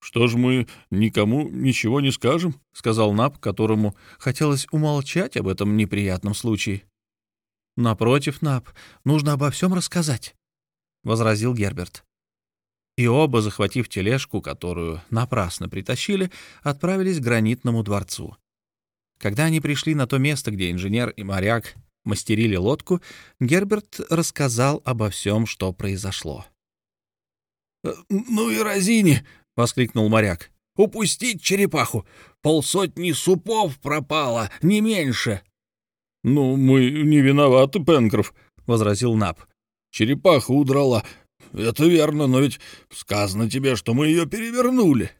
«Что ж мы никому ничего не скажем?» — сказал Наб, которому хотелось умолчать об этом неприятном случае. «Напротив, Нап, нужно обо всем рассказать», — возразил Герберт. И оба, захватив тележку, которую напрасно притащили, отправились к гранитному дворцу. Когда они пришли на то место, где инженер и моряк мастерили лодку, Герберт рассказал обо всем, что произошло. «Э, «Ну и разини!» — воскликнул моряк. «Упустить черепаху! Полсотни супов пропало, не меньше!» «Ну, мы не виноваты, Пенкроф», — возразил Наб. «Черепаха удрала. Это верно, но ведь сказано тебе, что мы ее перевернули».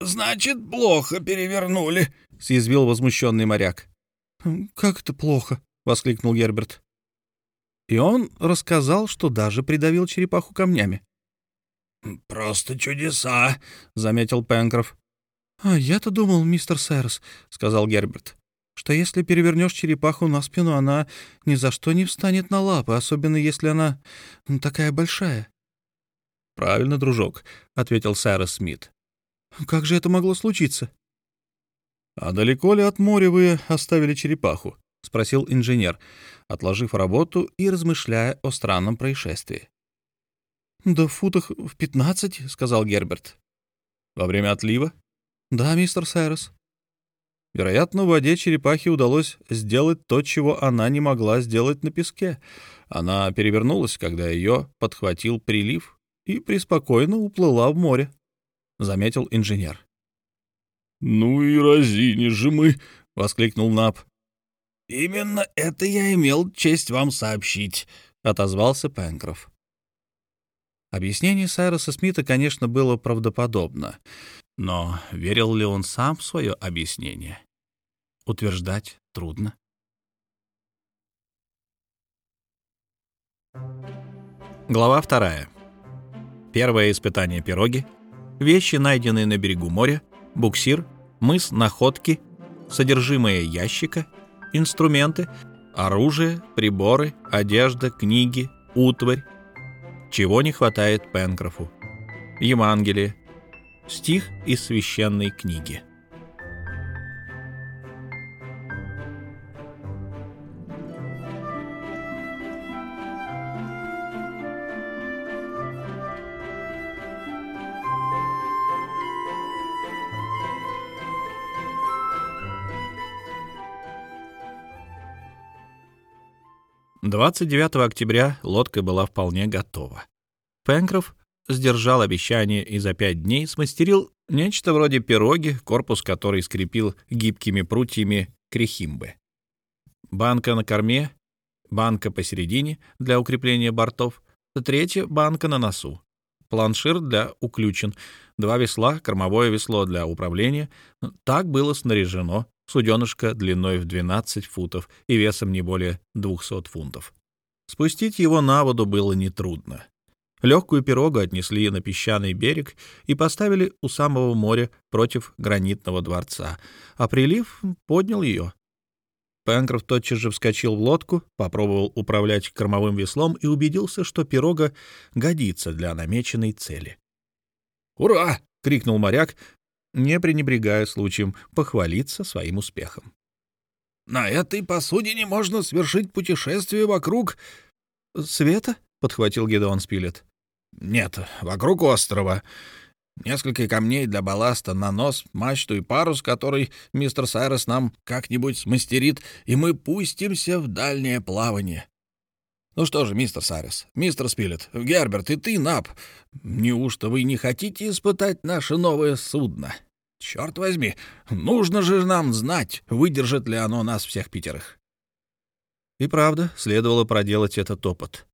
«Значит, плохо перевернули», — съязвил возмущенный моряк. «Как это плохо?» — воскликнул Герберт. И он рассказал, что даже придавил черепаху камнями. «Просто чудеса», — заметил Пенкроф. «А я-то думал, мистер Сайрос», — сказал Герберт, что если перевернешь черепаху на спину, она ни за что не встанет на лапы, особенно если она такая большая. — Правильно, дружок, — ответил Сайрос Смит. — Как же это могло случиться? — А далеко ли от моря вы оставили черепаху? — спросил инженер, отложив работу и размышляя о странном происшествии. — Да в футах в пятнадцать, — сказал Герберт. — Во время отлива? — Да, мистер Сайрос. Вероятно, в воде черепахе удалось сделать то, чего она не могла сделать на песке. Она перевернулась, когда ее подхватил прилив и преспокойно уплыла в море, — заметил инженер. — Ну и разини же мы! — воскликнул Наб. — Именно это я имел честь вам сообщить, — отозвался Пенкроф. Объяснение Сайроса Смита, конечно, было правдоподобно, но верил ли он сам в свое объяснение? Утверждать трудно. Глава вторая. Первое испытание пироги, вещи, найденные на берегу моря, буксир, мыс находки, содержимое ящика, инструменты, оружие, приборы, одежда, книги, утварь. Чего не хватает Пенкрофу. Евангелие, Стих из священной книги. Двадцать девятого октября лодка была вполне готова. Пенкроф сдержал обещание и за пять дней смастерил нечто вроде пироги, корпус которой скрепил гибкими прутьями крехимбы. Банка на корме, банка посередине для укрепления бортов, третья банка на носу, планшир для уключен, два весла, кормовое весло для управления. Так было снаряжено суденышко длиной в 12 футов и весом не более 200 фунтов. Спустить его на воду было нетрудно. Легкую пирогу отнесли на песчаный берег и поставили у самого моря против гранитного дворца, а прилив поднял ее. Пенкроф тотчас же вскочил в лодку, попробовал управлять кормовым веслом и убедился, что пирога годится для намеченной цели. «Ура!» — крикнул моряк, не пренебрегая случаем похвалиться своим успехом. «На этой посудине можно совершить путешествие вокруг...» «Света?» — подхватил Гедеон Спилет. «Нет, вокруг острова. Несколько камней для балласта на нос, мачту и парус, который мистер Сайрес нам как-нибудь смастерит, и мы пустимся в дальнее плавание. Ну что же, мистер Сайрес, мистер Спилет, Герберт и ты, Нап, неужто вы не хотите испытать наше новое судно? Черт возьми, нужно же нам знать, выдержит ли оно нас всех пятерых. И правда, следовало проделать этот опыт.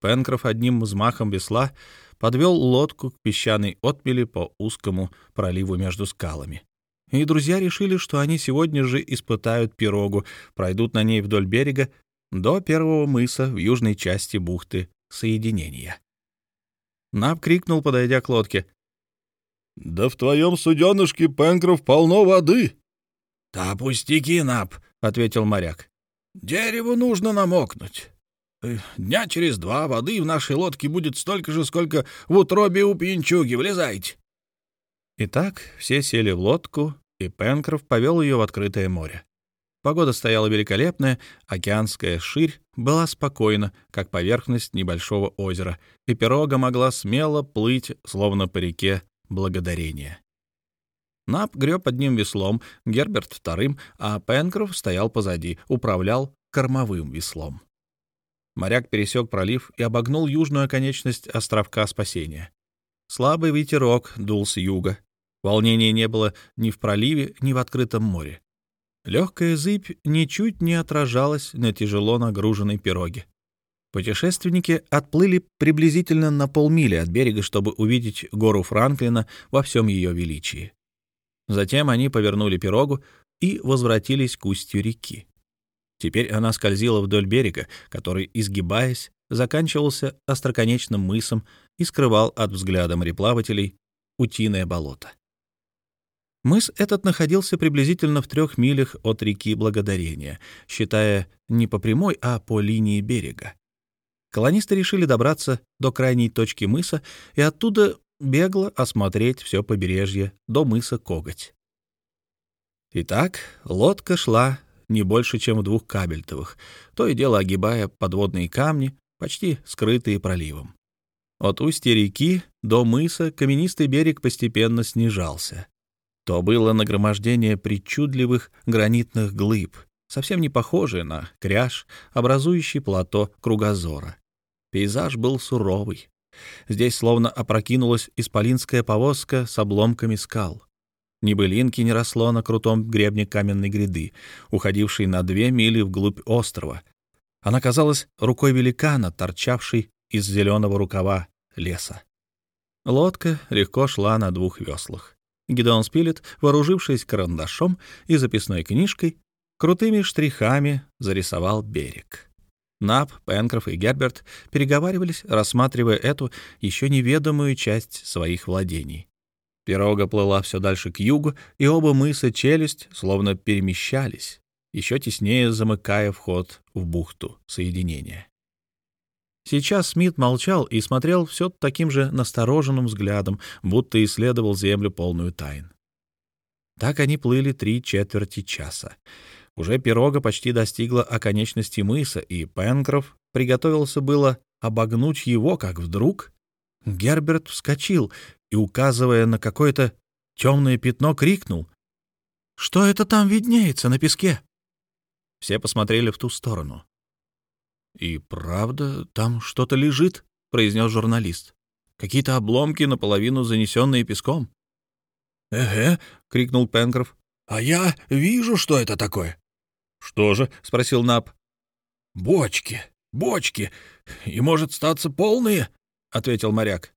Пенкроф одним взмахом весла подвел лодку к песчаной отмели по узкому проливу между скалами. И друзья решили, что они сегодня же испытают пирогу, пройдут на ней вдоль берега до первого мыса в южной части бухты Соединения. Нап крикнул, подойдя к лодке. «Да в твоем суденышке, Пенкроф, полно воды!» «Да пустяки, Нап», — ответил моряк. «Дереву нужно намокнуть. Э, дня через два воды в нашей лодке будет столько же, сколько в утробе у пьянчуги. Влезайте. Итак, все сели в лодку, и Пенкроф повел ее в открытое море. Погода стояла великолепная, океанская ширь была спокойна, как поверхность небольшого озера, и пирога могла смело плыть, словно по реке благодарения. Нап греб одним веслом, Герберт — вторым, а Пенкроф стоял позади, управлял кормовым веслом. Моряк пересек пролив и обогнул южную оконечность островка спасения. Слабый ветерок дул с юга. Волнения не было ни в проливе, ни в открытом море. Легкая зыбь ничуть не отражалась на тяжело нагруженной пироге. Путешественники отплыли приблизительно на полмили от берега, чтобы увидеть гору Франклина во всем ее величии. Затем они повернули пирогу и возвратились к устью реки. Теперь она скользила вдоль берега, который, изгибаясь, заканчивался остроконечным мысом и скрывал от взгляда мореплавателей утиное болото. Мыс этот находился приблизительно в трех милях от реки Благодарения, считая не по прямой, а по линии берега. Колонисты решили добраться до крайней точки мыса и оттуда бегло осмотреть все побережье до мыса Коготь. Итак, лодка шла не больше, чем в двух кабельтовых, то и дело огибая подводные камни, почти скрытые проливом. От устья реки до мыса каменистый берег постепенно снижался. То было нагромождение причудливых гранитных глыб, совсем не похожее на кряж, образующий плато кругозора. Пейзаж был суровый. Здесь словно опрокинулась исполинская повозка с обломками скал. Ни былинки не росло на крутом гребне каменной гряды, уходившей на две мили вглубь острова. Она казалась рукой великана, торчавшей из зеленого рукава леса. Лодка легко шла на двух веслах. Гидеон Спилет, вооружившись карандашом и записной книжкой, крутыми штрихами зарисовал берег. Нап, Пенкроф и Герберт переговаривались, рассматривая эту еще неведомую часть своих владений. Пирога плыла все дальше к югу, и оба мыса Челюсть словно перемещались, еще теснее замыкая вход в бухту соединения. Сейчас Смит молчал и смотрел все таким же настороженным взглядом, будто исследовал землю полную тайн. Так они плыли три четверти часа. Уже пирога почти достигла оконечности мыса, и Пенкроф приготовился было обогнуть его, как вдруг Герберт вскочил и, указывая на какое-то темное пятно, крикнул. «Что это там виднеется на песке?» Все посмотрели в ту сторону. «И правда, там что-то лежит», — произнес журналист. «Какие-то обломки, наполовину занесенные песком». «Эге», — крикнул Пенкроф. «А я вижу, что это такое». «Что же?» — спросил Нап. «Бочки, бочки, и, может, статься полные», — ответил моряк.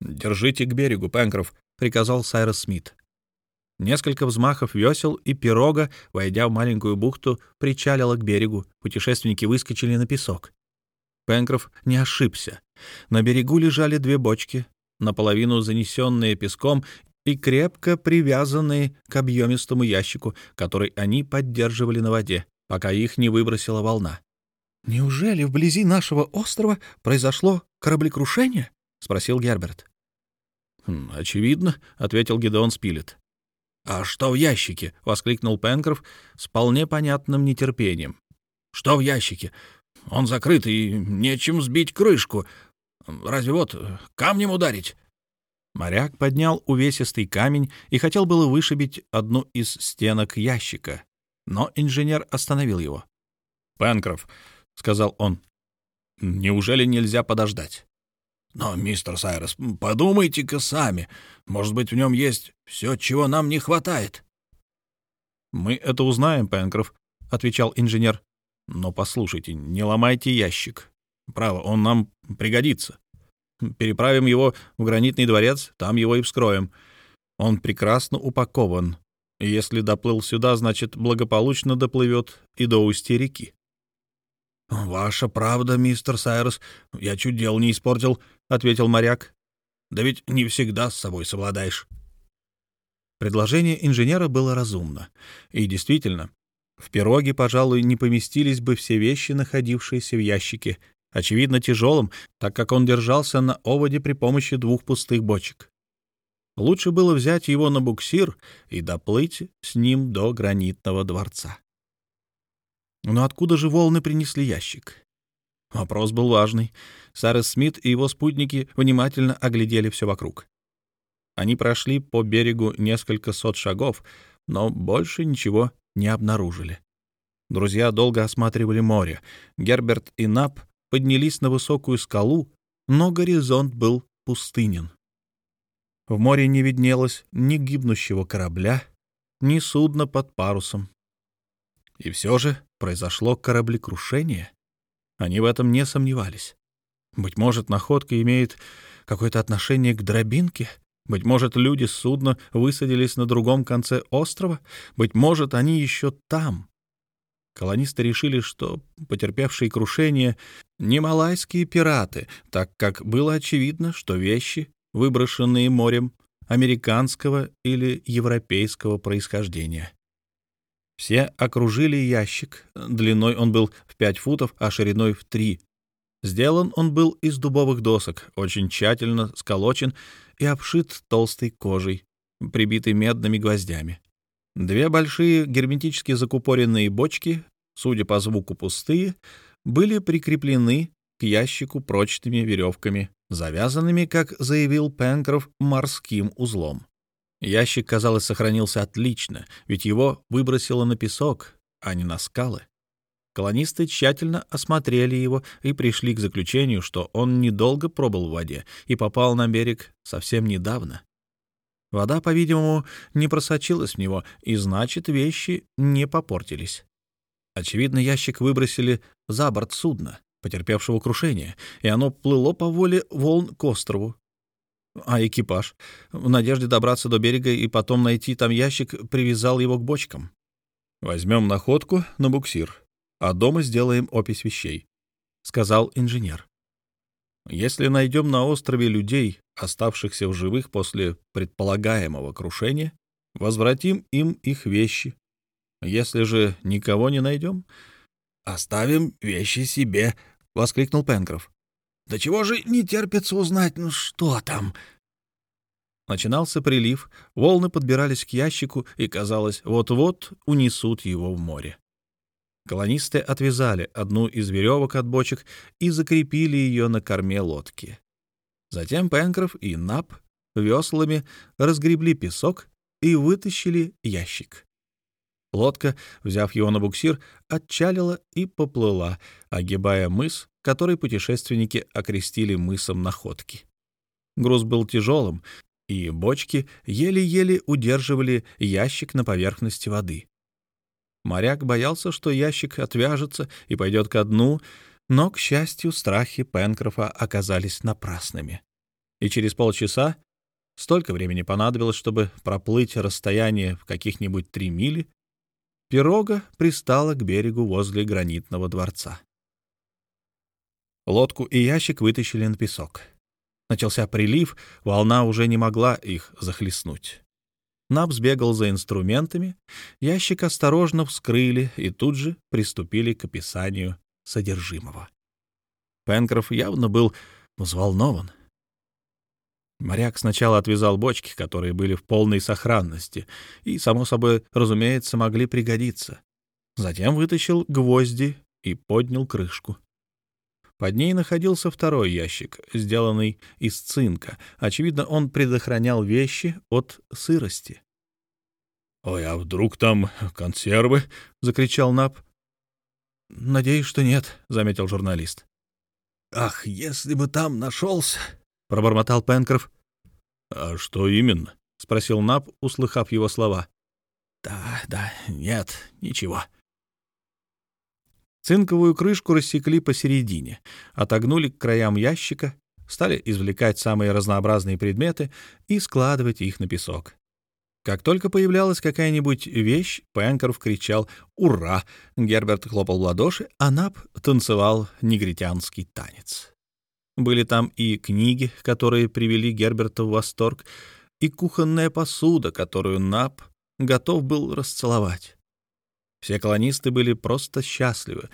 «Держите к берегу, Пенкроф», — приказал Сайрос Смит. Несколько взмахов весел, и пирога, войдя в маленькую бухту, причалила к берегу. Путешественники выскочили на песок. Пенкроф не ошибся. На берегу лежали две бочки, наполовину занесенные песком и крепко привязанные к объемистому ящику, который они поддерживали на воде, пока их не выбросила волна. «Неужели вблизи нашего острова произошло кораблекрушение?» — спросил Герберт. «Хм, «Очевидно», — ответил Гедеон Спилет. «А что в ящике?» — воскликнул Пенкроф с вполне понятным нетерпением. «Что в ящике? Он закрыт, и нечем сбить крышку. Разве вот камнем ударить?» Моряк поднял увесистый камень и хотел было вышибить одну из стенок ящика, но инженер остановил его. «Пенкроф», — сказал он, — «неужели нельзя подождать?» «Но, мистер Сайрос, подумайте-ка сами. Может быть, в нем есть все, чего нам не хватает?» «Мы это узнаем, Пенкроф», — отвечал инженер. «Но послушайте, не ломайте ящик. Право, он нам пригодится. Переправим его в гранитный дворец, там его и вскроем. Он прекрасно упакован. Если доплыл сюда, значит, благополучно доплывет и до устья реки. — Ваша правда, мистер Сайрус, я чуть дел не испортил, — ответил моряк. — Да ведь не всегда с собой совладаешь. Предложение инженера было разумно. И действительно, в пироге, пожалуй, не поместились бы все вещи, находившиеся в ящике, очевидно тяжелым, так как он держался на оводе при помощи двух пустых бочек. Лучше было взять его на буксир и доплыть с ним до гранитного дворца. Но откуда же волны принесли ящик? Вопрос был важный. Сарес Смит и его спутники внимательно оглядели все вокруг. Они прошли по берегу несколько сот шагов, но больше ничего не обнаружили. Друзья долго осматривали море. Герберт и Нап поднялись на высокую скалу, но горизонт был пустынен. В море не виднелось ни гибнущего корабля, ни судна под парусом. И все же произошло кораблекрушение. Они в этом не сомневались. Быть может, находка имеет какое-то отношение к дробинке? Быть может, люди с судна высадились на другом конце острова? Быть может, они еще там, Колонисты решили, что потерпевшие крушение не малайские пираты, так как было очевидно, что вещи, выброшенные морем, американского или европейского происхождения. Все окружили ящик. Длиной он был в 5 футов, а шириной в 3. Сделан он был из дубовых досок, очень тщательно сколочен и обшит толстой кожей, прибитой медными гвоздями. Две большие герметически закупоренные бочки, судя по звуку пустые, были прикреплены к ящику прочными веревками, завязанными, как заявил Пенкроф, морским узлом. Ящик, казалось, сохранился отлично, ведь его выбросило на песок, а не на скалы. Колонисты тщательно осмотрели его и пришли к заключению, что он недолго пробыл в воде и попал на берег совсем недавно. Вода, по-видимому, не просочилась в него, и значит, вещи не попортились. Очевидно, ящик выбросили за борт судна, потерпевшего крушение, и оно плыло по воле волн к острову. А экипаж, в надежде добраться до берега и потом найти там ящик, привязал его к бочкам. «Возьмем находку на буксир, а дома сделаем опись вещей», — сказал инженер. Если найдем на острове людей, оставшихся в живых после предполагаемого крушения, возвратим им их вещи. Если же никого не найдем, оставим вещи себе, — воскликнул Пенкроф. — Да чего же не терпится узнать, ну что там? Начинался прилив, волны подбирались к ящику, и, казалось, вот-вот унесут его в море. Колонисты отвязали одну из веревок от бочек и закрепили ее на корме лодки. Затем Пенкроф и Нап веслами разгребли песок и вытащили ящик. Лодка, взяв его на буксир, отчалила и поплыла, огибая мыс, который путешественники окрестили мысом находки. Груз был тяжелым, и бочки еле-еле удерживали ящик на поверхности воды. Моряк боялся, что ящик отвяжется и пойдет ко дну, но, к счастью, страхи Пенкрофа оказались напрасными. И через полчаса Столько времени понадобилось, чтобы проплыть расстояние в каких-нибудь три мили. Пирога пристала к берегу возле гранитного дворца. Лодку и ящик вытащили на песок. Начался прилив, волна уже не могла их захлестнуть. Наб сбегал за инструментами, ящик осторожно вскрыли и тут же приступили к описанию содержимого. Пенкроф явно был взволнован. Моряк сначала отвязал бочки, которые были в полной сохранности и, само собой, разумеется, могли пригодиться. Затем вытащил гвозди и поднял крышку. Под ней находился второй ящик, сделанный из цинка. Очевидно, он предохранял вещи от сырости. «Ой, а вдруг там консервы?» — закричал Нап. «Надеюсь, что нет», — заметил журналист. «Ах, если бы там нашелся!» — пробормотал Пенкроф. «А что именно?» — спросил Нап, услыхав его слова. «Да, да, нет, ничего». Цинковую крышку рассекли посередине, отогнули к краям ящика, стали извлекать самые разнообразные предметы и складывать их на песок. Как только появлялась какая-нибудь вещь, Пенкроф кричал «Ура!», Герберт хлопал в ладоши, а Нап танцевал негритянский танец. Были там и книги, которые привели Герберта в восторг, и кухонная посуда, которую Нап готов был расцеловать. Все колонисты были просто счастливы,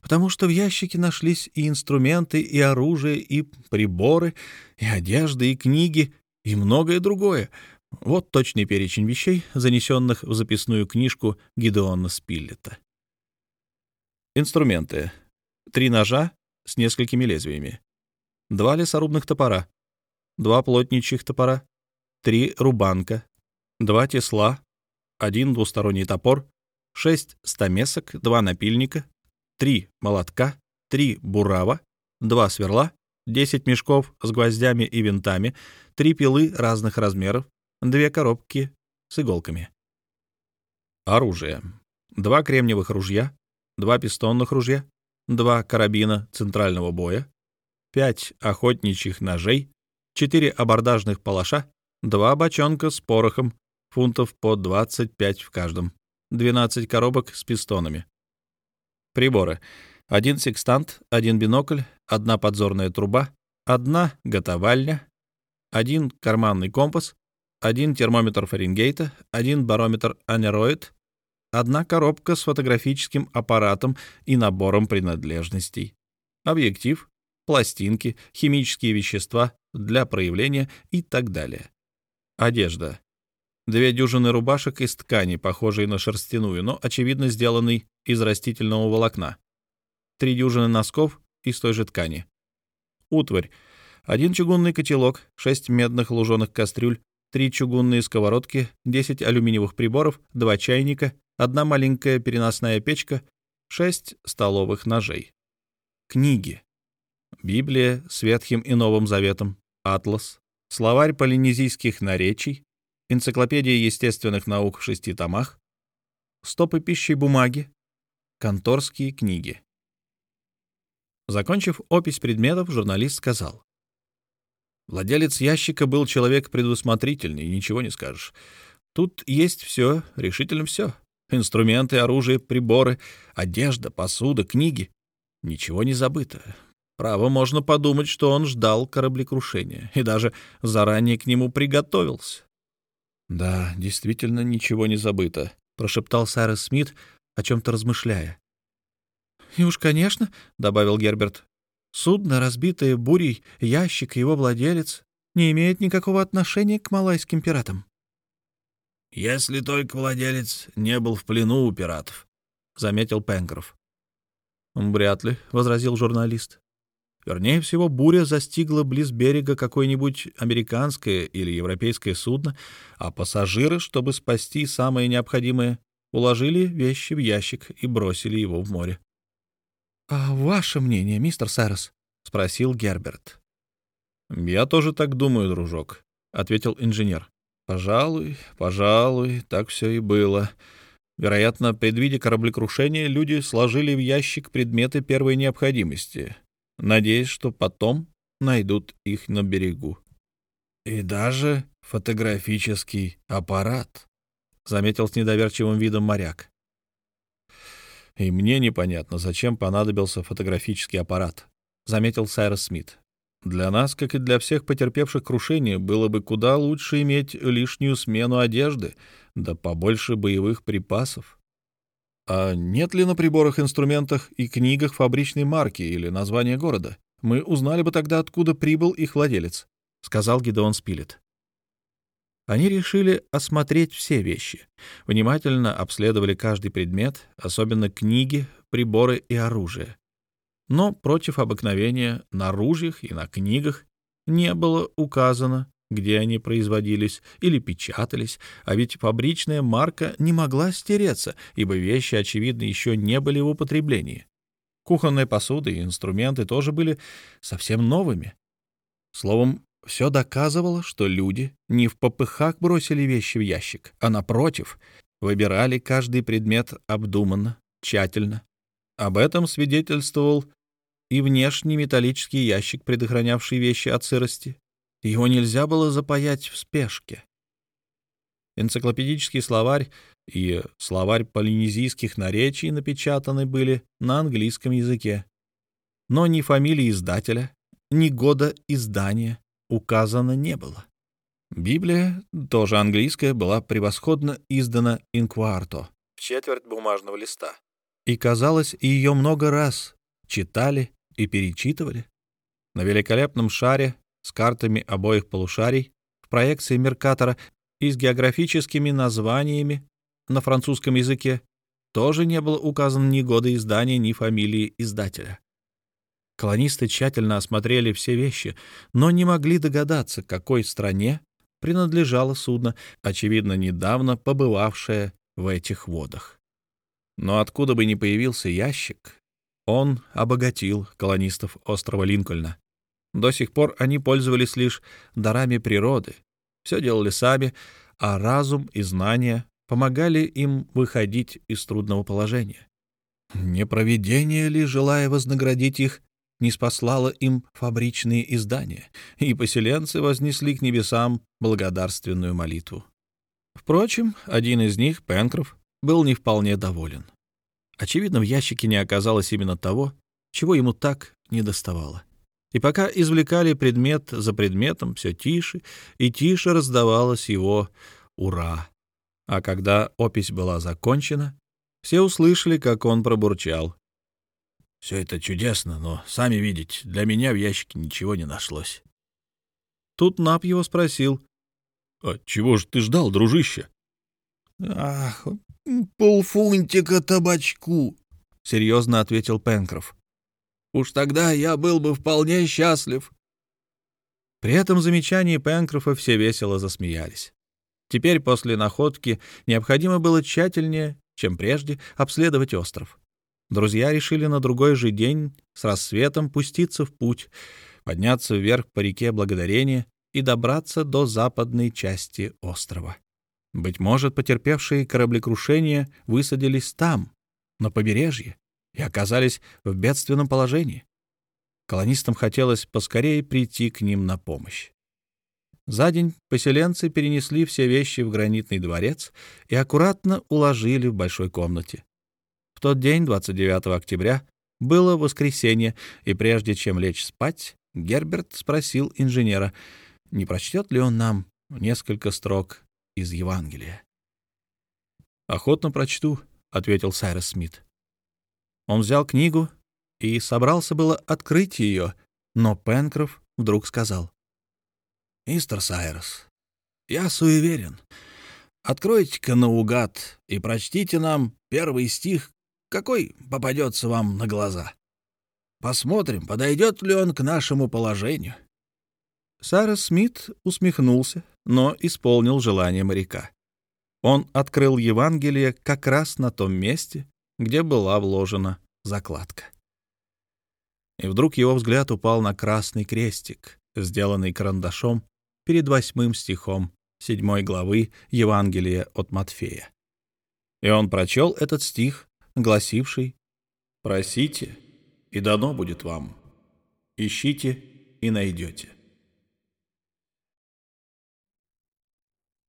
потому что в ящике нашлись и инструменты, и оружие, и приборы, и одежда, и книги, и многое другое. Вот точный перечень вещей, занесенных в записную книжку Гидеона Спиллета. Инструменты. Три ножа с несколькими лезвиями. Два лесорубных топора. Два плотничьих топора. Три рубанка. Два тесла. Один двусторонний топор. 6 стамесок, 2 напильника, 3 молотка, 3 бурава, 2 сверла, 10 мешков с гвоздями и винтами, 3 пилы разных размеров, 2 коробки с иголками. Оружие. 2 кремниевых ружья, 2 пистонных ружья, 2 карабина центрального боя, 5 охотничьих ножей, 4 абордажных палаша, 2 бочонка с порохом, фунтов по 25 в каждом. 12 коробок с пистонами. Приборы. Один секстант, один бинокль, одна подзорная труба, одна готовальня, один карманный компас, один термометр Фаренгейта, один барометр анероид, одна коробка с фотографическим аппаратом и набором принадлежностей, объектив, пластинки, химические вещества для проявления и так далее. Одежда две дюжины рубашек из ткани, похожей на шерстяную, но, очевидно, сделанной из растительного волокна, три дюжины носков из той же ткани. Утварь. Один чугунный котелок, шесть медных луженых кастрюль, три чугунные сковородки, десять алюминиевых приборов, два чайника, одна маленькая переносная печка, шесть столовых ножей. Книги. Библия с Ветхим и Новым Заветом, Атлас, словарь полинезийских наречий, энциклопедия естественных наук в шести томах, стопы пищи бумаги, конторские книги. Закончив опись предметов, журналист сказал. Владелец ящика был человек предусмотрительный, ничего не скажешь. Тут есть все, решительно все. Инструменты, оружие, приборы, одежда, посуда, книги. Ничего не забыто. Право, можно подумать, что он ждал кораблекрушения и даже заранее к нему приготовился. «Да, действительно ничего не забыто», — прошептал Сайрес Смит, о чем-то размышляя. «И уж, конечно», — добавил Герберт, — «судно, разбитое бурей, ящик и его владелец не имеет никакого отношения к малайским пиратам». «Если только владелец не был в плену у пиратов», — заметил Пенкроф. «Вряд ли», — возразил журналист. Вернее всего, буря застигла близ берега какое-нибудь американское или европейское судно, а пассажиры, чтобы спасти самое необходимое, уложили вещи в ящик и бросили его в море. — А ваше мнение, мистер Сайрос? — спросил Герберт. — Я тоже так думаю, дружок, — ответил инженер. — Пожалуй, пожалуй, так все и было. Вероятно, предвидя кораблекрушение, люди сложили в ящик предметы первой необходимости, надеясь, что потом найдут их на берегу. — И даже фотографический аппарат», — заметил с недоверчивым видом моряк. «И мне непонятно, зачем понадобился фотографический аппарат», — заметил Сайрос Смит. «Для нас, как и для всех потерпевших крушение, было бы куда лучше иметь лишнюю смену одежды, да побольше боевых припасов. А нет ли на приборах, инструментах и книгах фабричной марки или названия города? Мы узнали бы тогда, откуда прибыл их владелец», — сказал Гидеон Спилет. Они решили осмотреть все вещи, внимательно обследовали каждый предмет, особенно книги, приборы и оружие. Но против обыкновения на ружьях и на книгах не было указано, где они производились или печатались, а ведь фабричная марка не могла стереться, ибо вещи, очевидно, еще не были в употреблении. Кухонная посуда и инструменты тоже были совсем новыми. Словом, все доказывало, что люди не в попыхах бросили вещи в ящик, а, напротив, выбирали каждый предмет обдуманно, тщательно. Об этом свидетельствовал и внешний металлический ящик, предохранявший вещи от сырости. Его нельзя было запаять в спешке. Энциклопедический словарь и словарь полинезийских наречий напечатаны были на английском языке. Но ни фамилии издателя, ни года издания указано не было. Библия, тоже английская, была превосходно издана инкварто, в четверть бумажного листа. И, казалось, ее много раз читали и перечитывали. На великолепном шаре с картами обоих полушарий, в проекции Меркатора и с географическими названиями на французском языке тоже не было указано ни года издания, ни фамилии издателя. Колонисты тщательно осмотрели все вещи, но не могли догадаться, какой стране принадлежало судно, очевидно, недавно побывавшее в этих водах. Но откуда бы ни появился ящик, он обогатил колонистов острова Линкольна. До сих пор они пользовались лишь дарами природы, все делали сами, а разум и знания помогали им выходить из трудного положения. Не провидение ли, желая вознаградить их, не спаслало им фабричные издания, и поселенцы вознесли к небесам благодарственную молитву. Впрочем, один из них, Пенкроф, был не вполне доволен. Очевидно, в ящике не оказалось именно того, чего ему так недоставало. И пока извлекали предмет за предметом, все тише и тише раздавалось его «Ура!». А когда опись была закончена, все услышали, как он пробурчал. «Все это чудесно, но, сами видите, для меня в ящике ничего не нашлось». Тут Нап его спросил. «А чего же ты ждал, дружище?» «Ах, полфунтика табачку», — серьезно ответил Пенкроф. Уж тогда я был бы вполне счастлив. При этом замечании Пенкрофа все весело засмеялись. Теперь после находки необходимо было тщательнее, чем прежде, обследовать остров. Друзья решили на другой же день с рассветом пуститься в путь, подняться вверх по реке Благодарения и добраться до западной части острова. Быть может, потерпевшие кораблекрушение высадились там, на побережье, и оказались в бедственном положении. Колонистам хотелось поскорее прийти к ним на помощь. За день поселенцы перенесли все вещи в гранитный дворец и аккуратно уложили в большой комнате. В тот день, 29 октября, было воскресенье, и прежде чем лечь спать, Герберт спросил инженера, не прочтет ли он нам несколько строк из Евангелия. «Охотно прочту», — ответил Сайрес Смит. Он взял книгу и собрался было открыть ее, но Пенкроф вдруг сказал. «Мистер Сайрос, я суеверен. Откройте-ка наугад и прочтите нам первый стих, какой попадется вам на глаза. Посмотрим, подойдет ли он к нашему положению». Сайрос Смит усмехнулся, но исполнил желание моряка. Он открыл Евангелие как раз на том месте, где была вложена закладка. И вдруг его взгляд упал на красный крестик, сделанный карандашом перед восьмым стихом седьмой главы Евангелия от Матфея. И он прочел этот стих, гласивший «Просите, и дано будет вам, ищите и найдете».